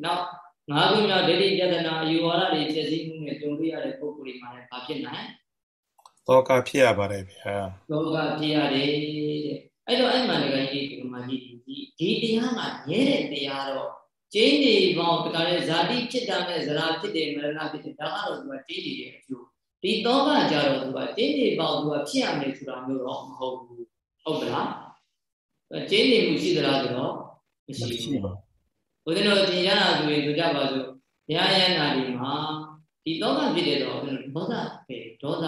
နောက်ငါးခုမြောက်ဒိဋ္ဌိပြဒနာအယူဝါဒတွေပစ္စည်းမှုနဲ့ကြုံရတဲ့ပုဂ္ဂိုလ်တွေမှာလည်းဘာဖြစ်နိုင်တော့ကဖြစ်ရပါတယ်ဗျာတော့ကဖြစ်ရတယ်တဲ့အဲ့တော့အဲ့မှန်တကယ်ကြီးဒီမှာကြီးဒီဒီတရားမှာမြဲတဲ့တရားတော့ကျင်းနေပေါင်းတခါလေဇာတိဖြစ်တာနဲ့ဇရာဖြစ်တယ်မရဏဖြစ်တယ်ဒါကတော့သူကကျင်းနေတဲ့အကျိုး ဒီသောကကြတော့သူကတင်းနေပေါသူကဖြစ်ရမယ်ဆိုတာမျိုးတော့မဟုတ်ဘူးဟုတ်ကလားကျင်းနေမှုရှိသလားဆိုတော့မရှိဘူးဘုရားတော်တင်ရတာဆိုရင်တို့ကြပါစို့ဘုရားယန္တာဒီမှာဒီသောကဖြစ်တဲ့တော့ဒေါသပဲဒေါသ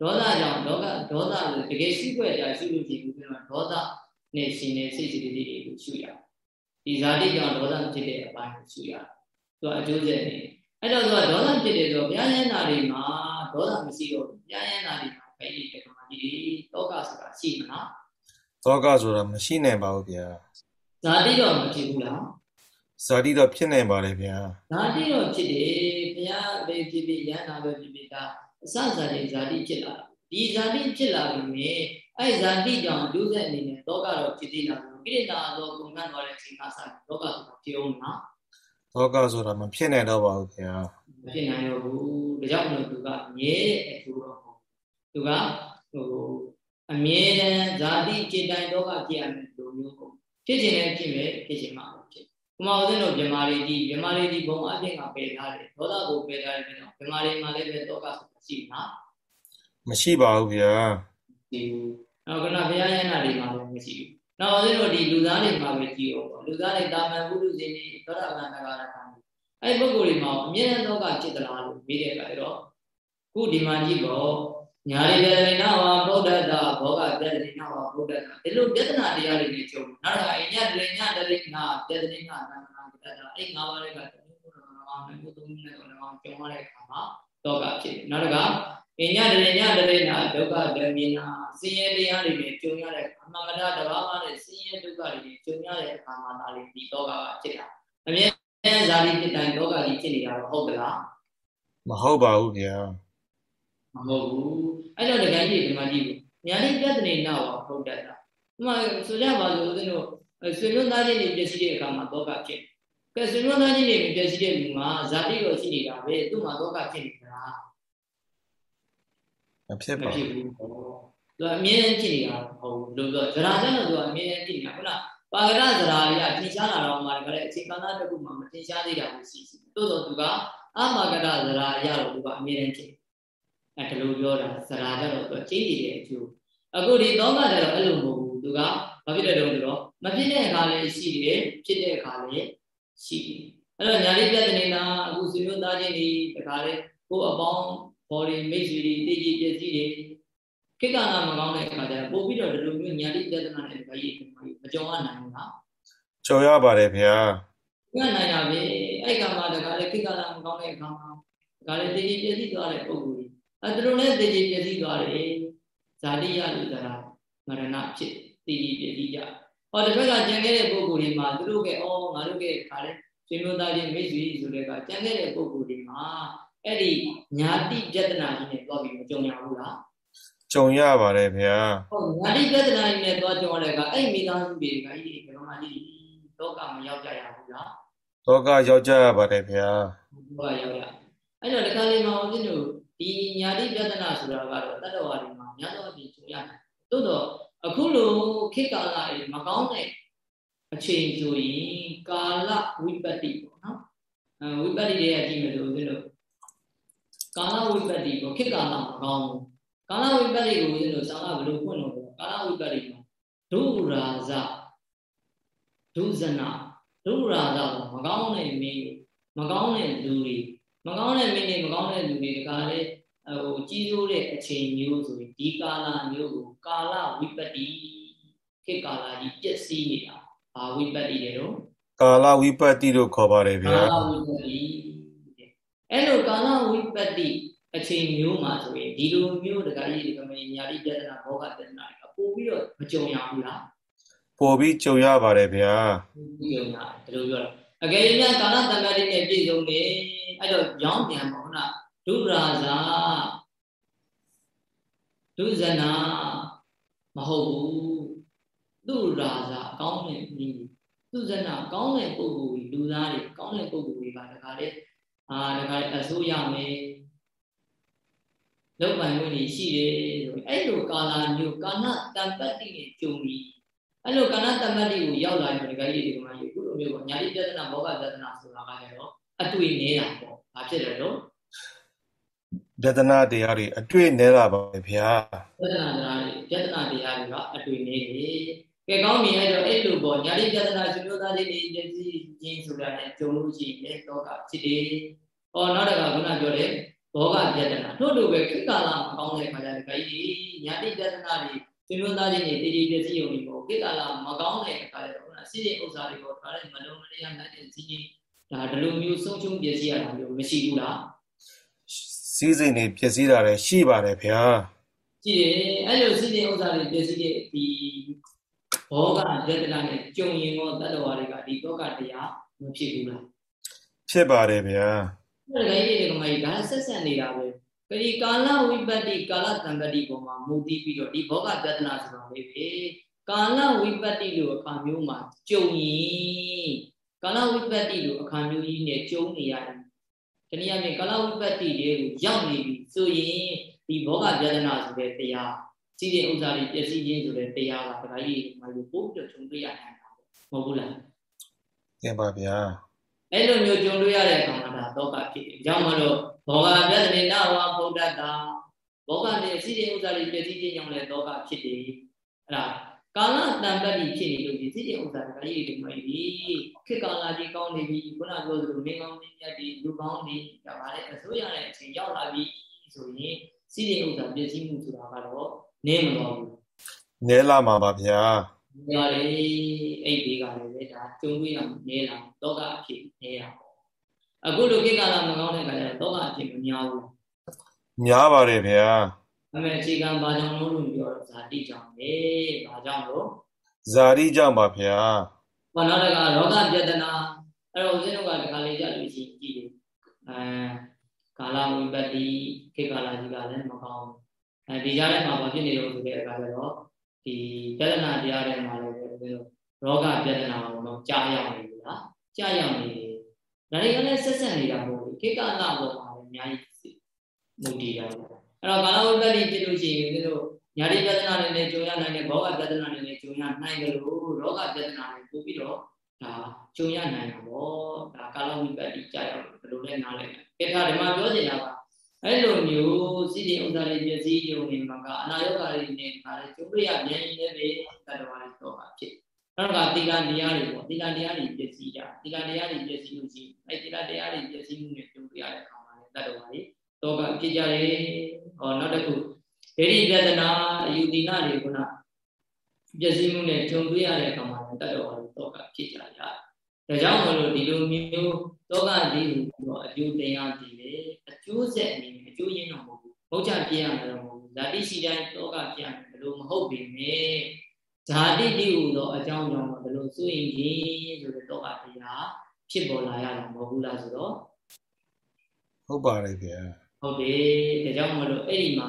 ဒေါသကြောင့်ဒေါကဒေါသလို့တကယ်ရှိခွက်ကြရှိလို့ရှိဘူးပြောဒေါသနဲ့ရှင်နေစိတ်စိတ်လေးတွေကိုရှုရဒီဇာတိကြောင့်ဒေါသဖြစ်တဲ့အပိုင်းကိုရှုရသူကအကျိုးဆက်နေအဲ့တော့သူကဒေါသဖြစ်တယ်ဆိုဘုရားယန္တာဒီမှာ ဒေါသမရှိတော့ဘူးညာယန္တာတွေမှာပဲဒီကမာကြီးတောကဆိုတာရှိမလားတောကဆိုတာမရှိနိုင်ပါဘူးဗျာဇာတိတော့မဖြစ်ဘူးလားဇာတိတော့ဖြစ်နိုင်ပါလေဗျာဇာတိတော့ဖြစ်တယ်ဘုရားပဲဖြစ်ဖြစ်ယန္တာပဲဖြစ်ဖြစ်ဒါအစဇာတိဇာတိဖြစ်လာဒီဇာတိဖြစ်လာပြီမြေအဲ့ဇာတိကြောင့်ဒုစက်အနေနဲ့လောကတော့ဖြစ်သေးတာကိရိတာတော့ကုန်ခန့်သွားတဲ့အချိန်ကစလောကဆိုတာဖြစ်အောင်နော်လောကဆိုတာမဖြစ်နိုင်တော့ပါဘူးခင်ဗျာ မဖြစ်နိုင်တော့ဘူးဒါကြောင့်မလို့သူကမြဲတဲ့အကျိုးတော့ဟုတ်သူကဟိုအမြဲတမ်းဇာတိจิตတိုင်းလောကဖြစ်ရမယ်လို့မျိုးပေါ့ဖြစ်ခြင်းလည်းဖြစ်မယ်ဖြစ်ခြင်းမှာဖြစ်ဘုမာဦးဇင်းတို့မြမာလေးဒီမြမာလေးဒီဘုံအပြင်ကပယ်ထားတယ်ဒေါသကိုပယ်ထားတယ်နော်မြမာလေးမှာလည်းပဲလောကဆိုတာရှိနော်မရှိပါဘူးဗျာဒီနောက်ကနဘုရားရဲ့နာတွေမှာလည်းမရှိဘူးနောက်ဦးဇင်းတို့ဒီလူသားတွေမှာပဲကြည့်အောင်ပေါ့လူသားတွေတာမန်ဘုရုဇင်းတွေသောတာပန်တဂါရခံ အဲ့ပုဂ္ဂိုလ်တွေမှာအမြဲတမ်းလောကจิตလားလို့မေးတဲ့အခါကျတော့ခုဒီမှာကြည့်ပေါ့ညာရိတရိနာဝဗုဒ္ဓတာဘောဂပြတရိနာဝဗုဒ္ဓတာဒီလိုပြဿနာတရားတွေနဲ့ကြုံနောက်တစ်ခါအညတရိညာတရိနာပြတရိနာသံဃာပြတ္တာအဲ့ငါးပါးတွေကတမျိုးဘုရားနာမမျိုးသုံးမျိုးနဲ့တော့ကြုံရတဲ့အခါမှာလောကဖြစ်နောက်တစ်ခါအညတရိညာတရိနာဒုက္ခဓမ္မနာဆင်းရဲတရားတွေနဲ့ကြုံရတဲ့အမှန်တရားတစ်ပါးမှနဲ့ဆင်းရဲဒုက္ခတွေနဲ့ကြုံရတဲ့အခါမှာဒါလေးဒီလောကကဖြစ်တာအမြဲ ဇာတိဖြစ်တိုင်းလောကကြီးဖြစ်နေတာတော့ဟုတ်ကလားမဟုတ်ပါဘူးဗျာမဟုတ်ဘူးအဲ့တော့တကယ်ကြီးဒီမှာကြည့်လို့ညာတိပြဿနာနာဝဟုတ်တတ်တာဒီမှာဆိုကြပါလို့ဦးဇင်းတို့ဆွေမျိုးသားချင်းတွေပြည့်စည်တဲ့အခါမှာလောကဖြစ်ကဲဆွေမျိုးသားချင်းတွေမပြည့်စည်တဲ့လူမှာဇာတိရောရှိနေတာပဲသူ့မှာလောကဖြစ်နေတာမဖြစ်ပါဘူးသူအမြဲတမ်းဖြစ်နေတာဟုတ်လို့ဆိုဇရာကျတော့သူအမြဲတမ်းဖြစ်နေတာခုန ပါကရဇရာတွေကထင်ရှားလာတော့မှလည်းအချိန်ကာလတစ်ခုမှမထင်ရှားသေးတာကိုရှိရှိသို့တော့သူကအမာကရဇရာအရာတော့သူကအမြဲတမ်းဖြစ်အဲဒါလိုပြောတာဇရာကျတော့သူကျင်းနေတဲ့အကျိုးအခုဒီသောကကျတော့အဲ့လိုမဟုတ်ဘူးသူကဘာဖြစ်တဲ့တုန်းဆိုတော့မဖြစ်တဲ့အခါလည်းရှိတယ်ဖြစ်တဲ့အခါလည်းရှိတယ်အဲ့တော့ညာလေးပြတဲ့နေတာအခုဆွေမျိုးသားချင်းတွေတခါလေကိုယ်အပေါင်းဘော်ဒီမိတ်ဆွေတွေတည်ကြည်ပြည့်စည်တွေခိကနာမကောင်းတဲ့အခါကျတော့ပို့ပြီးတော့ဒီလိုမျိုးညာလေးပြတဲ့နာနဲ့ဘာကြီးမ ကြောက်ရနိုင်ဘူးလားကြောက်ရပါတယ်ဗျာညနိုင်တာပဲအဲ့ကမှာတခါလေခိကနာမကောင်းတဲ့အခါမှာတခါလေတည်ကြည်ပြည့်စည်သွားတဲ့ပုံကိုယ်အဲသူတို့လည်းတည်ကြည်ပြည့်စည်သွားတယ်ဇာတိယလူသရာမရဏဖြစ်တည်ကြည်ပြည့်စည်ကြဟောတစ်ခါကကြံခဲ့တဲ့ပုံကိုယ်တွေမှာသူတို့ကအော်ငါတို့ကခါလေရှင်မျိုးသားချင်းမိတ်ဆွေဆိုတဲ့ကကြံခဲ့တဲ့ပုံကိုယ်တွေမှာအဲ့ဒီညာတိပြဒနာကြီးနဲ့တွားပြီးမကြုံရဘူးလား ကြုံရပါတယ်ဗျာဟုတ်ညာတိပြဒနာကြီးနဲ့တွားကြုံရတဲ့ကအဲ့မိသားစုတွေကကြီးဘယ်မှာကြီးလောကမရောက်ကြရဘူးလားလောကရောက်ကြရပါတယ်ဗျာလောကရောက်ရအဲ့တော့ဒီကလေးမှာဦးဇင်းတို့ဒီညာတိပြဒနာဆိုတာကတော့တတ္တဝါတွေမှာများသောအားဖြင့်ကြုံရတယ်သို့တော့အခုလိုခေတ်ကာလတွေမကောင်းတဲ့အချိန်ဆိုရင်ကာလဝိပတ္တိပေါ့နော်အဲဝိပတ္တိတွေကကြည့်မယ်လို့ဦးဇင်းတို့ကာလဝိပတ္တိကိုခေတ်ကာလမကောင်းဘူး ကာလဝိပတ္တိကိုဦးဇင်းတို့စာကဘယ်လိုဖွင့်လို့ကာလဝိပတ္တိမှာဒုရာဇဒုဇနာဒုရာဇကိုမကောင်းတဲ့မင်းမကောင်းတဲ့လူတွေမကောင်းတဲ့မင်းတွေမကောင်းတဲ့လူတွေတကားလေဟိုကြီးစိုးတဲ့အချိန်မျိုးဆိုရင်ဒီကာလမျိုးကိုကာလဝိပတ္တိခေတ်ကာလကြီးပြည့်စည်နေတာဘာဝိပတ္တိလဲတော့ကာလဝိပတ္တိလို့ခေါ်ပါတယ်ဗျာကာလဝိပတ္တိအဲ့လိုကာလဝိပတ္တိ အချိန်မျိုးမှာဆိုရင်ဒီလိုမျိုးတခါကြီးဒီကမေညာတိပြဒနာဘောဂပြဒနာတွေပို့ပြီးတော့မကြုံရဘူးလားပို့ပြီးကြုံရပါတယ်ဗျာကြုံရတယ်ဒီလိုပြောတော့အကယ်၍ကာလတမ္ပတိနဲ့ပြည့်စုံနေအဲ့တော့ရောင်းပြန်ပေါ့နော်ဒုရာဇာဒုဇနာမဟုတ်ဘူးသူရာဇာအကောင်းတဲ့နည်းသူဇနာကောင်းတဲ့ပုဂ္ဂိုလ်လူသားတွေကောင်းတဲ့ပုဂ္ဂိုလ်တွေကတခါလေအာတခါလေအစိုးရမယ် လောက်ပိုင်ဝင်နေရှိတယ်ဆိုအဲ့လိုကာလာမျိုးကာဏတံပတ္တိနဲ့ကြုံပြီးအဲ့လိုကာဏတံပတ္တိကိုရောက်လာရင်တခါကြီးဒီမှာယူခုလိုမျိုးပေါ့ညာတိပြဒနာဘောဂပြဒနာဆိုတာကလည်းတော့အတွေ့နေတာပေါ့ဘာဖြစ်လဲတော့ယတနာတရားတွေအတွေ့နဲလာပါဗျာယတနာတရားတွေယတနာတရားတွေကအတွေ့နေတယ်ကဲကောင်းပြီအဲ့တော့အဲ့လိုပေါ့ညာတိယတနာရှင်မျိုးသားလေးတွေယဉ်စီခြင်းဆိုတာနဲ့ကြုံလို့ရှိရင်တော့ကဖြစ်တယ်ဟောနောက်တစ်ခါခုနပြောတယ် ဘောဂယတနာတို့လိုပဲခိကာလမကောင်းတဲ့ခါကျတော့ခကြီးညာတိယတနာတွေရှင်မျိုးသားချင်းတွေတည်တည်ပြည့်စည်ုံပြီးပေါ့ခိကာလမကောင်းတဲ့အခါကျတော့ခုနစီစဉ်ဥစ္စာတွေပေါ့ဒါလည်းမလုံးမလျားနိုင်တဲ့စီးဒါဒီလိုမျိုးဆုံးချုံပြည့်စည်ရတာမျိုးမရှိဘူးလားစီးစိမ်တွေပျက်စီးတာလည်းရှိပါတယ်ဗျာကြည့်တယ်အဲ့လိုစီးစိမ်ဥစ္စာတွေပျက်စီးတဲ့ဒီဘောဂယတနာနဲ့ကြုံရင်တော့တတ္တဝါတွေကဒီတောကတရားမဖြစ်ဘူးလားဖြစ်ပါတယ်ဗျာ ဒါကလေးတွေကမှဒါဆက်ဆက်နေတာပဲခရီကာလဝိပတ္တိကာလတံပတိပေါ်မှာမူတည်ပြီးတော့ဒီဘောဂပြဒနာဆိုတာလေးပဲကာလဝိပတ္တိလို့အခါမျိုးမှာကြုံရင်ကာလဝိပတ္တိလို့အခါမျိုးကြီးနဲ့ကြုံနေရတယ်။ဒီနေ့အပြင်ကာလဝိပတ္တိတွေကိုရောက်နေပြီဆိုရင်ဒီဘောဂပြဒနာဆိုတဲ့တရားစီးတဲ့ဥစ္စာတွေပျက်စီးခြင်းဆိုတဲ့တရားကဒါကြီးမလို့ပို့ပြီးတော့ခြုံတွေ့ရနိုင်တာမဟုတ်ဘူးလား။တင်ပါဗျာ။ အဲ့လိုမျိုးကြုံတွေ့ရတဲ့အခါမှာဒါတော့ကဖြစ်တယ်။ကြောင့်မလို့ဘောဂပြဒနာဝါဘုဒ္ဓတာဘောဂနဲ့စီးတဲ့ဥစ္စာတွေပျက်စီးခြင်းကြောင့်လည်းတော့ကဖြစ်တယ်။အဲ့ဒါကာလတန်ပတ်ပြီးဖြစ်နေလို့ဒီစိတ်ရဲ့ဥစ္စာကကြီးတွေမှိပြီခေတ်ကာလကြီးကောင်းနေပြီခုနပြောသလိုမင်းကောင်းမင်းမြတ်ဒီလူကောင်းနေကြပါလေအစိုးရရဲ့အချိန်ရောက်လာပြီဆိုရင်စိတ်ရဲ့ဥစ္စာပြည့်စည်မှုဆိုတာကတော့နေမလို့ဘူးနေလာမှာပါဗျာ နေပါလေအဲ့ဒီကလည်းဒါကျုံတွေ့ရနေလာတော့ကအဖြစ်နေတာပေါ့အခုလိုခေတ်ကာလမကောင်းတဲ့ခါကျတော့တော့ကအဖြစ်မများဘူးများပါတယ်ဗျာအမေအခြေခံဘာကြောင့်လို့လို့ပြောတော့ဇာတိကြောင့်လေဘာကြောင့်လို့ဇာတိကြောင့်ပါဗျာဘာနောက်တကလောကပြဒနာအဲ့တော့ဦးဇင်းတို့ကတခါလေးကြလို့ရှိရင်ကြည့်တယ်အဲကာလဝိပတ္တိခေတ်ကာလကြီးကလည်းမကောင်းအဲဒီကြားထဲမှာဘာဖြစ်နေလို့ဆိုတဲ့အခါကျတော့ ဒီပြဒနာတရားထဲမှာလည်းဦးဇင်းတို့ရောဂပြဒနာကိုတော့ကြားရအောင်လေလားကြားရအောင်လေဒါတွေကလည်းဆက်ဆက်နေတာမဟုတ်ဘူးခေတ်ကာလပေါ်မှာလည်းအများကြီးမူတည်ရတယ်အဲ့တော့ကာလဝိပတ္တိဖြစ်လို့ရှိရင်တို့ညာတိပြဿနာတွေနဲ့ကြုံရနိုင်တဲ့ဘောဂပြဿနာတွေနဲ့ကြုံရနိုင်တယ်လို့ရောဂပြဿနာတွေပို့ပြီးတော့ဒါကြုံရနိုင်တာပေါ့ဒါကာလဝိပတ္တိကြာရောက်ဘယ်လိုလဲနားလဲကဲဒါဒီမှာပြောချင်တာက အဲ့လိုမျိုးစီတင်ဥစ္စာတွေပြည့်စည်ရုံနဲ့မှာကအနာယောဂတွေနဲ့ဒါလည်းကျုံရရမြန်နေတယ်တတ္တဝါတွေတော့ပါဖြစ်နောက်ကသီလတရားတွေပေါ့သီလတရားတွေပြည့်စည်ကြသီလတရားတွေပြည့်စည်လို့ရှိရင်အဲ့သီလတရားတွေပြည့်စည်မှုနဲ့ကျုံရတဲ့အခါမှာလည်းတတ္တဝါတွေတော့ကဖြစ်ကြတယ်ဟောနောက်တစ်ခုဒိဋ္ဌိပြဒနာအယူတိနာတွေကပျက်စီးမှုနဲ့ကြုံတွေ့ရတဲ့အခါမှာတတ်တော်တော့ကဖြစ်ကြရတယ်။ဒါကြောင့်မလို့ဒီလိုမျိုးတောကဒီလိုအကျိုးတရားတည်တယ်အ ကျိုးဆက်အနေနဲ့အကျိုးရင်းတော့မဟုတ်ဘူး။ဟုတ်ချပြရမှာတော့မဟုတ်ဘူး။ဇာတိရှိတိုင်းတောကပြရမယ်ဘယ်လိုမဟုတ်ပေမဲ့ဇာတိတိဟူသောအကြောင်းကြောင့်ဘယ်လိုစိုးရင်ကြီးဆိုတဲ့တောကတရားဖြစ်ပေါ်လာရတာမဟုတ်ဘူးလားဆိုတော့ဟုတ်ပါတယ်ဗျာ။ဟုတ်တယ်ဒါကြောင့်မလို့အဲ့ဒီမှာ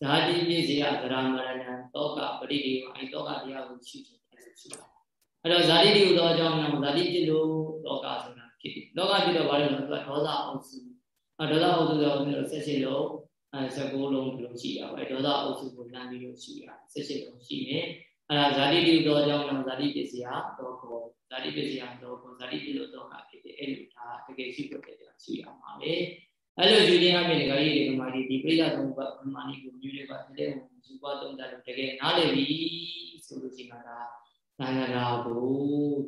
ဇာတိပြည့်စရာသရမရဏတောကပရိဒီဝအဲ့တောကတရားကိုရှိတယ်အဲ့လိုရှိတာအဲ့တော့ဇာတိတိဟူသောအကြောင်းကြောင့်ဇာတိဖြစ်လို့လောကဆိုတာဖြစ်တယ်လောကဖြစ်တော့ဘာလဲဆိုတော့ဒေါသအုပ်စု အဲဒေါသအုပ်စုတော့မျိုးဆက်ရှိလို့အဲ19လုံးလို့ရှိရပါတယ်ဒေါသအုပ်စုကိုလမ်းပြီးလို့ရှိရဆက်ရှိလုံးရှိနေအဲ့ဒါဇာတိတိဟူသောအကြောင်းကြောင့်ဇာတိပြည့်စရာတော့ခေါ်ဇာတိပြည့်စရာတော့ခေါ်ဇာတိပြည့်လို့တော့ကဖြစ်တယ်အဲ့လိုဒါတကယ်ရှိဖို့တည်းရှိရမှာလေအဲ့လိုယူခြင်းအပြင်ဒကာကြီးတွေကမာဒီဒီပြိဿသုံးပါးမာနီကိုယူလေးပါတဲ့ယူပါသုံးတာလို့တကယ်နားလည်ပြီဆိုလို့ရှိရင်ဒါသံဃာကို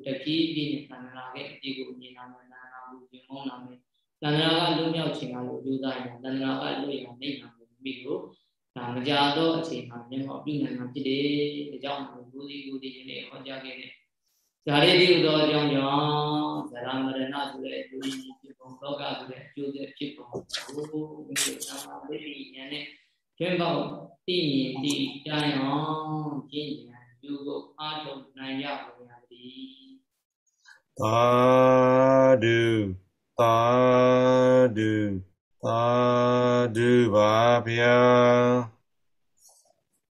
တတိပြည့်နဲ့သံဃာရဲ့အတိကိုမြင်လာမယ်သံဃာကိုပြင်မောင်းလာမယ် သံဃာကလွတ်မြောက်ခြင်းကလို့ယူသားရင်သံဃာကလွတ်ရနိုင်တာကိုမိလို့ဒါမကြတော့အချိန်မှာမျက်မှောက်ပြုနိုင်မှာဖြစ်တယ်ဒါကြောင့်ဘုရားကိုဒီနေ့ဟောကြားခဲ့တဲ့ဇာတိတိဥသောအကြောင်းကြောင့်ဇရမရဏဆိုတဲ့အကျိုးဖြစ်ပုံလောကဆိုတဲ့အကျိုးဖြစ်ပုံကိုမိမိနာမလေးဉာဏ်နဲ့ကျင့်ပေါသိမြင်သိတိုင်းအောင်ကျင့်ဉာဏ်ယူကိုအားထုတ်နိုင်ရပါရသည်သာဓု သာဓုသာဓုပါဗျာ